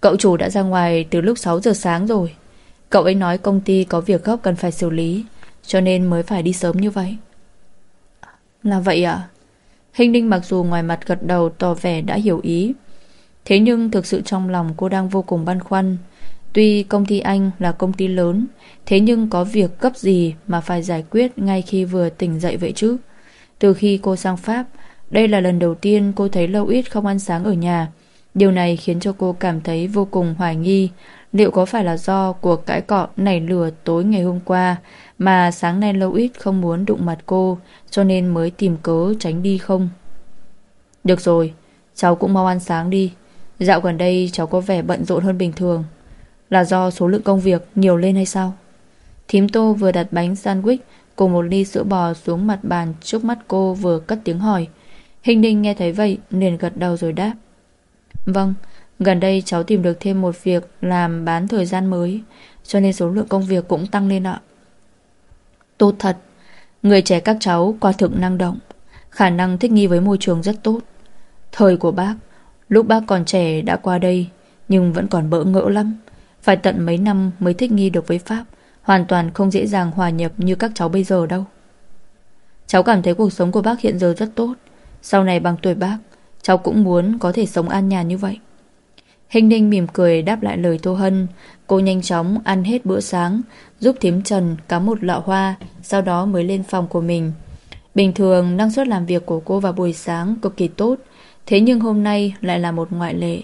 Cậu chủ đã ra ngoài từ lúc 6 giờ sáng rồi. Cậu ấy nói công ty có việc gấp cần phải xử lý, Cho nên mới phải đi sớm như vậy. À, là vậy à Hình ninh mặc dù ngoài mặt gật đầu tỏ vẻ đã hiểu ý. Thế nhưng thực sự trong lòng cô đang vô cùng băn khoăn. Tuy công ty anh là công ty lớn, Thế nhưng có việc cấp gì Mà phải giải quyết ngay khi vừa tỉnh dậy vậy chứ? Từ khi cô sang Pháp, Đây là lần đầu tiên cô thấy lâu ít không ăn sáng ở nhà. Điều này khiến cho cô cảm thấy vô cùng hoài nghi Liệu có phải là do cuộc cãi cọ nảy lửa tối ngày hôm qua Mà sáng nay lâu ít không muốn đụng mặt cô, Cho nên mới tìm cớ tránh đi không? Được rồi, Cháu cũng mau ăn sáng đi. Dạo gần đây cháu có vẻ bận rộn hơn bình thường là do số lượng công việc nhiều lên hay sao? Thím tô vừa đặt bánh sandwich Cùng một ly sữa bò xuống mặt bàn Trước mắt cô vừa cất tiếng hỏi. Hình ninh nghe thấy vậy, liền gật đầu rồi đáp. Vâng Gần đây cháu tìm được thêm một việc Làm bán thời gian mới, Cho nên số lượng công việc cũng tăng lên ạ. Tốt thật, Người trẻ các cháu quả thực năng động, Khả năng thích nghi với môi trường rất tốt. Thời của bác, Lúc bác còn trẻ đã qua đây, Nhưng vẫn còn bỡ ngỡ lắm phải tận mấy năm mới thích nghi được với Pháp. Hoàn toàn không dễ dàng hòa nhập như các cháu bây giờ đâu. Cháu cảm thấy cuộc sống của bác hiện giờ rất tốt. Sau này bằng tuổi bác, Cháu cũng muốn có thể sống an nhàn như vậy. Hình ninh mỉm cười đáp lại lời Tô Hân. Cô nhanh chóng ăn hết bữa sáng, Giúp thím Trần cắm một lọ hoa, Sau đó mới lên phòng của mình. Bình thường, năng suất làm việc của cô vào buổi sáng cực kỳ tốt. Thế nhưng hôm nay lại là một ngoại lệ.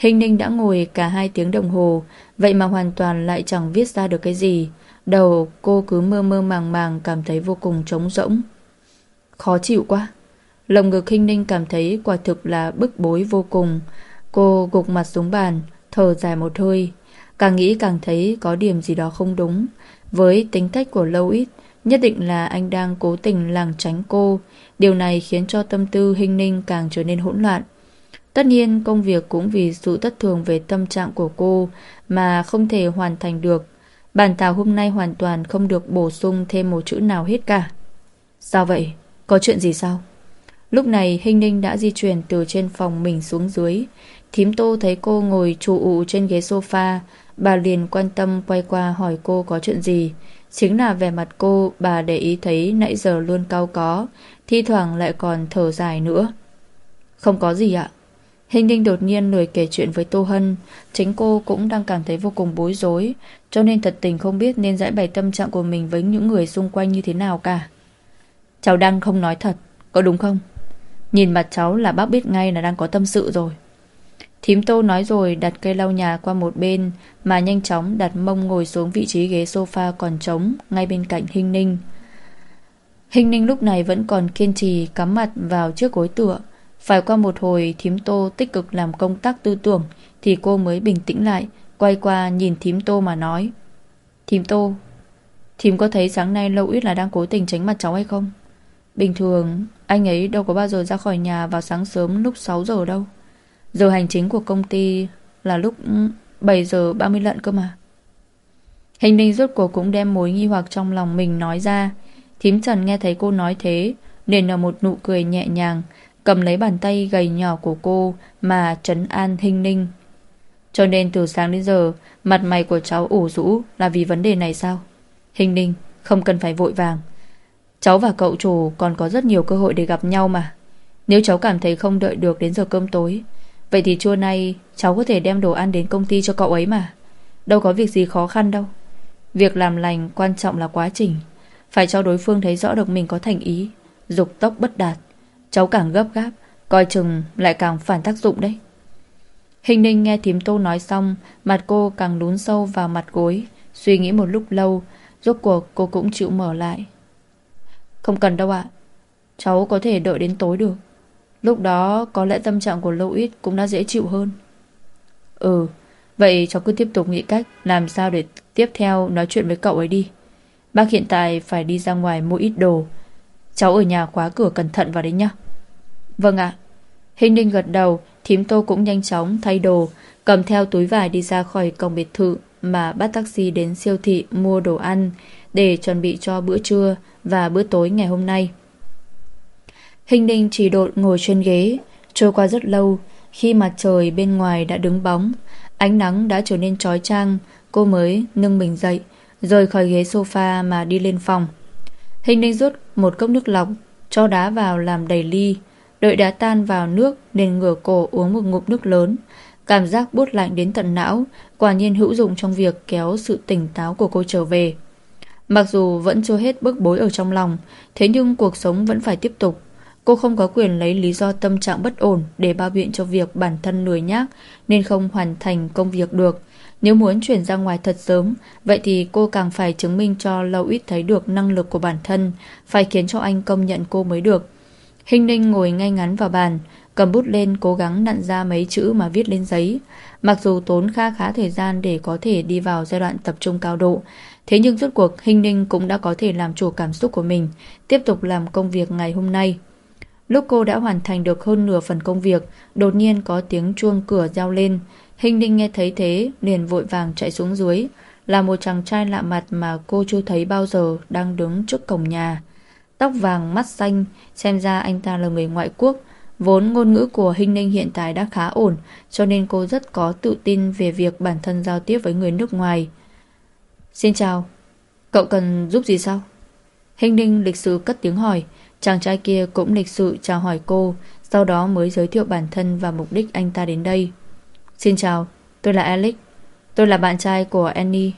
Hình ninh đã ngồi cả hai tiếng đồng hồ Vậy mà hoàn toàn lại chẳng viết ra được cái gì Đầu cô cứ mơ mơ màng màng Cảm thấy vô cùng trống rỗng Khó chịu quá Lồng ngực hình ninh cảm thấy quả thực là bức bối vô cùng. Cô gục mặt xuống bàn, thở dài một hơi. Càng nghĩ càng thấy có điểm gì đó không đúng. Với tính cách của lâu ít, nhất định là anh đang cố tình làng tránh cô. Điều này khiến cho tâm tư hình ninh càng trở nên hỗn loạn. Tất nhiên công việc cũng vì sự thất thường về tâm trạng của cô mà không thể hoàn thành được. Bản thảo hôm nay hoàn toàn không được bổ sung thêm một chữ nào hết cả. Sao vậy? Có chuyện gì sao? Lúc này Hình Ninh đã di chuyển từ trên phòng mình xuống dưới. Thím Tô thấy cô ngồi trụ ụ trên ghế sofa, bà liền quan tâm quay qua hỏi cô có chuyện gì. Chính là vẻ mặt cô bà để ý thấy nãy giờ luôn cao có, thi thoảng lại còn thở dài nữa. Không có gì ạ. Hình Ninh đột nhiên lười kể chuyện với Tô Hân, chính cô cũng đang cảm thấy vô cùng bối rối, cho nên thật tình không biết nên giải bày tâm trạng của mình với những người xung quanh như thế nào cả. Cháu đang không nói thật, có đúng không? Nhìn mặt cháu là bác biết ngay là đang có tâm sự rồi. Thím Tô nói rồi đặt cây lau nhà qua một bên mà nhanh chóng đặt mông ngồi xuống vị trí ghế sofa còn trống ngay bên cạnh Hình Ninh. Hình Ninh lúc này vẫn còn kiên trì cắm mặt vào chiếc gối tựa. Phải qua một hồi thím Tô tích cực làm công tác tư tưởng thì cô mới bình tĩnh lại, quay qua nhìn thím Tô mà nói. Thím Tô, thím có thấy sáng nay lâu ít là đang cố tình tránh mặt cháu hay không? Bình thường anh ấy đâu có bao giờ ra khỏi nhà vào sáng sớm lúc 6 giờ đâu. Giờ hành chính của công ty là lúc ừ, 7 giờ 30 lận cơ mà. Hình ninh rốt cuộc cũng đem mối nghi hoặc trong lòng mình nói ra. Thím Trần nghe thấy cô nói thế, nên nở một nụ cười nhẹ nhàng, cầm lấy bàn tay gầy nhỏ của cô mà trấn an hình ninh. Cho nên từ sáng đến giờ, mặt mày của cháu ủ rũ là vì vấn đề này sao? Hình ninh, không cần phải vội vàng. Cháu và cậu chủ còn có rất nhiều cơ hội để gặp nhau mà. Nếu cháu cảm thấy không đợi được đến giờ cơm tối, vậy thì trưa nay cháu có thể đem đồ ăn đến công ty cho cậu ấy mà. Đâu có việc gì khó khăn đâu. Việc làm lành quan trọng là quá trình. Phải cho đối phương thấy rõ được mình có thành ý, dục tốc bất đạt. Cháu càng gấp gáp, coi chừng lại càng phản tác dụng đấy. Hình ninh nghe thím tô nói xong, mặt cô càng lún sâu vào mặt gối. Suy nghĩ một lúc lâu, rốt cuộc cô cũng chịu mở lại. Không cần đâu ạ. Cháu có thể đợi đến tối được. Lúc đó có lẽ tâm trạng của Lâu Ít cũng đã dễ chịu hơn. Ừ, vậy cháu cứ tiếp tục nghĩ cách làm sao để tiếp theo nói chuyện với cậu ấy đi. Bác hiện tại phải đi ra ngoài mua ít đồ. Cháu ở nhà khóa cửa cẩn thận vào đấy nhá. Vâng ạ. Hình ninh gật đầu, thím tô cũng nhanh chóng thay đồ, cầm theo túi vải đi ra khỏi cổng biệt thự mà bắt taxi đến siêu thị mua đồ ăn để chuẩn bị cho bữa trưa và bữa tối ngày hôm nay. Hình ninh chỉ đột ngồi trên ghế, trôi qua rất lâu, khi mặt trời bên ngoài đã đứng bóng, ánh nắng đã trở nên trói trang, cô mới nâng mình dậy, rời khỏi ghế sofa mà đi lên phòng. Hình ninh rút một cốc nước lọc, cho đá vào làm đầy ly, đợi đá tan vào nước nên ngửa cổ uống một ngụm nước lớn. Cảm giác bút lạnh đến tận não, quả nhiên hữu dụng trong việc kéo sự tỉnh táo của cô trở về. Mặc dù vẫn chưa hết bức bối ở trong lòng, thế nhưng cuộc sống vẫn phải tiếp tục. Cô không có quyền lấy lý do tâm trạng bất ổn để bao biện cho việc bản thân lười nhác nên không hoàn thành công việc được. Nếu muốn chuyển ra ngoài thật sớm, vậy thì cô càng phải chứng minh cho Lâu Ít thấy được năng lực của bản thân, phải khiến cho anh công nhận cô mới được. Hình ninh ngồi ngay ngắn vào bàn, cầm bút lên cố gắng nặn ra mấy chữ mà viết lên giấy. Mặc dù tốn kha khá thời gian để có thể đi vào giai đoạn tập trung cao độ, thế nhưng rốt cuộc Hình ninh cũng đã có thể làm chủ cảm xúc của mình, tiếp tục làm công việc ngày hôm nay. Lúc cô đã hoàn thành được hơn nửa phần công việc, đột nhiên có tiếng chuông cửa reo lên. Hình ninh nghe thấy thế, liền vội vàng chạy xuống dưới. Là một chàng trai lạ mặt mà cô chưa thấy bao giờ đang đứng trước cổng nhà. Tóc vàng, mắt xanh, xem ra anh ta là người ngoại quốc. Vốn ngôn ngữ của Hình Ninh hiện tại đã khá ổn, cho nên cô rất có tự tin về việc bản thân giao tiếp với người nước ngoài. Xin chào, cậu cần giúp gì sao? Hình Ninh lịch sự cất tiếng hỏi, Chàng trai kia cũng lịch sự chào hỏi cô Sau đó mới giới thiệu bản thân và mục đích anh ta đến đây Xin chào, tôi là Alex Tôi là bạn trai của Annie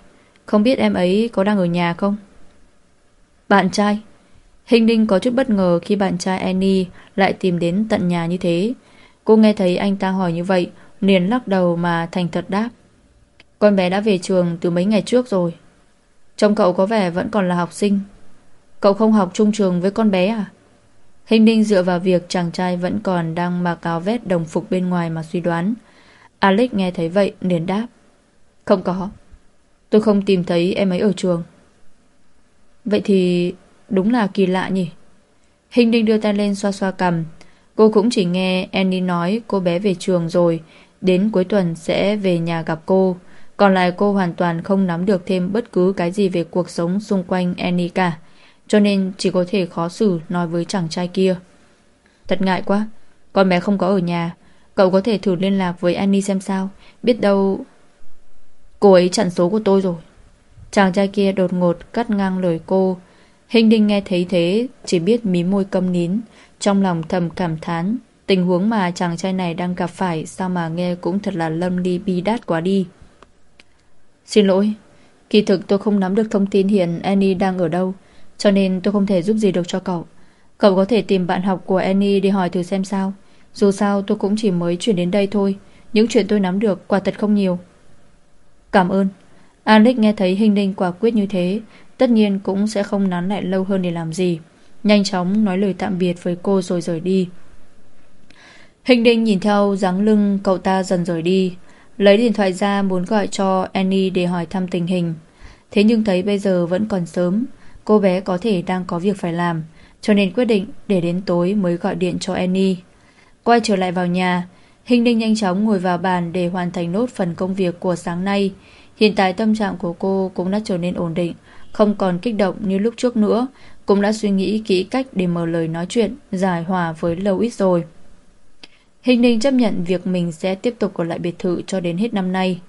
Không biết em ấy có đang ở nhà không? Bạn trai? Hình Ninh có chút bất ngờ khi bạn trai Annie lại tìm đến tận nhà như thế Cô nghe thấy anh ta hỏi như vậy liền lắc đầu mà thành thật đáp Con bé đã về trường từ mấy ngày trước rồi Trông cậu có vẻ vẫn còn là học sinh Cậu không học chung trường với con bé à? Hình ninh dựa vào việc chàng trai vẫn còn đang mặc áo vest đồng phục bên ngoài mà suy đoán. Alex nghe thấy vậy, liền đáp. Không có. Tôi không tìm thấy em ấy ở trường. Vậy thì đúng là kỳ lạ nhỉ. Hình đinh đưa tay lên xoa xoa cầm. Cô cũng chỉ nghe Annie nói cô bé về trường rồi. Đến cuối tuần sẽ về nhà gặp cô. Còn lại cô hoàn toàn không nắm được thêm bất cứ cái gì về cuộc sống xung quanh Annie cả. Cho nên chỉ có thể khó xử nói với chàng trai kia. Thật ngại quá. Con bé không có ở nhà. Cậu có thể thử liên lạc với Annie xem sao. Biết đâu... Cô ấy chặn số của tôi rồi. Chàng trai kia đột ngột cắt ngang lời cô. Hình đinh nghe thấy thế, chỉ biết mí môi câm nín, trong lòng thầm cảm thán. Tình huống mà chàng trai này đang gặp phải sao mà nghe cũng thật là lâm ly bi đát quá đi. Xin lỗi, kỳ thực tôi không nắm được thông tin hiện Annie đang ở đâu, cho nên tôi không thể giúp gì được cho cậu. Cậu có thể tìm bạn học của Annie đi hỏi thử xem sao. Dù sao tôi cũng chỉ mới chuyển đến đây thôi, những chuyện tôi nắm được quả thật không nhiều. Cảm ơn. Alex nghe thấy hình đình quả quyết như thế, tất nhiên cũng sẽ không nán lại lâu hơn để làm gì. Nhanh chóng nói lời tạm biệt với cô rồi rời đi. Hình đinh nhìn theo dáng lưng cậu ta dần rời đi, lấy điện thoại ra muốn gọi cho Annie để hỏi thăm tình hình. Thế nhưng thấy bây giờ vẫn còn sớm, cô bé có thể đang có việc phải làm, cho nên quyết định để đến tối mới gọi điện cho Annie. Quay trở lại vào nhà, Hình Đinh nhanh chóng ngồi vào bàn để hoàn thành nốt phần công việc của sáng nay. Hiện tại tâm trạng của cô cũng đã trở nên ổn định, không còn kích động như lúc trước nữa, cũng đã suy nghĩ kỹ cách để mở lời nói chuyện, giải hòa với lâu ít rồi. Hình Ninh chấp nhận việc mình sẽ tiếp tục ở lại biệt thự cho đến hết năm nay.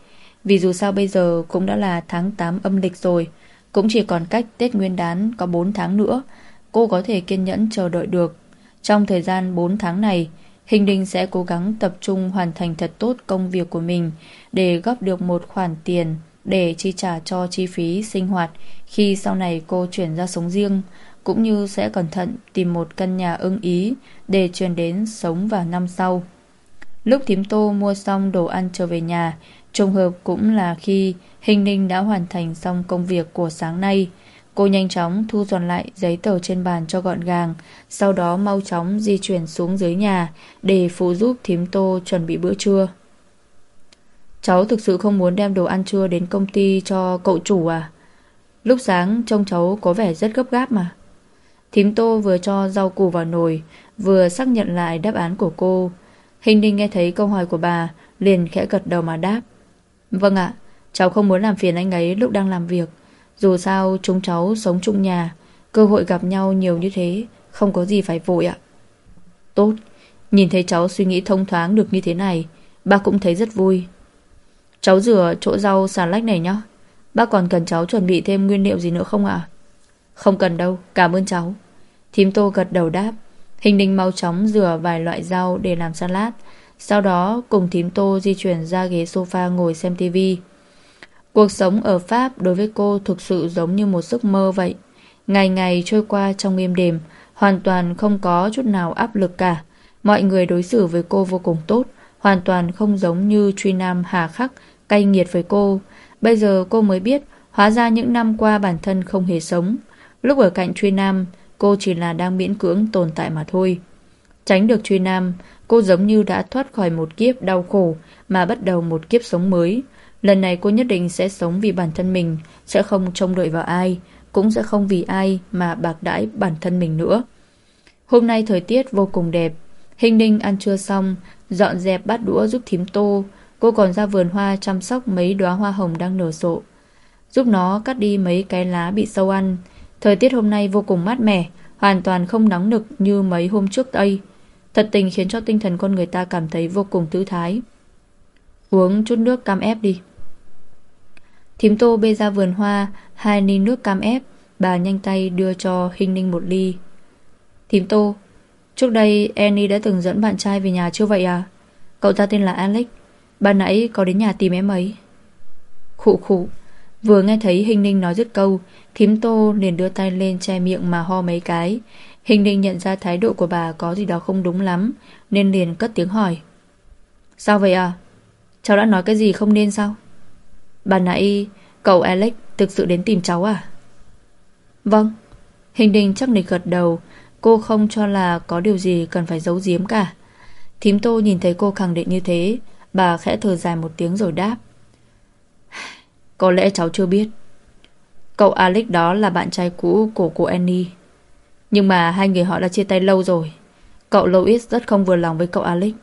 Vì dù sao bây giờ cũng đã là tháng 8 âm lịch rồi, cũng chỉ còn cách Tết Nguyên đán có 4 tháng nữa, cô có thể kiên nhẫn chờ đợi được. Trong thời gian 4 tháng này, Hình Đình sẽ cố gắng tập trung hoàn thành thật tốt công việc của mình để góp được một khoản tiền để chi trả cho chi phí sinh hoạt khi sau này cô chuyển ra sống riêng, cũng như sẽ cẩn thận tìm một căn nhà ưng ý để chuyển đến sống vào năm sau. Lúc thím tô mua xong đồ ăn trở về nhà, trùng hợp cũng là khi Hình Ninh đã hoàn thành xong công việc của sáng nay. Cô nhanh chóng thu dọn lại giấy tờ trên bàn cho gọn gàng, sau đó mau chóng di chuyển xuống dưới nhà để phụ giúp thím tô chuẩn bị bữa trưa. Cháu thực sự không muốn đem đồ ăn trưa đến công ty cho cậu chủ à? Lúc sáng trông cháu có vẻ rất gấp gáp mà. Thím tô vừa cho rau củ vào nồi, vừa xác nhận lại đáp án của cô. Hình Ninh nghe thấy câu hỏi của bà, liền khẽ gật đầu mà đáp. Vâng ạ, cháu không muốn làm phiền anh ấy lúc đang làm việc. Dù sao, chúng cháu sống chung nhà, Cơ hội gặp nhau nhiều như thế, Không có gì phải vội ạ. Tốt, Nhìn thấy cháu suy nghĩ thông thoáng được như thế này Ba cũng thấy rất vui. Cháu rửa chỗ rau xà lách này nhá. Bác còn cần cháu chuẩn bị thêm nguyên liệu gì nữa không ạ? Không cần đâu, Cảm ơn cháu. Thím tô gật đầu đáp. Hình đình mau chóng rửa vài loại rau để làm salad. Sau đó, cùng thím tô di chuyển ra ghế sofa ngồi xem tivi. Cuộc sống ở Pháp đối với cô thực sự giống như một giấc mơ vậy. Ngày ngày trôi qua trong êm đềm, hoàn toàn không có chút nào áp lực cả. Mọi người đối xử với cô vô cùng tốt, hoàn toàn không giống như truy nam hà khắc, cay nghiệt với cô. Bây giờ cô mới biết, hóa ra những năm qua bản thân không hề sống. Lúc ở cạnh truy nam, cô chỉ là đang miễn cưỡng tồn tại mà thôi. Tránh được truy nam, cô giống như đã thoát khỏi một kiếp đau khổ mà bắt đầu một kiếp sống mới. Lần này cô nhất định sẽ sống vì bản thân mình, sẽ không trông đợi vào ai, cũng sẽ không vì ai mà bạc đãi bản thân mình nữa. Hôm nay thời tiết vô cùng đẹp. Hình ninh ăn trưa xong, dọn dẹp bát đũa giúp thím tô. Cô còn ra vườn hoa chăm sóc mấy đóa hoa hồng đang nở rộ. Giúp nó cắt đi mấy cái lá bị sâu ăn. Thời tiết hôm nay vô cùng mát mẻ, hoàn toàn không nóng nực như mấy hôm trước đây. Thật tình khiến cho tinh thần con người ta cảm thấy vô cùng thư thái. Uống chút nước cam ép đi. Thím tô bê ra vườn hoa, Hai ly nước cam ép, Bà nhanh tay đưa cho Hình Ninh một ly. Thím tô, Trước đây Annie đã từng dẫn bạn trai về nhà chưa vậy à? Cậu ta tên là Alex Bà nãy có đến nhà tìm em ấy. Khụ khụ, Vừa nghe thấy Hình Ninh nói dứt câu, Thím tô liền đưa tay lên che miệng mà ho mấy cái. Hình Ninh nhận ra thái độ của bà có gì đó không đúng lắm, Nên liền cất tiếng hỏi. Sao vậy à? Cháu đã nói cái gì không nên sao? Bà nãy cậu Alex thực sự đến tìm cháu à? Vâng. Hình đình chắc nịch gật đầu. Cô không cho là có điều gì cần phải giấu giếm cả. Thím tô nhìn thấy cô khẳng định như thế, Bà khẽ thở dài một tiếng rồi đáp. (sighs) Có lẽ cháu chưa biết. Cậu Alex đó là bạn trai cũ của cô Annie. Nhưng mà hai người họ đã chia tay lâu rồi. Cậu Louis rất không vừa lòng với cậu Alex.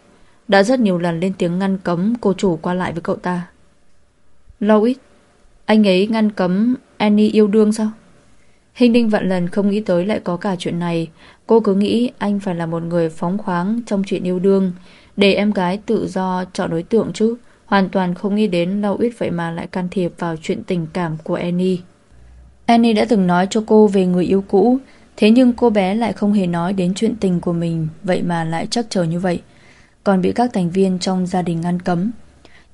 Đã rất nhiều lần lên tiếng ngăn cấm cô chủ qua lại với cậu ta. Louis Anh ấy ngăn cấm Annie yêu đương sao? Hình đinh vạn lần không nghĩ tới lại có cả chuyện này. Cô cứ nghĩ anh phải là một người phóng khoáng trong chuyện yêu đương. Để em gái tự do chọn đối tượng chứ. Hoàn toàn không nghĩ đến lâu vậy mà lại can thiệp vào chuyện tình cảm của Annie. Annie đã từng nói cho cô về người yêu cũ. Thế nhưng cô bé lại không hề nói đến chuyện tình của mình. Vậy mà lại chắc chờ như vậy. Còn bị các thành viên trong gia đình ngăn cấm.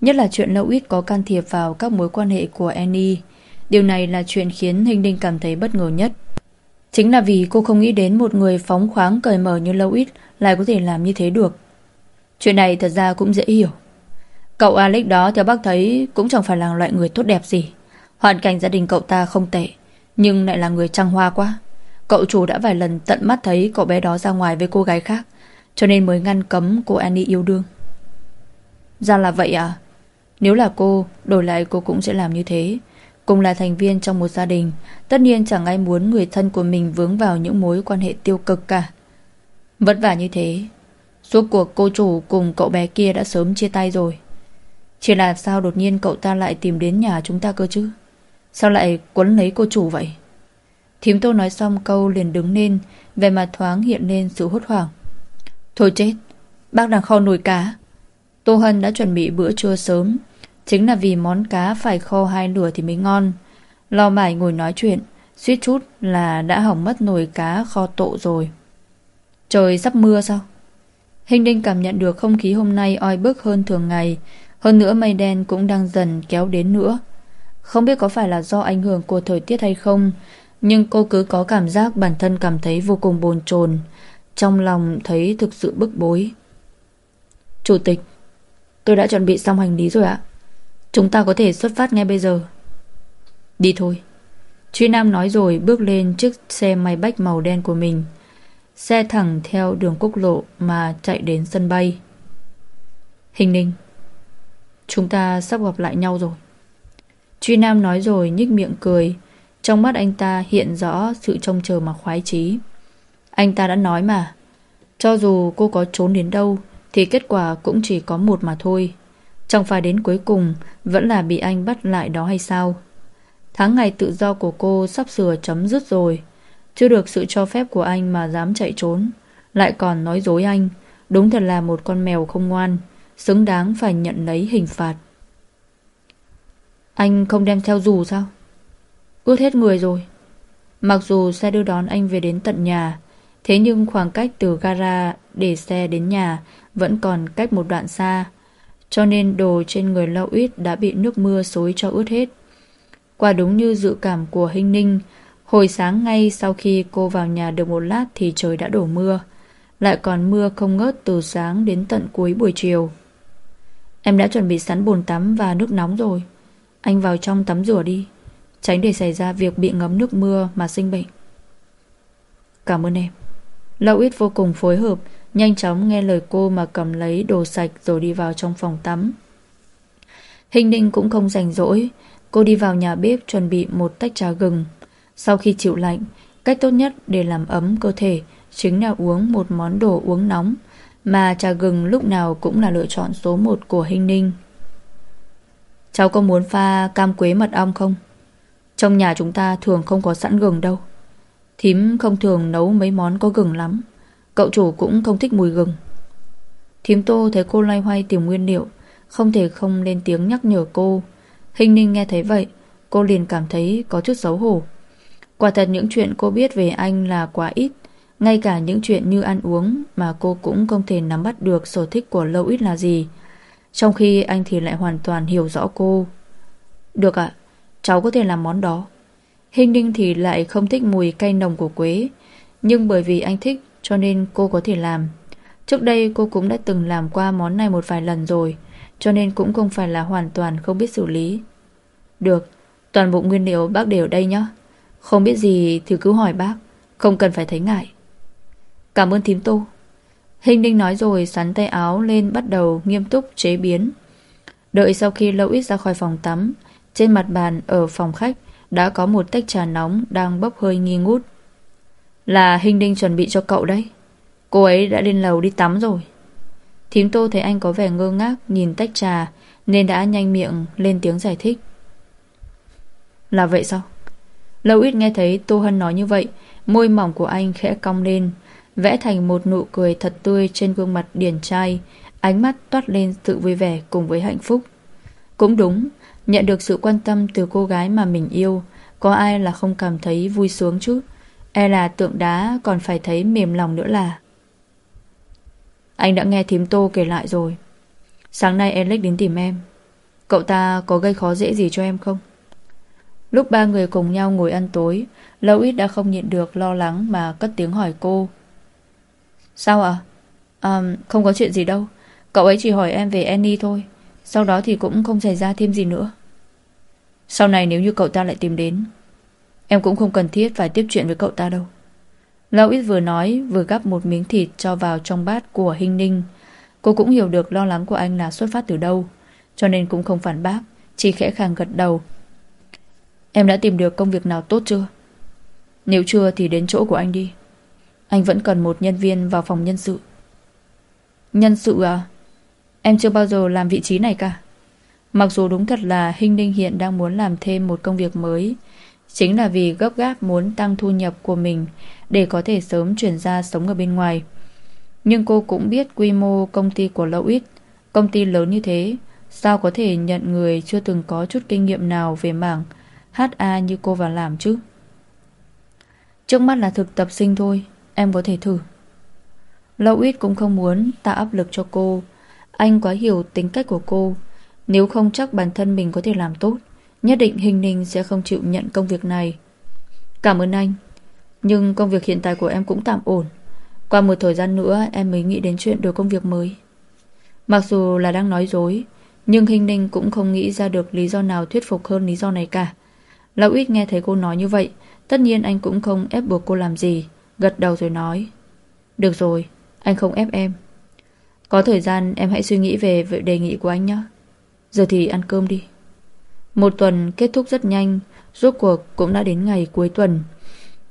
Nhất là chuyện lâu ít có can thiệp vào các mối quan hệ của Annie Điều này là chuyện khiến Hình Đinh cảm thấy bất ngờ nhất Chính là vì cô không nghĩ đến một người phóng khoáng cởi mở như lâu ít lại có thể làm như thế được. Chuyện này thật ra cũng dễ hiểu. Cậu Alex đó theo bác thấy cũng chẳng phải là loại người tốt đẹp gì. Hoàn cảnh gia đình cậu ta không tệ, nhưng lại là người trăng hoa quá. Cậu chủ đã vài lần tận mắt thấy cậu bé đó ra ngoài với cô gái khác, cho nên mới ngăn cấm cô Annie yêu đương. Ra là vậy à? Nếu là cô, đổi lại cô cũng sẽ làm như thế. Cùng là thành viên trong một gia đình Tất nhiên chẳng ai muốn người thân của mình vướng vào những mối quan hệ tiêu cực cả. Vất vả như thế Suốt cuộc cô chủ cùng cậu bé kia đã sớm chia tay rồi. Chỉ là sao đột nhiên cậu ta lại tìm đến nhà chúng ta cơ chứ? Sao lại quấn lấy cô chủ vậy? Thím tô nói xong câu liền đứng lên Về mặt thoáng hiện lên sự hốt hoảng. Thôi chết Bác đang kho nồi cá. Tô Hân đã chuẩn bị bữa trưa sớm. Chính là vì món cá phải kho hai nửa thì mới ngon. Lo mải ngồi nói chuyện, Suýt chút là đã hỏng mất nồi cá kho tộ rồi. Trời sắp mưa sao? Hình đinh cảm nhận được không khí hôm nay oi bức hơn thường ngày. Hơn nữa mây đen cũng đang dần kéo đến nữa. Không biết có phải là do ảnh hưởng của thời tiết hay không, Nhưng cô cứ có cảm giác bản thân cảm thấy vô cùng bồn chồn. Trong lòng thấy thực sự bức bối. Chủ tịch Tôi đã chuẩn bị xong hành lý rồi ạ. Chúng ta có thể xuất phát ngay bây giờ. Đi thôi. Truy Nam nói rồi bước lên chiếc xe máy bách màu đen của mình. Xe thẳng theo đường quốc lộ Mà chạy đến sân bay. Hình ninh, Chúng ta sắp gặp lại nhau rồi. Truy Nam nói rồi nhích miệng cười. Trong mắt anh ta hiện rõ sự trông chờ mà khoái chí. Anh ta đã nói mà, Cho dù cô có trốn đến đâu thì kết quả cũng chỉ có một mà thôi. Chẳng phải đến cuối cùng, Vẫn là bị anh bắt lại đó hay sao? Tháng ngày tự do của cô Sắp sửa chấm dứt rồi. Chưa được sự cho phép của anh mà dám chạy trốn. Lại còn nói dối anh. Đúng thật là một con mèo không ngoan. Xứng đáng phải nhận lấy hình phạt. Anh không đem theo dù sao? Ướt hết người rồi. Mặc dù xe đưa đón anh về đến tận nhà Thế nhưng khoảng cách từ gara để xe đến nhà vẫn còn cách một đoạn xa. Cho nên đồ trên người Lâu Ít đã bị nước mưa xối cho ướt hết. Quả đúng như dự cảm của Hinh Ninh, hồi sáng ngay sau khi cô vào nhà được một lát thì trời đã đổ mưa. Lại còn mưa không ngớt từ sáng đến tận cuối buổi chiều. Em đã chuẩn bị sẵn bồn tắm và nước nóng rồi. Anh vào trong tắm rửa đi. Tránh để xảy ra việc bị ngấm nước mưa mà sinh bệnh. Cảm ơn em. Lão ít vô cùng phối hợp Nhanh chóng nghe lời cô mà cầm lấy đồ sạch rồi đi vào trong phòng tắm. Hình ninh cũng không rảnh rỗi. Cô đi vào nhà bếp chuẩn bị một tách trà gừng. Sau khi chịu lạnh, cách tốt nhất để làm ấm cơ thể chính là uống một món đồ uống nóng. Mà trà gừng lúc nào cũng là lựa chọn số một của hình ninh. Cháu có muốn pha cam quế mật ong không? Trong nhà chúng ta thường không có sẵn gừng đâu. Thím không thường nấu mấy món có gừng lắm. Cậu chủ cũng không thích mùi gừng. Thím tô thấy cô loay hoay tìm nguyên liệu, Không thể không lên tiếng nhắc nhở cô. Hình ninh nghe thấy vậy, Cô liền cảm thấy có chút xấu hổ. Quả thật những chuyện cô biết về anh là quá ít, Ngay cả những chuyện như ăn uống Mà cô cũng không thể nắm bắt được Sở thích của lâu ít là gì. Trong khi anh thì lại hoàn toàn hiểu rõ cô. Được ạ, Cháu có thể làm món đó. Hình ninh thì lại không thích mùi cay nồng của quế Nhưng bởi vì anh thích cho nên cô có thể làm. Trước đây cô cũng đã từng làm qua món này một vài lần rồi, cho nên cũng không phải là hoàn toàn không biết xử lý. Được, toàn bộ nguyên liệu bác đều ở đây nhé. Không biết gì thì cứ hỏi bác, không cần phải thấy ngại. Cảm ơn thím tô. Hình Ninh nói rồi sắn tay áo lên bắt đầu nghiêm túc chế biến. Đợi sau khi lâu ít ra khỏi phòng tắm, trên mặt bàn ở phòng khách đã có một tách trà nóng đang bốc hơi nghi ngút. Là Hình đinh chuẩn bị cho cậu đấy. Cô ấy đã lên lầu đi tắm rồi. Thím Tô thấy anh có vẻ ngơ ngác nhìn tách trà nên đã nhanh miệng lên tiếng giải thích. Là vậy sao? Lâu ít nghe thấy Tô Hân nói như vậy, môi mỏng của anh khẽ cong lên, vẽ thành một nụ cười thật tươi trên gương mặt điển trai, ánh mắt toát lên sự vui vẻ cùng với hạnh phúc. Cũng đúng, nhận được sự quan tâm từ cô gái mà mình yêu, có ai là không cảm thấy vui sướng chứ? E là tượng đá còn phải thấy mềm lòng nữa là. Anh đã nghe thím Tô kể lại rồi. Sáng nay Alex đến tìm em. Cậu ta có gây khó dễ gì cho em không? Lúc ba người cùng nhau ngồi ăn tối, Lâu ít đã không nhịn được lo lắng mà cất tiếng hỏi cô. Sao ạ? À? không có chuyện gì đâu. Cậu ấy chỉ hỏi em về Annie thôi. Sau đó thì cũng không xảy ra thêm gì nữa. Sau này nếu như cậu ta lại tìm đến, em cũng không cần thiết phải tiếp chuyện với cậu ta đâu. Lão ít vừa nói vừa gắp một miếng thịt cho vào trong bát của Hinh Ninh. Cô cũng hiểu được lo lắng của anh là xuất phát từ đâu, cho nên cũng không phản bác, chỉ khẽ khàng gật đầu. Em đã tìm được công việc nào tốt chưa? Nếu chưa thì đến chỗ của anh đi. Anh vẫn cần một nhân viên vào phòng nhân sự. Nhân sự à? Em chưa bao giờ làm vị trí này cả. Mặc dù đúng thật là Hinh Ninh hiện đang muốn làm thêm một công việc mới, chính là vì gấp gáp muốn tăng thu nhập của mình để có thể sớm chuyển ra sống ở bên ngoài. Nhưng cô cũng biết quy mô công ty của Lậu Ít, công ty lớn như thế, sao có thể nhận người chưa từng có chút kinh nghiệm nào về mảng HA như cô vào làm chứ? Trước mắt là thực tập sinh thôi, em có thể thử. Lậu Ít cũng không muốn tạo áp lực cho cô, anh quá hiểu tính cách của cô, nếu không chắc bản thân mình có thể làm tốt, nhất định Hình Ninh sẽ không chịu nhận công việc này. Cảm ơn anh. Nhưng công việc hiện tại của em cũng tạm ổn. Qua một thời gian nữa em mới nghĩ đến chuyện đổi công việc mới. Mặc dù là đang nói dối Nhưng Hình Ninh cũng không nghĩ ra được lý do nào thuyết phục hơn lý do này cả. Lão ít nghe thấy cô nói như vậy Tất nhiên anh cũng không ép buộc cô làm gì Gật đầu rồi nói Được rồi, anh không ép em. Có thời gian em hãy suy nghĩ về đề nghị của anh nhé Giờ thì ăn cơm đi Một tuần kết thúc rất nhanh Rốt cuộc cũng đã đến ngày cuối tuần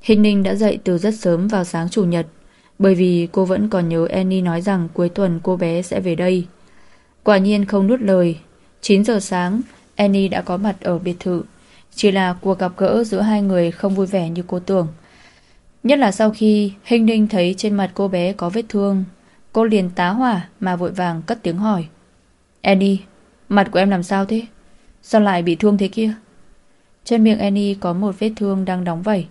Hình Ninh đã dậy từ rất sớm vào sáng chủ nhật bởi vì cô vẫn còn nhớ Annie nói rằng cuối tuần cô bé sẽ về đây. Quả nhiên không nuốt lời. 9 giờ sáng, Annie đã có mặt ở biệt thự. Chỉ là cuộc gặp gỡ giữa hai người không vui vẻ như cô tưởng. Nhất là sau khi Hình Ninh thấy trên mặt cô bé có vết thương, cô liền tá hỏa mà vội vàng cất tiếng hỏi. Annie, mặt của em làm sao thế? Sao lại bị thương thế kia? Trên miệng Annie có một vết thương đang đóng vẩy.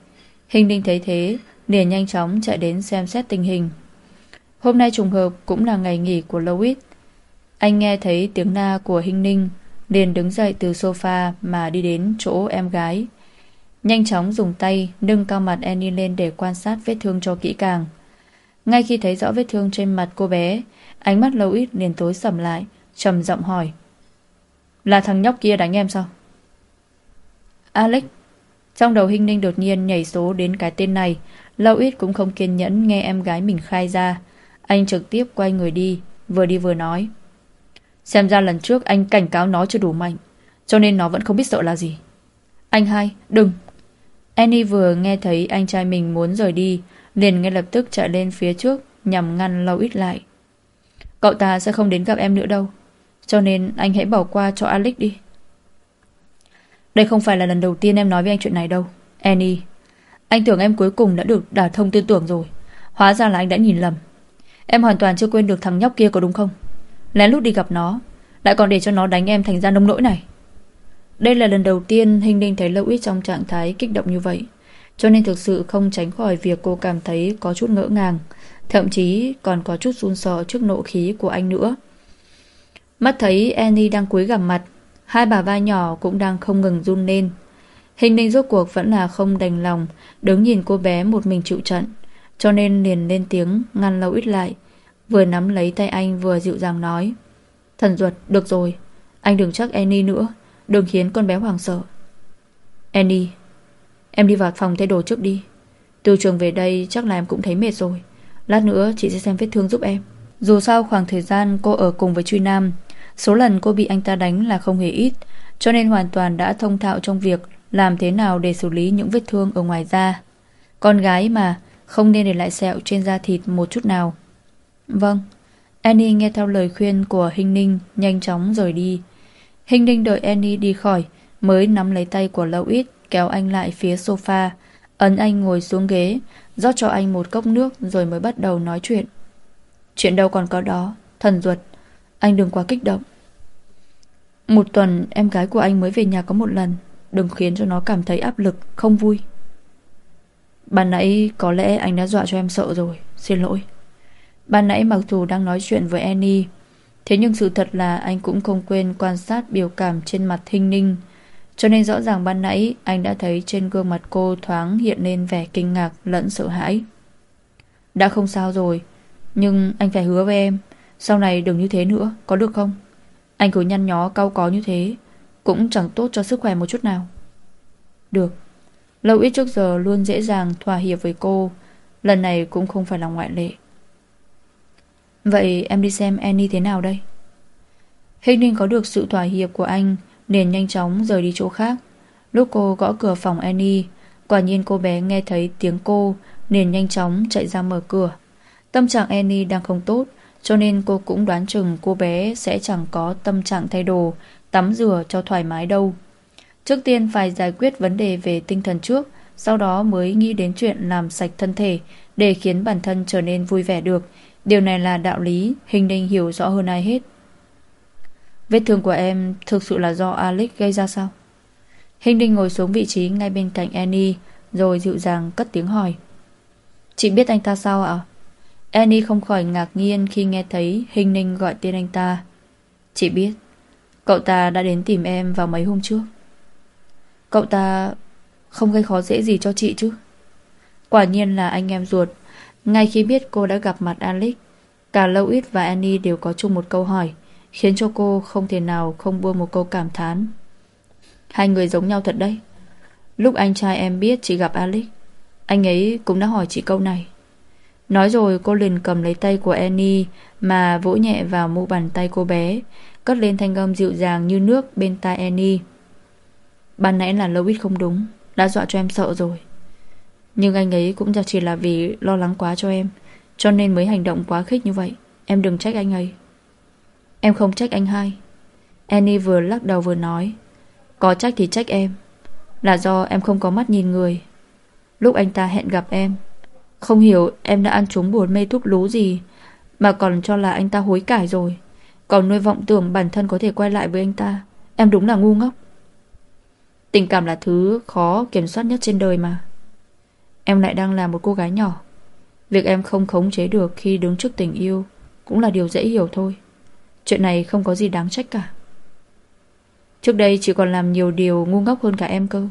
Hình Ninh thấy thế, liền nhanh chóng chạy đến xem xét tình hình. Hôm nay trùng hợp cũng là ngày nghỉ của Louis. Anh nghe thấy tiếng na của Hình Ninh, liền đứng dậy từ sofa mà đi đến chỗ em gái. Nhanh chóng dùng tay nâng cao mặt Annie lên để quan sát vết thương cho kỹ càng. Ngay khi thấy rõ vết thương trên mặt cô bé, ánh mắt Lâu Ít liền tối sầm lại, trầm giọng hỏi. Là thằng nhóc kia đánh em sao? Alex trong đầu Hình Ninh đột nhiên nhảy số đến cái tên này, Lâu ít cũng không kiên nhẫn nghe em gái mình khai ra. Anh trực tiếp quay người đi, vừa đi vừa nói. Xem ra lần trước anh cảnh cáo nó chưa đủ mạnh, cho nên nó vẫn không biết sợ là gì. Anh hai, đừng. Annie vừa nghe thấy anh trai mình muốn rời đi, liền ngay lập tức chạy lên phía trước nhằm ngăn Lâu ít lại. Cậu ta sẽ không đến gặp em nữa đâu, cho nên anh hãy bỏ qua cho Alex đi. Đây không phải là lần đầu tiên em nói với anh chuyện này đâu Annie. Anh tưởng em cuối cùng đã được đả thông tư tưởng rồi Hóa ra là anh đã nhìn lầm. Em hoàn toàn chưa quên được thằng nhóc kia có đúng không? Lén lút đi gặp nó Lại còn để cho nó đánh em thành ra nông nỗi này. Đây là lần đầu tiên Hình Ninh thấy Lâu Ít trong trạng thái kích động như vậy. Cho nên thực sự không tránh khỏi việc cô cảm thấy có chút ngỡ ngàng, Thậm chí còn có chút run sợ trước nộ khí của anh nữa. Mắt thấy Annie đang cúi gằm mặt, Hai bà vai nhỏ cũng đang không ngừng run lên. Hình ninh rốt cuộc vẫn là không đành lòng, Đứng nhìn cô bé một mình chịu trận, Cho nên liền lên tiếng, Ngăn lâu ít lại, Vừa nắm lấy tay anh vừa dịu dàng nói, Thần ruột, được rồi, Anh đừng chắc Annie nữa, Đừng khiến con bé hoảng sợ. Annie Em đi vào phòng thay đồ trước đi. Từ trường về đây chắc là em cũng thấy mệt rồi. Lát nữa chị sẽ xem vết thương giúp em. Dù sao khoảng thời gian cô ở cùng với Truy Nam, Số lần cô bị anh ta đánh là không hề ít, Cho nên hoàn toàn đã thông thạo trong việc Làm thế nào để xử lý những vết thương ở ngoài da. Con gái mà, Không nên để lại sẹo trên da thịt một chút nào. Vâng Annie nghe theo lời khuyên của Hinh Ninh, Nhanh chóng rời đi. Hinh Ninh đợi Annie đi khỏi, Mới nắm lấy tay của Lâu Ít. Kéo anh lại phía sofa Ấn anh ngồi xuống ghế rót cho anh một cốc nước rồi mới bắt đầu nói chuyện. Chuyện đâu còn có đó, thần ruột, anh đừng quá kích động. Một tuần em gái của anh mới về nhà có một lần, đừng khiến cho nó cảm thấy áp lực, không vui. Ban nãy có lẽ anh đã dọa cho em sợ rồi, xin lỗi. Ban nãy mặc dù đang nói chuyện với Annie, thế nhưng sự thật là anh cũng không quên quan sát biểu cảm trên mặt Thinh Ninh, cho nên rõ ràng ban nãy anh đã thấy trên gương mặt cô thoáng hiện lên vẻ kinh ngạc lẫn sợ hãi. Đã không sao rồi, nhưng anh phải hứa với em, sau này đừng như thế nữa, có được không? Anh cứ nhăn nhó cau có như thế, cũng chẳng tốt cho sức khỏe một chút nào. Được. Lâu ít trước giờ luôn dễ dàng thỏa hiệp với cô, lần này cũng không phải là ngoại lệ. Vậy em đi xem Annie thế nào đây? Hình ninh có được sự thỏa hiệp của anh, liền nhanh chóng rời đi chỗ khác. Lúc cô gõ cửa phòng Annie, quả nhiên cô bé nghe thấy tiếng cô, liền nhanh chóng chạy ra mở cửa. Tâm trạng Annie đang không tốt, cho nên cô cũng đoán chừng cô bé sẽ chẳng có tâm trạng thay đồ, tắm rửa cho thoải mái đâu. Trước tiên phải giải quyết vấn đề về tinh thần trước, sau đó mới nghĩ đến chuyện làm sạch thân thể để khiến bản thân trở nên vui vẻ được. Điều này là đạo lý, hình ninh hiểu rõ hơn ai hết. Vết thương của em thực sự là do Alex gây ra sao? Hình Đinh ngồi xuống vị trí ngay bên cạnh Annie, Rồi dịu dàng cất tiếng hỏi. Chị biết anh ta sao ạ? Annie không khỏi ngạc nhiên khi nghe thấy Hình Ninh gọi tên anh ta. Chị biết, Cậu ta đã đến tìm em vào mấy hôm trước. Cậu ta không gây khó dễ gì cho chị chứ? Quả nhiên là anh em ruột. Ngay khi biết cô đã gặp mặt Alex, Cả Louis và Annie đều có chung một câu hỏi. Khiến cho cô không thể nào không buông một câu cảm thán. Hai người giống nhau thật đấy. Lúc anh trai em biết chị gặp Alex, Anh ấy cũng đã hỏi chị câu này. Nói rồi cô liền cầm lấy tay của Annie Mà vỗ nhẹ vào mu bàn tay cô bé, Cất lên thanh âm dịu dàng như nước bên tai Annie. Ban nãy là Louis không đúng, Đã dọa cho em sợ rồi. Nhưng anh ấy cũng chỉ là vì lo lắng quá cho em, Cho nên mới hành động quá khích như vậy. Em đừng trách anh ấy. Em không trách anh hai. Annie vừa lắc đầu vừa nói, Có trách thì trách em, Là do em không có mắt nhìn người. Lúc anh ta hẹn gặp em, Không hiểu em đã ăn trúng buồn mê thuốc lú gì, Mà còn cho là anh ta hối cải rồi. Còn nuôi vọng tưởng bản thân có thể quay lại với anh ta, Em đúng là ngu ngốc. Tình cảm là thứ khó kiểm soát nhất trên đời mà. Em lại đang là một cô gái nhỏ. Việc em không khống chế được khi đứng trước tình yêu Cũng là điều dễ hiểu thôi. Chuyện này không có gì đáng trách cả. Trước đây chị còn làm nhiều điều ngu ngốc hơn cả em cơ.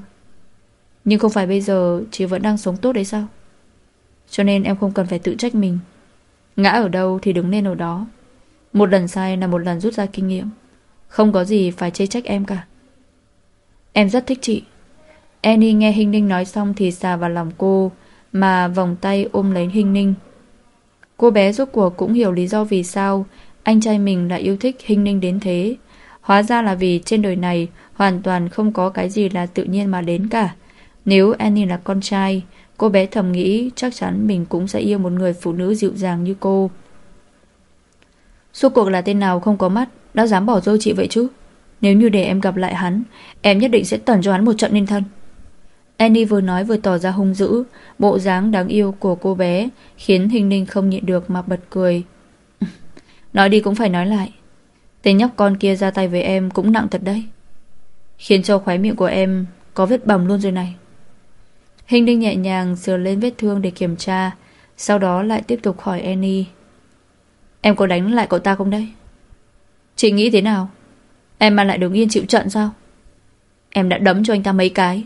Nhưng không phải bây giờ Chị vẫn đang sống tốt đấy sao? Cho nên em không cần phải tự trách mình. Ngã ở đâu thì đứng lên ở đó. Một lần sai là một lần rút ra kinh nghiệm. Không có gì phải chê trách em cả. Em rất thích chị. Annie nghe Hinh Ninh nói xong Thì xà vào lòng cô, Mà vòng tay ôm lấy Hinh Ninh. Cô bé rốt cuộc cũng hiểu lý do vì sao anh trai mình lại yêu thích hình ninh đến thế. Hóa ra là vì trên đời này hoàn toàn không có cái gì là tự nhiên mà đến cả. Nếu Annie là con trai, cô bé thầm nghĩ chắc chắn mình cũng sẽ yêu một người phụ nữ dịu dàng như cô. Suốt cuộc là tên nào không có mắt đã dám bỏ rơi chị vậy chứ? Nếu như để em gặp lại hắn, em nhất định sẽ tẩn cho hắn một trận nên thân. Annie vừa nói vừa tỏ ra hung dữ, bộ dáng đáng yêu của cô bé khiến Hình Ninh không nhịn được mà bật cười. Nói đi cũng phải nói lại. Tên nhóc con kia ra tay với em cũng nặng thật đấy. Khiến cho khóe miệng của em Có vết bầm luôn rồi này. Hình đinh nhẹ nhàng sờ lên vết thương để kiểm tra, Sau đó lại tiếp tục hỏi Annie. Em có đánh lại cậu ta không đây Chị nghĩ thế nào? Em mà lại đứng yên chịu trận sao? Em đã đấm cho anh ta mấy cái.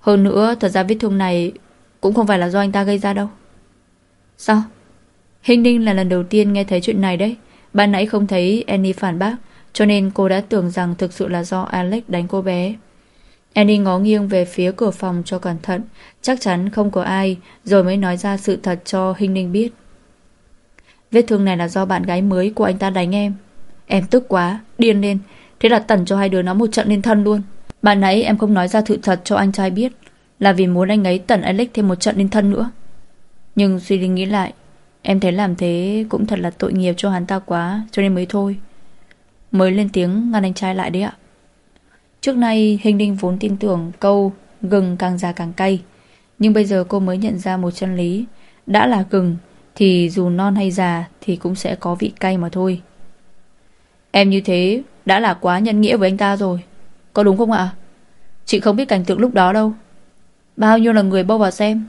Hơn nữa, thật ra vết thương này Cũng không phải là do anh ta gây ra đâu. Sao? Hình đinh là lần đầu tiên nghe thấy chuyện này đấy. Ban nãy không thấy Annie phản bác Cho nên cô đã tưởng rằng thực sự là do Alex đánh cô bé Annie ngó nghiêng về phía cửa phòng cho cẩn thận Chắc chắn không có ai Rồi mới nói ra sự thật cho Hinh Ninh biết Vết thương này là do bạn gái mới của anh ta đánh em. Em tức quá, điên lên. Thế là tẩn cho hai đứa nó một trận lên thân luôn. Bạn nãy em không nói ra sự thật cho anh trai biết là vì muốn anh ấy tẩn Alex thêm một trận lên thân nữa. Nhưng suy đi nghĩ lại, em thấy làm thế cũng thật là tội nghiệp cho hắn ta quá, cho nên mới thôi. Mới lên tiếng ngăn anh trai lại đấy ạ. Trước nay Hình Đinh vốn tin tưởng câu gừng càng già càng cay. Nhưng bây giờ cô mới nhận ra một chân lý. Đã là gừng thì dù non hay già thì cũng sẽ có vị cay mà thôi. Em như thế đã là quá nhân nghĩa với anh ta rồi. Có đúng không ạ? Chị không biết cảnh tượng lúc đó đâu. Bao nhiêu là người bâu vào xem.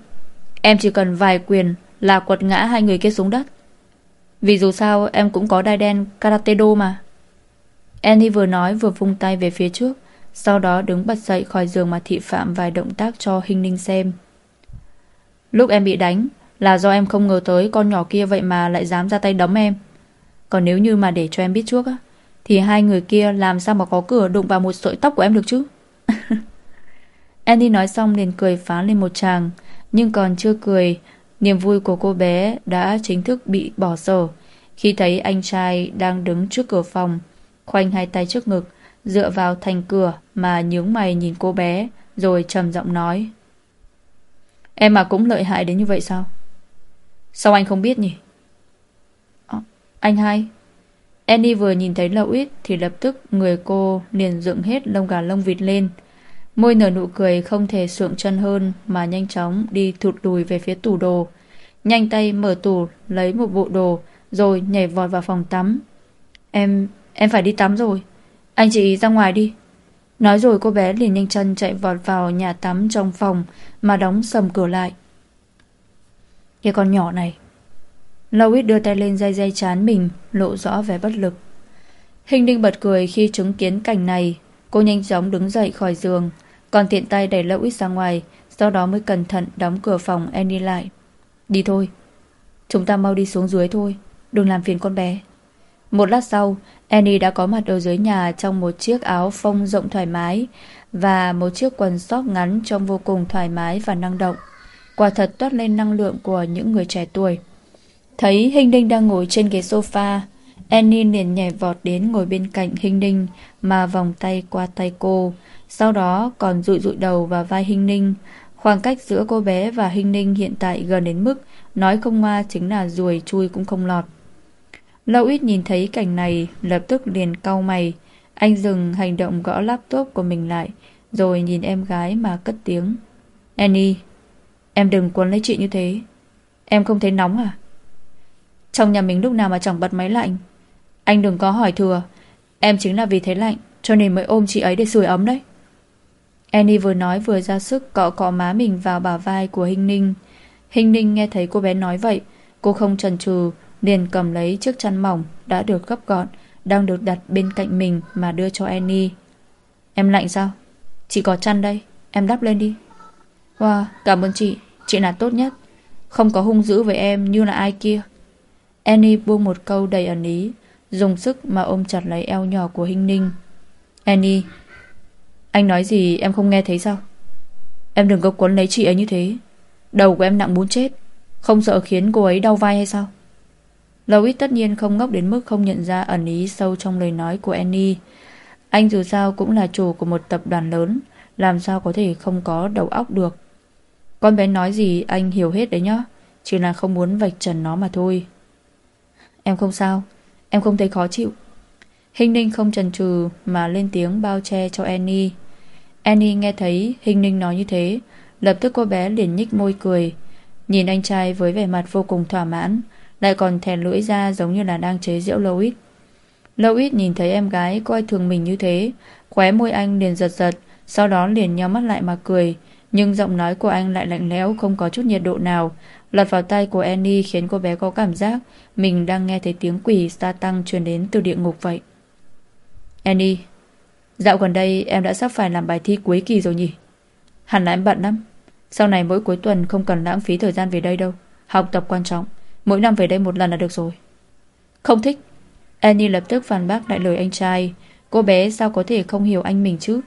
Em chỉ cần vài quyền là quật ngã hai người kia xuống đất. Vì dù sao em cũng có đai đen karate do mà. Annie vừa nói vừa vung tay về phía trước, sau đó đứng bật dậy khỏi giường mà thị phạm vài động tác cho Hinh Ninh xem. Lúc em bị đánh là do em không ngờ tới con nhỏ kia vậy mà lại dám ra tay đấm em. Còn nếu như mà để cho em biết trước á, thì hai người kia làm sao mà có cửa đụng vào một sợi tóc của em được chứ? (laughs) Annie nói xong liền cười phá lên một tràng, nhưng còn chưa cười, niềm vui của cô bé đã chính thức bị bỏ dở khi thấy anh trai đang đứng trước cửa phòng, khoanh hai tay trước ngực, dựa vào thành cửa mà nhướng mày nhìn cô bé, rồi trầm giọng nói. Em mà cũng lợi hại đến như vậy sao? Sao anh không biết nhỉ? À, anh hai. Annie vừa nhìn thấy Lậu Ít thì lập tức người cô liền dựng hết lông gà lông vịt lên. Môi nở nụ cười không thể sượng chân hơn mà nhanh chóng đi thụt đùi về phía tủ đồ. Nhanh tay mở tủ lấy một bộ đồ rồi nhảy vọt vào phòng tắm. Em, em phải đi tắm rồi. Anh chị ra ngoài đi. Nói rồi cô bé liền nhanh chân chạy vọt vào nhà tắm trong phòng mà đóng sầm cửa lại. Cái con nhỏ này. Lois đưa tay lên dây dây chán mình, lộ rõ vẻ bất lực. Hình đinh bật cười khi chứng kiến cảnh này. Cô nhanh chóng đứng dậy khỏi giường, còn tiện tay đẩy Lâu ra ngoài, sau đó mới cẩn thận đóng cửa phòng Annie lại. Đi thôi. Chúng ta mau đi xuống dưới thôi, đừng làm phiền con bé. Một lát sau, Annie đã có mặt ở dưới nhà trong một chiếc áo phông rộng thoải mái và một chiếc quần sóc ngắn trông vô cùng thoải mái và năng động. Quả thật toát lên năng lượng của những người trẻ tuổi. Thấy Hình Đinh đang ngồi trên ghế sofa, Annie liền nhảy vọt đến ngồi bên cạnh Hình Ninh mà vòng tay qua tay cô, sau đó còn dụi dụi đầu vào vai Hình Ninh. Khoảng cách giữa cô bé và Hình Ninh hiện tại gần đến mức nói không ngoa chính là ruồi chui cũng không lọt. Lâu ít nhìn thấy cảnh này lập tức liền cau mày. Anh dừng hành động gõ laptop của mình lại rồi nhìn em gái mà cất tiếng. Annie, em đừng quấn lấy chị như thế. Em không thấy nóng à? Trong nhà mình lúc nào mà chẳng bật máy lạnh. Anh đừng có hỏi thừa. Em chính là vì thế lạnh cho nên mới ôm chị ấy để sưởi ấm đấy. Annie vừa nói vừa ra sức cọ cọ má mình vào bả vai của Hinh Ninh. Hinh Ninh nghe thấy cô bé nói vậy, cô không chần chừ liền cầm lấy chiếc chăn mỏng đã được gấp gọn, đang được đặt bên cạnh mình mà đưa cho Annie. Em lạnh sao? Chị có chăn đây, em đắp lên đi. Wow, cảm ơn chị, chị là tốt nhất. Không có hung dữ với em như là ai kia. Annie buông một câu đầy ẩn ý, dùng sức mà ôm chặt lấy eo nhỏ của Hinh Ninh. Annie, anh nói gì em không nghe thấy sao? Em đừng có quấn lấy chị ấy như thế. Đầu của em nặng muốn chết. Không sợ khiến cô ấy đau vai hay sao? louis tất nhiên không ngốc đến mức không nhận ra ẩn ý sâu trong lời nói của Annie. Anh dù sao cũng là chủ của một tập đoàn lớn, làm sao có thể không có đầu óc được. Con bé nói gì anh hiểu hết đấy nhá, chỉ là không muốn vạch trần nó mà thôi. Em không sao, em không thấy khó chịu. Hình Ninh không chần chừ mà lên tiếng bao che cho Annie. Annie nghe thấy Hình Ninh nói như thế, lập tức cô bé liền nhích môi cười, nhìn anh trai với vẻ mặt vô cùng thỏa mãn, lại còn thèn lưỡi ra giống như là đang chế giễu Louis. Louis nhìn thấy em gái coi thường mình như thế, khóe môi anh liền giật giật, sau đó liền nhau mắt lại mà cười, nhưng giọng nói của anh lại lạnh lẽo không có chút nhiệt độ nào, lọt vào tay của Annie khiến cô bé có cảm giác mình đang nghe thấy tiếng quỷ gia tăng truyền đến từ địa ngục vậy. Annie, dạo gần đây em đã sắp phải làm bài thi cuối kỳ rồi nhỉ? Hẳn là em bận lắm. Sau này mỗi cuối tuần không cần lãng phí thời gian về đây đâu. Học tập quan trọng. Mỗi năm về đây một lần là được rồi Không thích Annie lập tức phản bác lại lời anh trai Cô bé sao có thể không hiểu anh mình chứ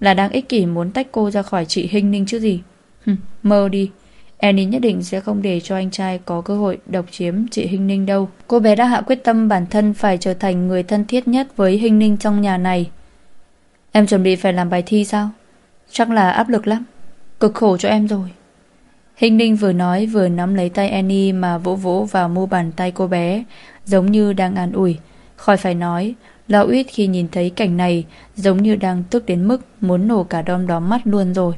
Là đang ích kỷ muốn tách cô ra khỏi chị Hinh Ninh chứ gì Hừ, Mơ đi Annie nhất định sẽ không để cho anh trai có cơ hội độc chiếm chị Hinh Ninh đâu. Cô bé đã hạ quyết tâm bản thân phải trở thành người thân thiết nhất với Hinh Ninh trong nhà này. Em chuẩn bị phải làm bài thi sao? Chắc là áp lực lắm. Cực khổ cho em rồi. Hình ninh vừa nói vừa nắm lấy tay Annie mà vỗ vỗ vào mu bàn tay cô bé, giống như đang an ủi. Khỏi phải nói, Lão Uyết khi nhìn thấy cảnh này giống như đang tức đến mức muốn nổ cả đom đóm mắt luôn rồi.